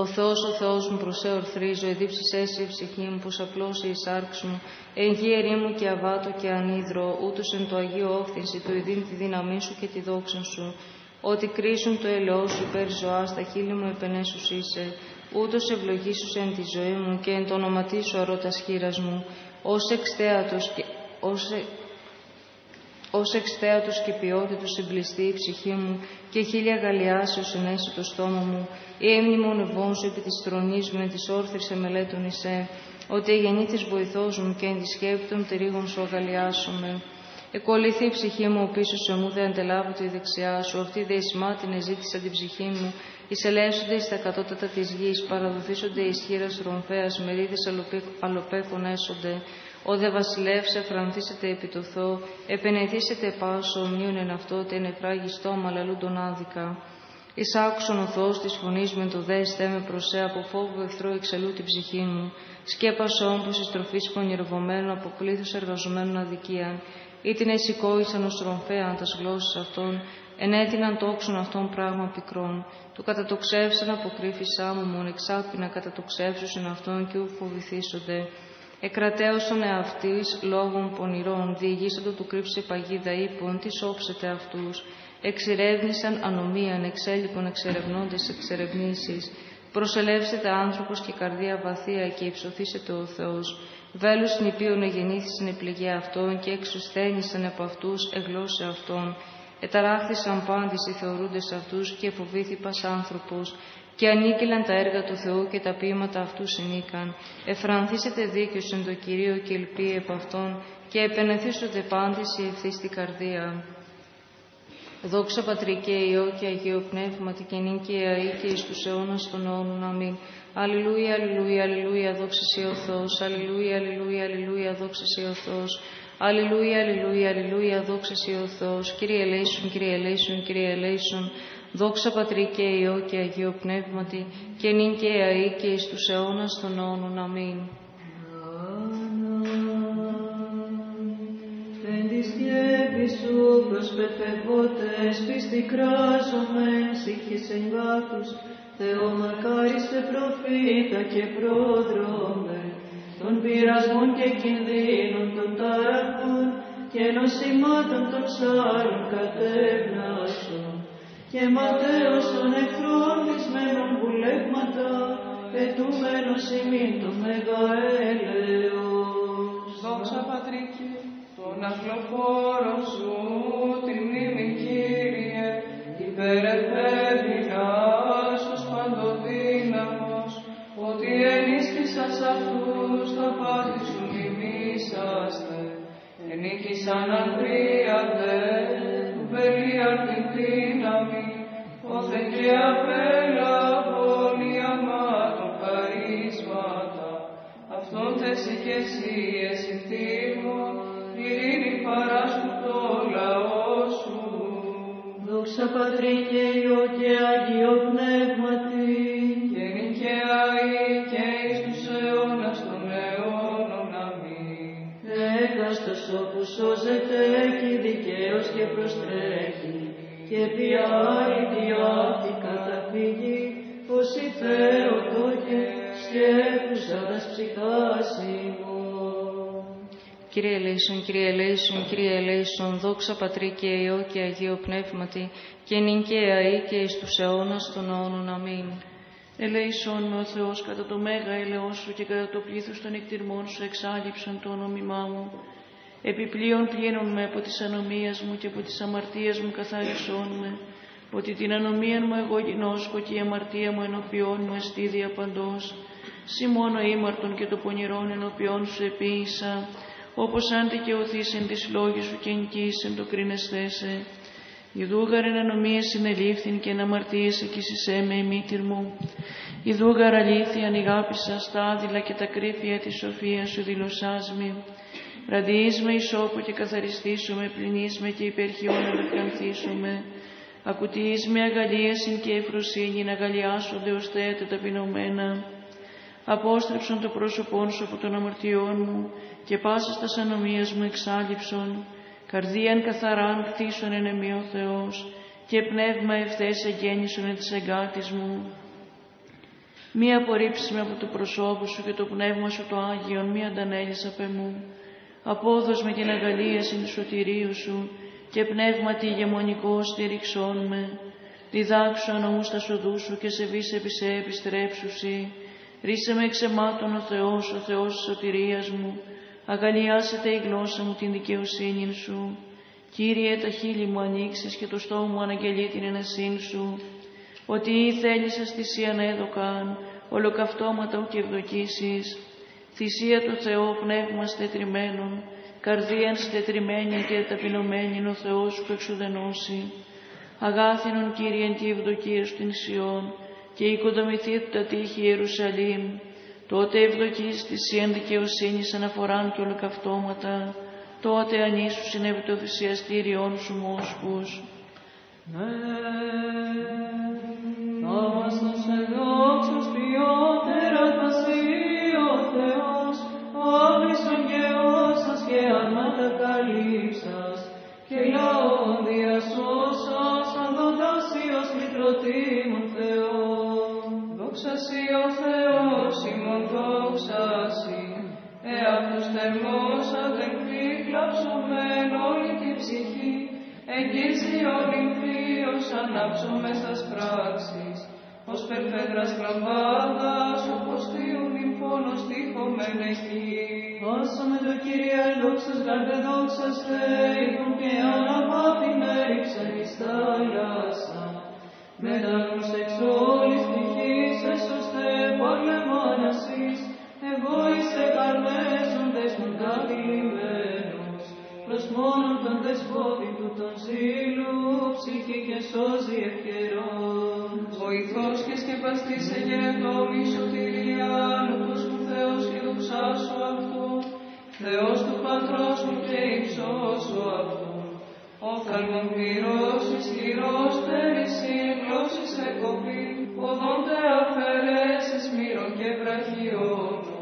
Ο Θεός, ο Θεός μου προσέ ορθρίζω, εδίψεις έσυ η ψυχή μου, πως απλώσει η σάρξ μου, εν γη μου και αβάτο και ανίδρο, ούτως εν το Αγίο όφθηση, το ειδήν τη δύναμή σου και τη δόξα σου, ότι κρίσουν το ελαιό σου υπέρ ζωάς, στα χείλη μου επενέσους είσαι, ούτως ευλογήσους εν τη ζωή μου και εν το ονοματί σου αρώτας χείρας μου, ως εξτέατος και, ως, ως εξτέατος και ποιότητος συμπληστεί η ψυχή μου και χίλια γαλιάσεως ενέσει το στόμα μου, ή έμνημον σου επί της τρονής μου εν της όρθρης εμελέτων εισέ, ότι εγεννήθης βοηθός μου και εν της σκέπη των τερίγων σου αγαλιάσομαι. Εκολυθεί η ψυχή μου πίσω σε μου, δεν αντελάβω τη δεξιά σου. Αυτή δε την εζήτησα την ψυχή μου. Εισελεύσονται στα κατώτατα της γης, παραδοθήσονται εις χείρας ρομφαίας, μερίδες αλοπέφων έσονται. Ο δε βασιλεύς εφρανθήσετε επί το Θεό, επενεθήσετε πάσο, μείον εν αυτό, τε νεφράγει στόμα, λαλούν τον άδικα. Εισάκουσον ο Θεός της φωνής με το δέστε με προσέ από φόβο εχθρό εξελού την ψυχή μου. Σκέπασο όμπου στροφή πονηροβωμένου από πλήθου εργαζομένων αδικία ή την εσηκόησαν ως τρομφέαν τας γλώσσες αυτών, ενέτειναν τόξουν αυτών πράγμα πικρών, του κατατοξεύσαν αποκρύφησά μου μον εξάπινα κατατοξεύσουσαν αυτών και ου φοβηθήσονται. Εκρατέωσον εαυτής λόγων πονηρών, διηγήσαντο του κρύψε παγίδα ύπων, τι όψετε αυτούς. Εξηρεύνησαν ανομίαν, εξέλιπων εξερευνώντες εξερευνήσεις. Προσελεύσετε άνθρωπος και καρδία βαθία και υψωθήσετε ο Θεός. Βέλος νηπίων εγεννήθησαν επληγέ αυτών και εξουσθένησαν από αυτούς εγλώσε αυτών. Εταράχθησαν πάντες οι θεωρούντες αυτούς και φοβήθη πας άνθρωπος. Και ανήκειλαν τα έργα του Θεού και τα ποίηματα αυτού συνήκαν. Εφρανθήσετε δίκαιος εν το Κυρίο και ελπίει επ' αυτόν και επενεθήσονται πάντης η ευθύστη καρδία. Δόξα Πατρί και Υιό και Αγίο Πνεύματι και νυν και αή και εις τους αιώνας των αιώνων. Αμήν. Αλληλούια, αλληλούια, αλληλούια, δόξα Σύ ο Θεός. Αλληλούια, αλληλούια, αλληλούια, δόξα Σύ ο Θεός. Αλληλούια, αλληλούια, αλληλούια, δόξα Σύ ο Θεός. Κύριε ελέησον, Κύριε ελέησον, Κύριε ελέησον. Δόξα Πατρί και Υιό και Αγίο Πνεύματι και νυν και αή και εις τους αιώνας των αιώνων. Αμήν. Εν της σκέπη σου προσπεφευότες πίστη κράζομεν σύγχυς εγκάθους Θεό μακάριστε προφήτα και πρόδρομε των πειρασμών και κινδύνων των ταραχών και νοσημάτων των ψάρων κατεύνασον και ματέως των εχθρών κλεισμένων βουλεύματα πετούμενος ημίν το μέγα έλεος. Δόξα Πατρίκη, τον αγλοφόρο σου, τη μνήμη Κύριε, υπερεφεύγας ως παντοδύναμος, ότι ενίσχυσας αυτούς τα πάθη σου μιμήσαστε. Ενίκησαν αγρίατε, του πελίαν την δύναμη, σώζεται και δικαίως και προστρέχει, και πια αηδιάτη καταφύγει, ως η Θεοτό και σκέφουσα τας ψυχάς ημών. Κύριε ελέησον, Κύριε ελέησον, Κύριε ελέησον, δόξα Πατρί και Υιό και Αγίο Πνεύματι, και νυν και αή και εις τους αιώνας των αιώνων. Αμήν. Ελέησον ο Θεός κατά το μέγα έλεος Σου και κατά το πλήθος των εκτιρμών Σου εξάλληψαν το όνομά μου. Επιπλέον πλύνουν με από τις ανομίες μου και από τις αμαρτίες μου καθάρισόν με, ότι την ανομία μου εγώ γινώσκω και η αμαρτία μου ενωπιών μου εστίδια παντός. Σύ μόνο ήμαρτον και το πονηρόν ενωπιών σου επίησα, όπως αν δικαιωθείς εν της λόγης σου και εν το κρίνεσθέσε. Ιδούγαρ εν ανομίες συνελήφθην και εν αμαρτίες εκείσισέ με η μήτυρ μου. Ιδούγαρ αλήθεια ανηγάπησα στα άδειλα και τα κρύφια της σοφίας σου δηλωσάς μη. Ραντιείς με ισόπο και καθαριστήσουμε, πληνείς με και υπερχιόν ελευθανθήσουμε. Ακουτιείς με αγαλίασιν και ευφροσύνη να αγαλιάσονται ως θέατα ταπεινωμένα. Απόστρεψον το πρόσωπόν σου από των αμαρτιών μου και πάσα στα ανομίας μου εξάλληψον. Καρδίαν καθαράν κτίσον εν εμεί ο Θεός και πνεύμα ευθές εγγέννησον εν της εγκάτης μου. Μη απορρίψεις με από το προσώπου σου και το πνεύμα σου το Άγιον, μη αντανέλεις απ' εμού. Απόδος με την αγαλίαση του σωτηρίου σου και πνεύμα τη ηγεμονικό στήριξόν με. Διδάξου ανομού στα σοδού σου και σε βίσε επί σε επιστρέψουσι. Ρίσε με εξαιμάτων ο Θεός, ο Θεός της σωτηρίας μου. Αγαλιάσετε η γλώσσα μου την δικαιοσύνη σου. Κύριε, τα χείλη μου ανοίξεις και το στόμα μου αναγγελεί την ενασύν σου. Ότι ή θέλησες θυσίαν έδωκαν, ολοκαυτώματα ου και ευδοκίσεις. Θυσία του Θεού πνεύμα στετριμένων, καρδίαν στετριμένη και ταπεινωμένη ο Θεός που εξουδενώσει. Αγάθινον Κύριε και ευδοκία στην Σιών και οικοδομηθείτε τα τείχη Ιερουσαλήμ. Τότε ευδοκείς της σίαν δικαιοσύνης αναφοράν και ολοκαυτώματα. Τότε ανήσους συνέβη το θυσιαστήριόν σου μόσχους. Θαύμαστος εδόξος ποιότερα και λαόν διασώσας, ανδοτάσιος μητροτήμων Θεών. Δόξα Σύ ο Θεός ημών δόξα Σύ, εαυτούς θερμός αδελφοί κλαψωμέν όλη τη ψυχή, εγγύσει ολυμφίος ανάψουμε στας πράξεις, ως περφέδρας κλαμπάδας, όπως θείουν νυμφώνος τύχομεν εκεί. Άσαμε το Κύριε δόξας γαρδε δόξας Θεϊκον και αναπάθη μέριξεν εις θάλασσα. Μετανούς εξ όλης τυχής είσαι σωστέ πολεμόνασης, εγώ είσαι καρμέσοντες των κατηλημένους, προς μόνον τον δεσπότη του τον ζήλου, ψυχή και σώζει ευκαιρών. Βοηθός και σκεπαστής εγέτο μη σωτηρία, νουκός μου Θεός και δοξάσου αυτού, Θεός του Πατρός μου και υψώσου αυτού. Ο θαλμοπυρός ισχυρός πέρυσι γλώσσης εκοπή, οδόντε αφαιρέσεις μύρων και βραχιώνου.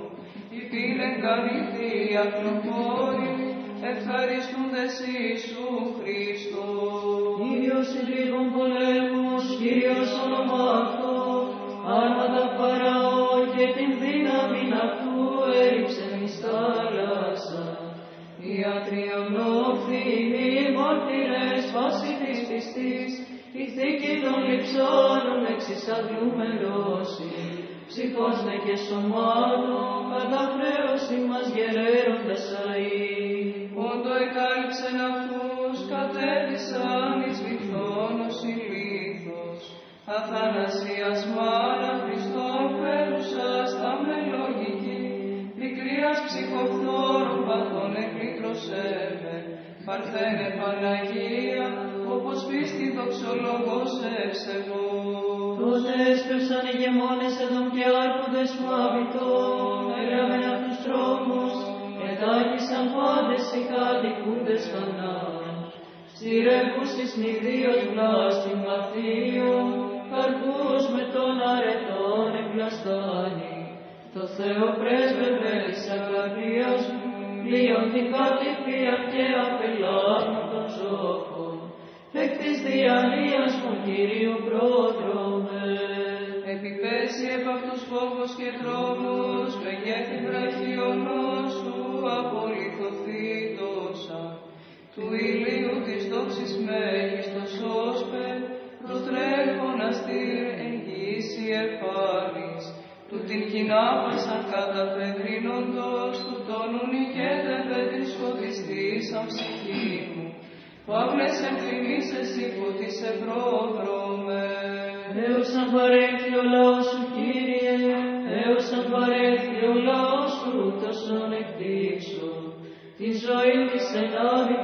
Η πύλεν καλυφθεί ακροπόρη, ευχαριστούντες Ιησού Χριστό. Κύριος ειρήγων πολέμους, Κύριος όνομα αυτό, άρματα Φαραώ και την δύναμη Οι ατριονόφθηνοι μάρτυρες βάση της πιστής, η θήκη των λειψώνων εξισαγλούμενος ψυχός ναι και σωμάτων, κατά χρέωση μας γερέροντας αεί. Όντο εκάλυψεν αυτούς, κατέβησαν εις βυθόνος η λίθος. Αθανασίας μάνα Χριστόν φέρουσα στα μελογική, μικρίας ψυχοφθόρων παθών εκλήτρωσέμε. Παρθένε Παναγία, όπως πίστη δοξολογός ευσεβώ. Τότε έσπευσαν οι γεμόνες εδών και άρχοντες μου αβητών, έγραμεν απ' τους τρόμους, ετάκησαν πάντες οι κατοικούντες Χανάν. Συρεύους εις νηδίος βλάστημα θείων, καρπούς με τον αρετών εμπλαστάνει. Το Θεό πρέσβευε της ακαρδίας μου, πλοίον την κατηφία και απελάμου των ζώχων. Εκ της διανοίας μου, Κύριο πρόδρομε. Επιπέσει επ' αυτούς φόβος και τρόμος, μεγέθη βραχιονός σου απολυθωθεί τόσα. Του ηλίου της δόξης μέγιστος όσπε, προτρέχον αστήρ εγγύηση εφάνης. Του την κοινά πασαν καταφεδρίνοντος, του τόνου νικέτευε της φωτιστής αν ψυχή μου. Παύλες εμφημίσες υπό της ευρόδρομε. Έως αν παρέλθει ο λαός σου, Κύριε, έως αν παρέλθει ο λαός σου, τόσον εκδείξω. Τη ζωή της ενάδει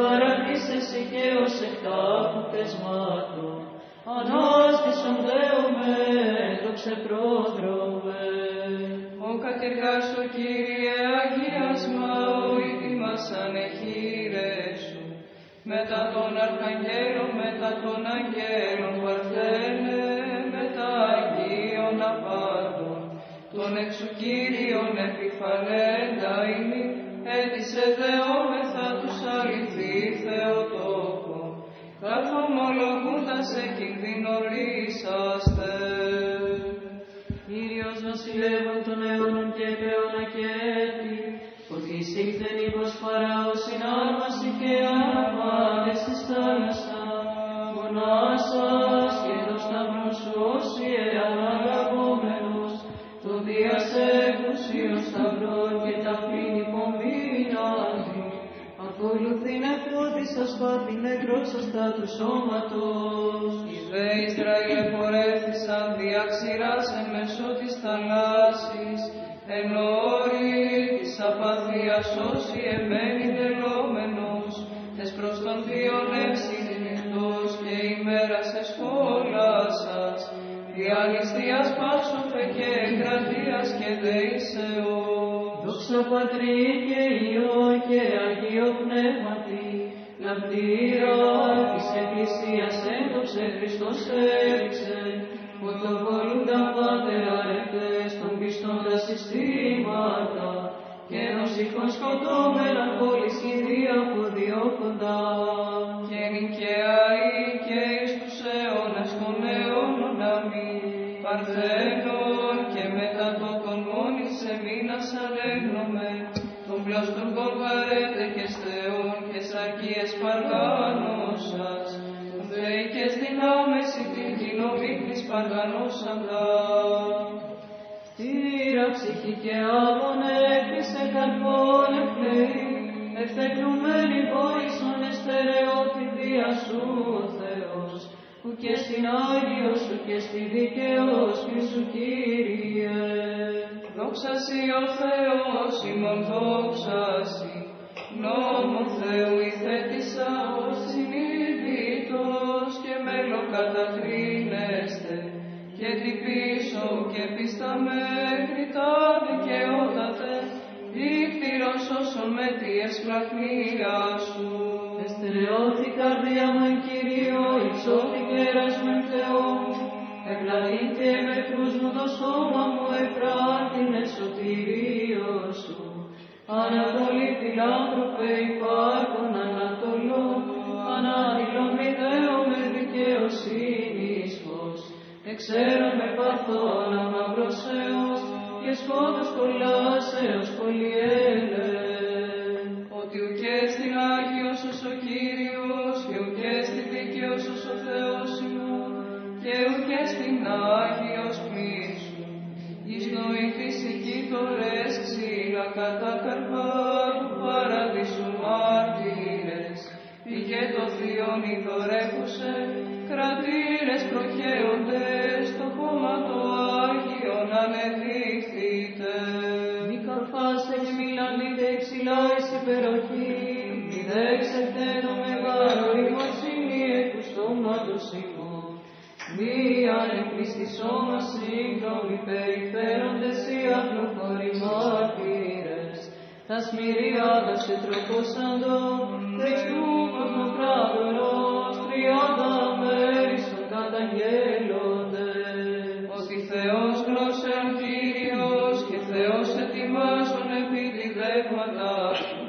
σου τες παραδείσες και ως εκτάφου τεσμάτων. Ανάστησον Θεόμε, το ξεπρόδρομε. Ο κατεργάσω, Κύριε, αγιάσμα, ο ήτιμας ανεχείρες σου. Μετά των αρχαγγέλων, μετά των αγγέλων, παρθένε, μετά αγίων απάντων. Τον εξου Κύριον νεκρόσαστα του σώματος. Τη εσπλαχνία σου. Εστερεώθη καρδιά μου εν Κύριο, υψώθη κέρας με Θεό μου, ευλαβήθηκε με κρούς μου το σώμα μου, επράτηνε σωτηρίο σου. Ανατολή φιλάνθρωπε υπάρχον ανατολών, ανάδειλον μη Θεό με δικαιοσύνης φως. Εξέρων με παθόν αμαυρός Θεός, και σκότος κολλάσεως πολυέλε. Εκεί τωρές ξύλα κατά καρπά του παραδείσου μάρτυρες, πήγε το θείον ηθορεύουσε, κρατήρες προχέοντες, το κόμμα το Άγιον ανεδείχθητε. Μη καρφάστε και μη λαλείτε υψηλά εις υπεροχή, μη δέξετε το μεγάλο ρημοσύνη εκ του στόματος ημών. Μη ανεκπίστη σώμα σύγχρονοι περιφέροντες οι απλοφόροι μάρτυρες, τα σμυριάδα σε τροποσαντών, δεξιού κοσμοπράτορος, τριάντα μέριστον καταγγέλλονται. Ότι Θεός γλώσσεων Κύριος και Θεός ετοιμάζων επί τη δέγματα σου.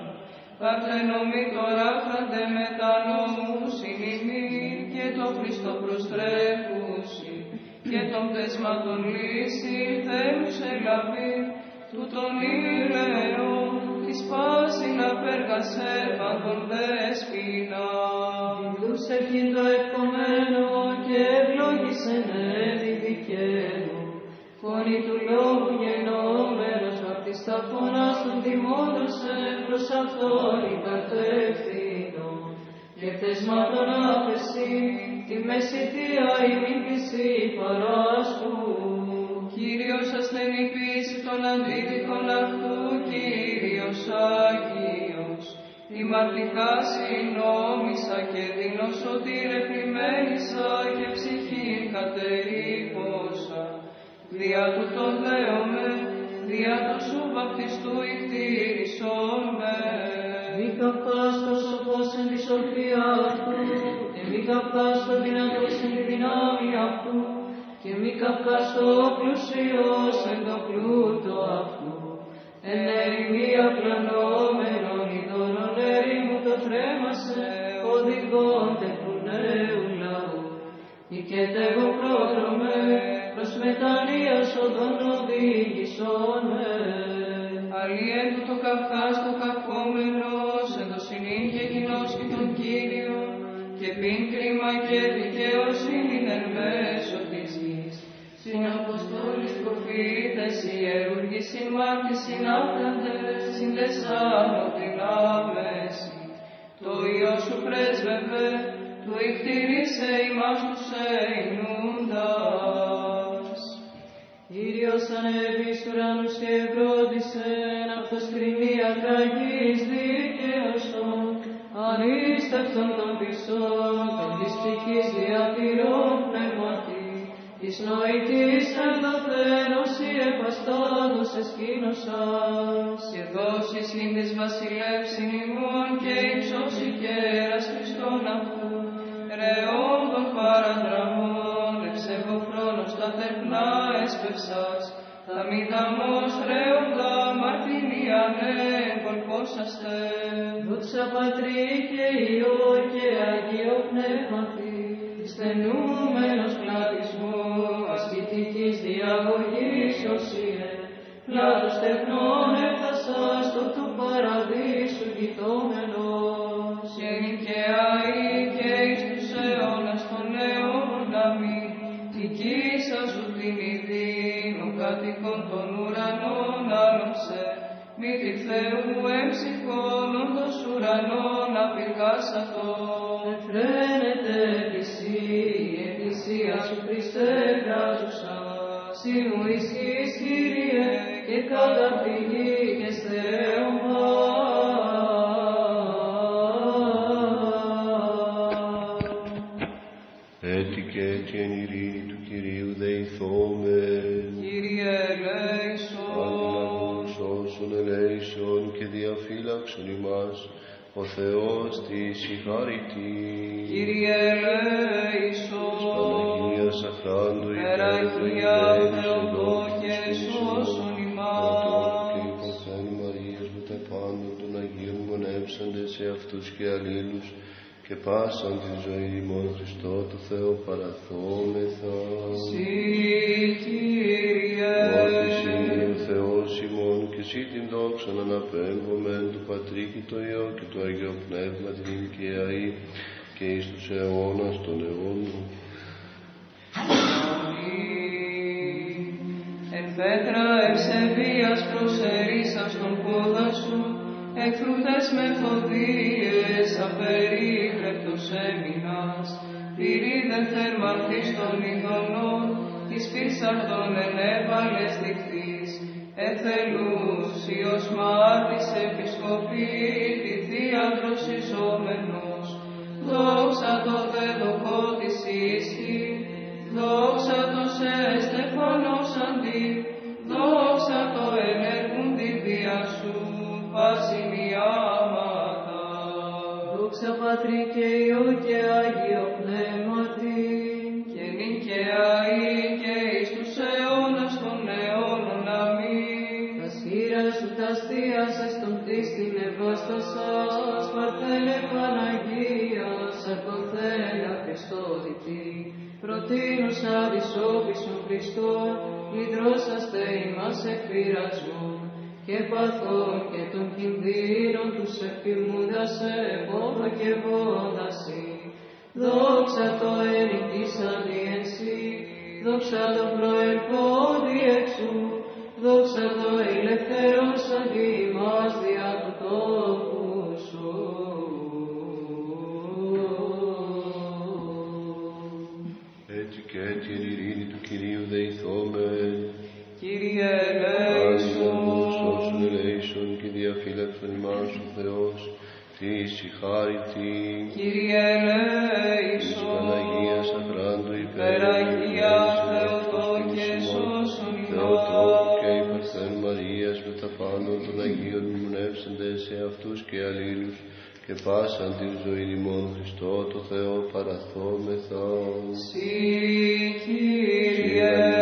Παρθενομοί τώρα φραντε μετά νόμους ημιμήν και το Χριστό προστρέφουσι και των πτεσμάτων λύση θέλους ελαβή του των ήλαιων της πάση να πέργασε πάντων δέσποινα. Τους ευχήν το ευκομένο και ευλόγησε έτη δικαίου. Φωνή του λόγου γενόμενος βαπτιστά φωνάς των τιμώντωσε προς αυτόν υπερτεύθυνο. Και πτεσμάτων άφεση τη μεσητεία ημίκηση παράστου. Κύριος ασθενή πίση των αντίδικων αυτού, Κύριος Άγιος. Ημαρτικά συνόμισα και δίνω σωτήρε πλημμένησα και ψυχή κατερίπωσα. Δια του το δέομαι, δια του σου βαπτιστού ηχτήρισον με. Μη καπάς το σοφός εν της σοφία αυτού, και μη καπάς το δυνατός εν τη δυνάμει αυτού, και μη καπάς το πλουσίος εν το πλούτο αυτού. Εν ερημία πλανόμενον ειδώνων ερήμου το θρέμασε, οδηγών τεκού νέου λαού. Οικετεύω πρόδρομε, προς μετανοίας οδόν οδήγησον με. Αλλιέν του το καυκάς το κακόμενος, εν το συνήν και κοινός και τον Κύριο, και πίν κρίμα και δικαιοσύνη εν μέσω της γης. Συναποστόλης προφήτες, ιερούργοι συμμάρτης συνάπταντες, συντεσάνω την άμεση. Το Υιό σου πρέσβευε, του ηχτήρισε ημάς τους εϊνούντας. Κύριος ανέβης στου ουρανούς και ευρώδισε, αυτός κρινεί ατραγής δικαιοσόν, ανίστευτον των πισών, των της ψυχής διατηρών πνευματί, της νοητής ενδοθένος η επαστάδος εσκήνωσας. Και δώσεις ειν της βασιλεύσιν ημών και υψώσει κέρας Χριστόν αυτού, ρεών των παραδραμών, εξεγοφρόνος τα τερπνά έσπευσας, τα μη δαμός ρέοντα μαρτυρίαν εγκολπόσαστε. Δόξα Πατρί και Υιό και Αγίο Πνεύματι, στενούμενος πλατισμού, ασκητικής διαγωγής οσίε, πλάτος τεχνών έφτασα στο του παραδείσου γειτόμενος. Κατοίκων των ουρανών άλωψε, μη Θεού εμψυχών όντως ουρανών απειρκάς αυτό. Και πάσαν τη ζωή ημών Χριστό του Θεό παραθόμεθα. Συ, Κύριε, Ότι εσύ ο Θεός ημών και εσύ την δόξα να αναπέμπομεν του Πατρί και το Υιό και το Αγίο Πνεύμα την οικιαή και εις τους αιώνας των αιώνων. Εν πέτρα ευσεβίας προσερίσας τον πόδα σου, εκφρούτες μεθοδίες απερίγρεπτος έμεινας, πυρίδε θερμαρθής των ειδονών, της πυρσαρδών ενέβαλες δικτής, εθελούσιος μάρτης επισκοπή, τη θεία δροσιζόμενος, δόξα το δεδοχό της ίσχυ, δόξα το σε στεφανός αντί, δόξα το ενεργούν τη βία σου, πασιμιάματα. Δόξα Πατρί και Υιό και Άγιο Πνεύματι, Και νυν και αεί και εις τους αιώνας των αιώνων αμήν. τα σχήρα σου τα αστίασες τον πτήστην ευάστασας, Παρθένε Παναγία, σαρκοθένα Χριστόδητη, προτείνουσα δισόπισον Χριστόν, λυτρώσαστε ημάς εκπειρασμών, και παθών και των κινδύνων τους εφηρμούντας σε πόδο και βόδαση. Δόξα το ενικής αντίενσι, δόξα το προερχόντι εξού, δόξα το ελευθερός αντί ημάς δια του τόπου σου. Έτσι και έτσι εν ειρήνη του Κυρίου δεηθόμεν. Κύριε διαφύλαξον ημάς ο Θεός της συγχάρητη. Κύριε Της ελέησον, Παναγίας αχράντου Περαγία Θεοτόκε και σώσον Θεοτόκου και ημάς. υπερθέν Μαρίας με τα πάνω των Αγίων μνεύσαντε σε αυτούς και αλλήλους και πάσαν την ζωή ημών Χριστό το Θεό παραθόμεθα. Συ, Κύριε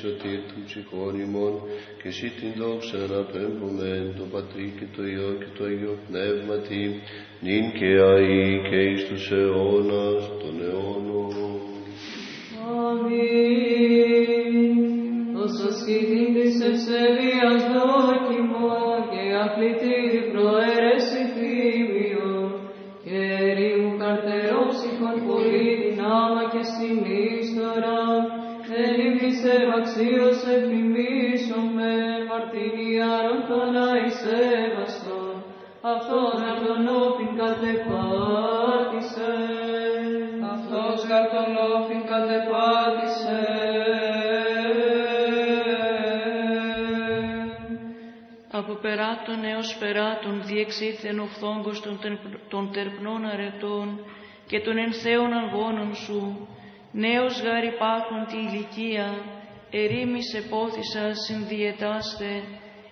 σωτήρ των ψυχών ημών και εσύ την δόξα να πέμπομεν το Πατρί και το Υιό και το Αγίο Πνεύματι νυν και αεί και εις τους αιώνας των αιώνων. Αμήν. Όσο σχήτη της ευσεβίας δόκιμο και αθλητήρι προαίρεση θύμιο και ερήμου καρτερόψυχων πολύ δυνάμα και συνίστορα δεν ήμεις ευαξίως επιμίσων με μαρτυριάρων των αησέβαστον αυτόν να τον όπιν κατεπάτησε. αυτός γαρ τον όφιν κατεπάτησε. Από περάτων έως περάτων διεξήθεν ο φθόγκος των, τερ- των τερπνών αρετών και των ενθέων αγώνων σου. Νέος γάρ υπάρχον τη ηλικία, ερήμησε πόθησα συνδιετάστε,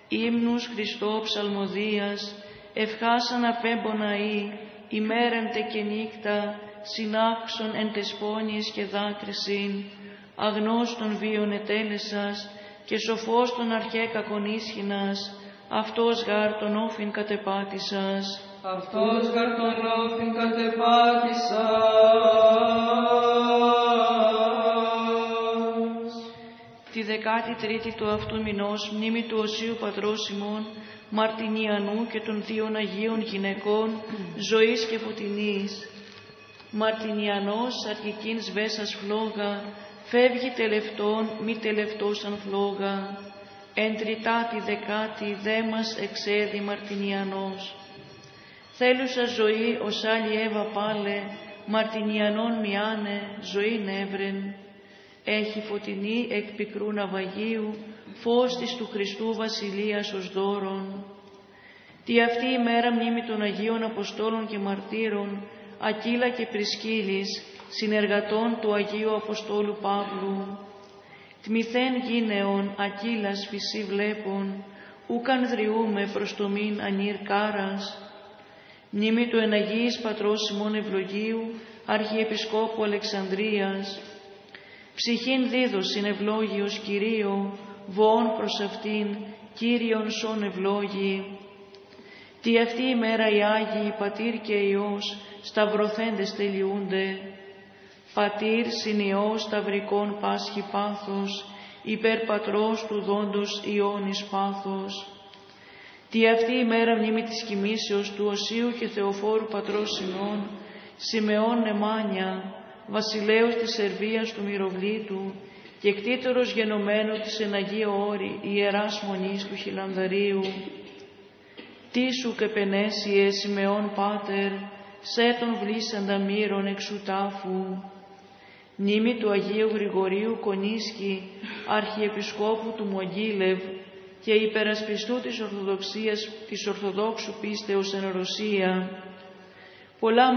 ύμνους Χριστό ψαλμοδίας, ευχάσαν απέμπονα ή, ημέραντε και νύχτα, συνάξον εν τεσπόνιες και δάκρυσιν, αγνώστον βίον ετέλεσας, και σοφός τον αρχέκακον ίσχυνας, αυτός γάρ τον όφιν κατεπάτησας. Αυτός γάρ τον όφιν κατεπάτησας. Δεκάτη τρίτη του αυτού μηνός, μνήμη του Οσίου Πατρός ημών, Μαρτινιανού και των δύο Αγίων γυναικών, ζωής και φωτεινής. Μαρτινιανός αρχικήν βέσας φλόγα, φεύγει τελευτών μη τελευτώσαν φλόγα. Εν τριτάτη δεκάτη δε μας εξέδει Μαρτινιανός. Θέλουσα ζωή ως άλλη Εύα πάλε, Μαρτινιανών μιάνε, ζωή νεύρεν έχει φωτεινή εκ πικρού ναυαγίου, φως της του Χριστού Βασιλείας ως δώρον. Τι αυτή η μέρα μνήμη των Αγίων Αποστόλων και Μαρτύρων, Ακύλα και Πρισκύλης, συνεργατών του Αγίου Αποστόλου Παύλου. Τμηθέν γίνεων Ακύλας φυσί βλέπων, ούκαν δριούμε προς το μην ανήρ κάρας. Μνήμη του Εναγίης Πατρός Σιμών Ευλογίου, Αρχιεπισκόπου Αλεξανδρίας. Ψυχήν δίδωσιν ευλόγιος Κυρίω, βόν προς αυτήν, Κύριον σών ευλόγη. Τι αυτή η μέρα οι Άγιοι, Πατήρ και Υιός, σταυρωθέντες τελειούνται. Πατήρ συνειός σταυρικών πάσχη πάθος, υπερπατρός του δόντος Ιώνης πάθος. Τι αυτή η μέρα μνήμη της κοιμήσεως του Οσίου και Θεοφόρου Πατρός Συνών, Σιμεών Νεμάνια, βασιλέως της Σερβίας του Μυροβλήτου και κτήτερος γενομένου της εν Αγία Όρη Ιεράς Μονής του Χιλανδαρίου. Τι σου και πενέσιε Σιμεών Πάτερ, σε τον βλήσαντα μύρων εξουτάφου. Νήμη του Αγίου Γρηγορίου Κονίσκη, Αρχιεπισκόπου του Μογγίλευ και υπερασπιστού της Ορθοδοξίας, της Ορθοδόξου πίστεως εν Ρωσία. Πολλά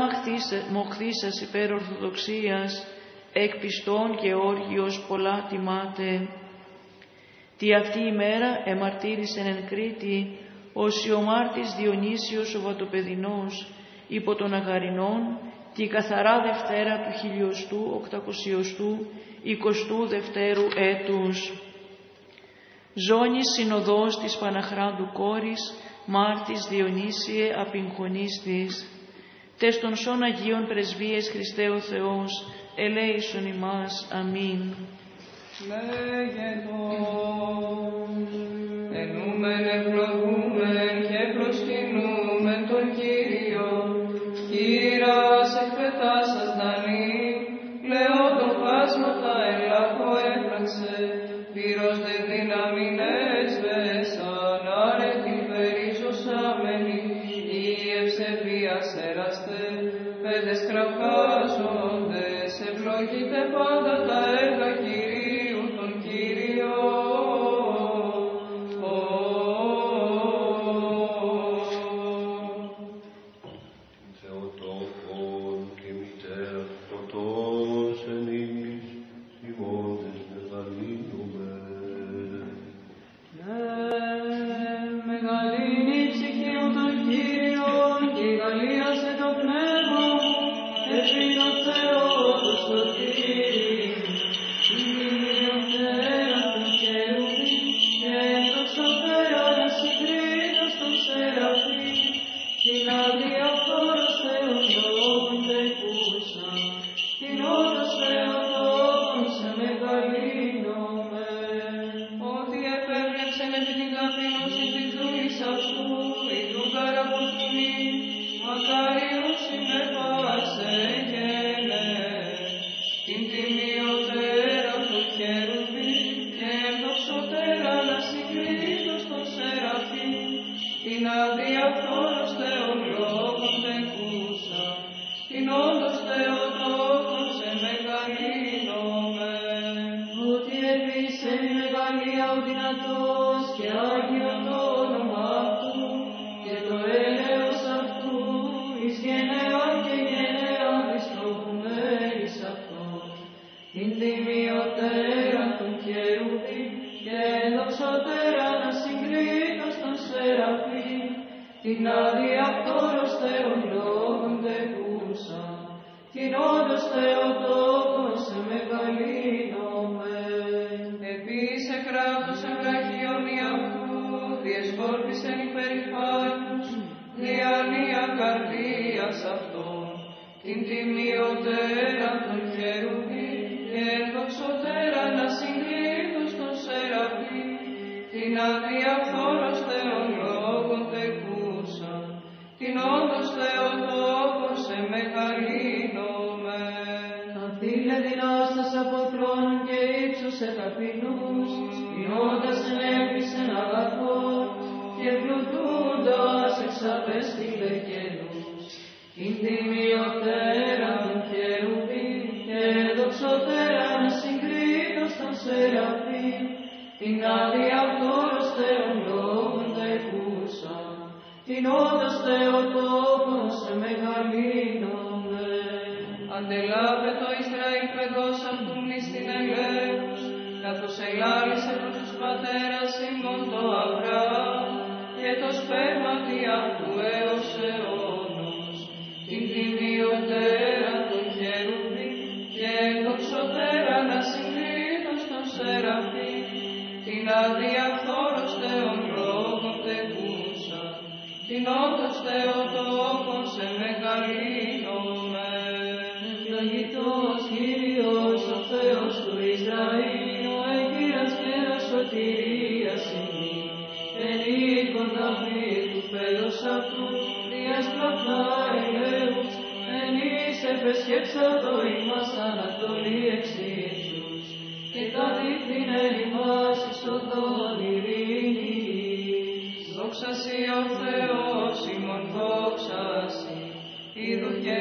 μοχθήσας υπέρ Ορθοδοξίας, εκ πιστών και όργιος πολλά τιμάτε. Τι αυτή η μέρα εμαρτύρησεν εν Κρήτη, ως ο Μάρτης Διονύσιος ο Βατοπεδινός, υπό των Αγαρινών, τη καθαρά Δευτέρα του χιλιοστού οκτακοσιοστού εικοστού Δευτέρου έτους. Ζώνης συνοδός της Παναχράντου κόρης, Μάρτης Διονύσιε απειγχωνής της. Τες των σών Αγίων Πρεσβείες Χριστέ ο Θεός, ελέησον ημάς. Αμήν. Ενούμεν ευλογούμεν και πέδες κραυγάζοντες, ευλογείτε πάντα τα έργα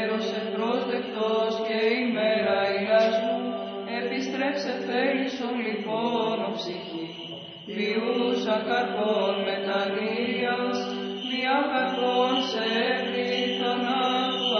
Κύριος πρόσδεκτος και ημέρα σου, επιστρέψε θέλησον λοιπόν ο ψυχή. Βιούσα καρπών μετανοίας, μια καρπών σε έπρη θανάτου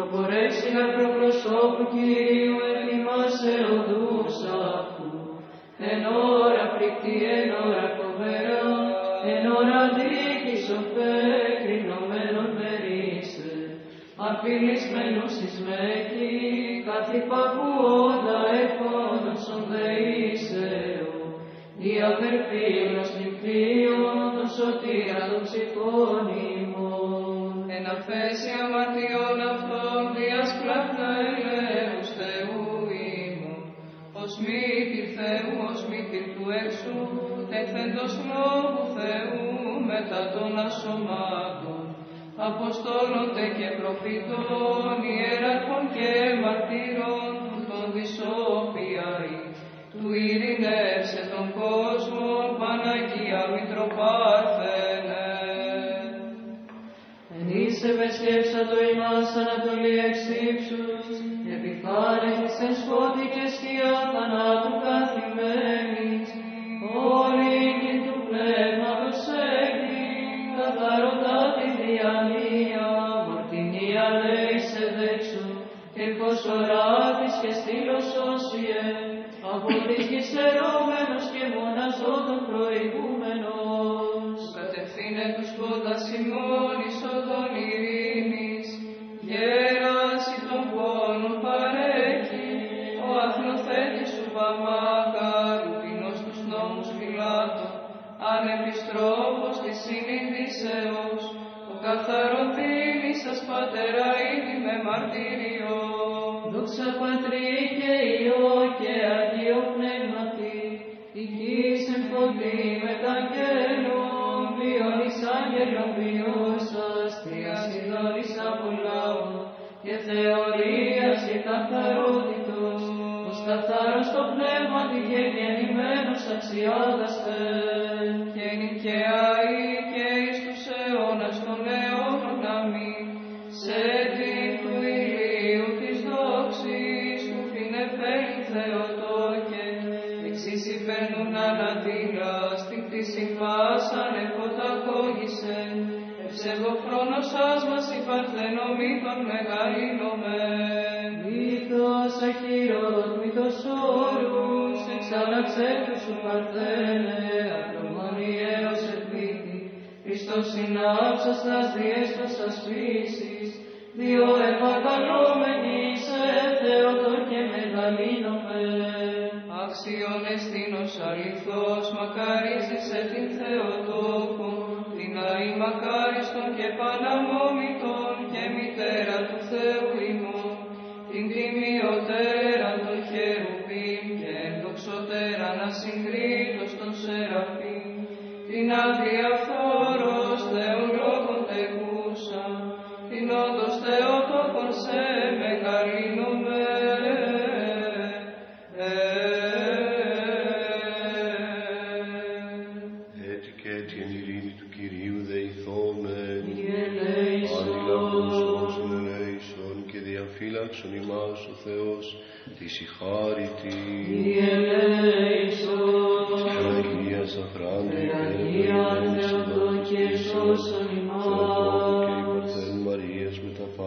το πορέξια προπροσώπου Κυρίου ενθυμάσαι ο δούσα αυτού, εν ώρα φρικτή, εν ώρα φοβερά, εν ώρα δίκης κρινωμένων μερίσε, αφήνισμένος εις μέκη, καθ' υπακουό Dominus et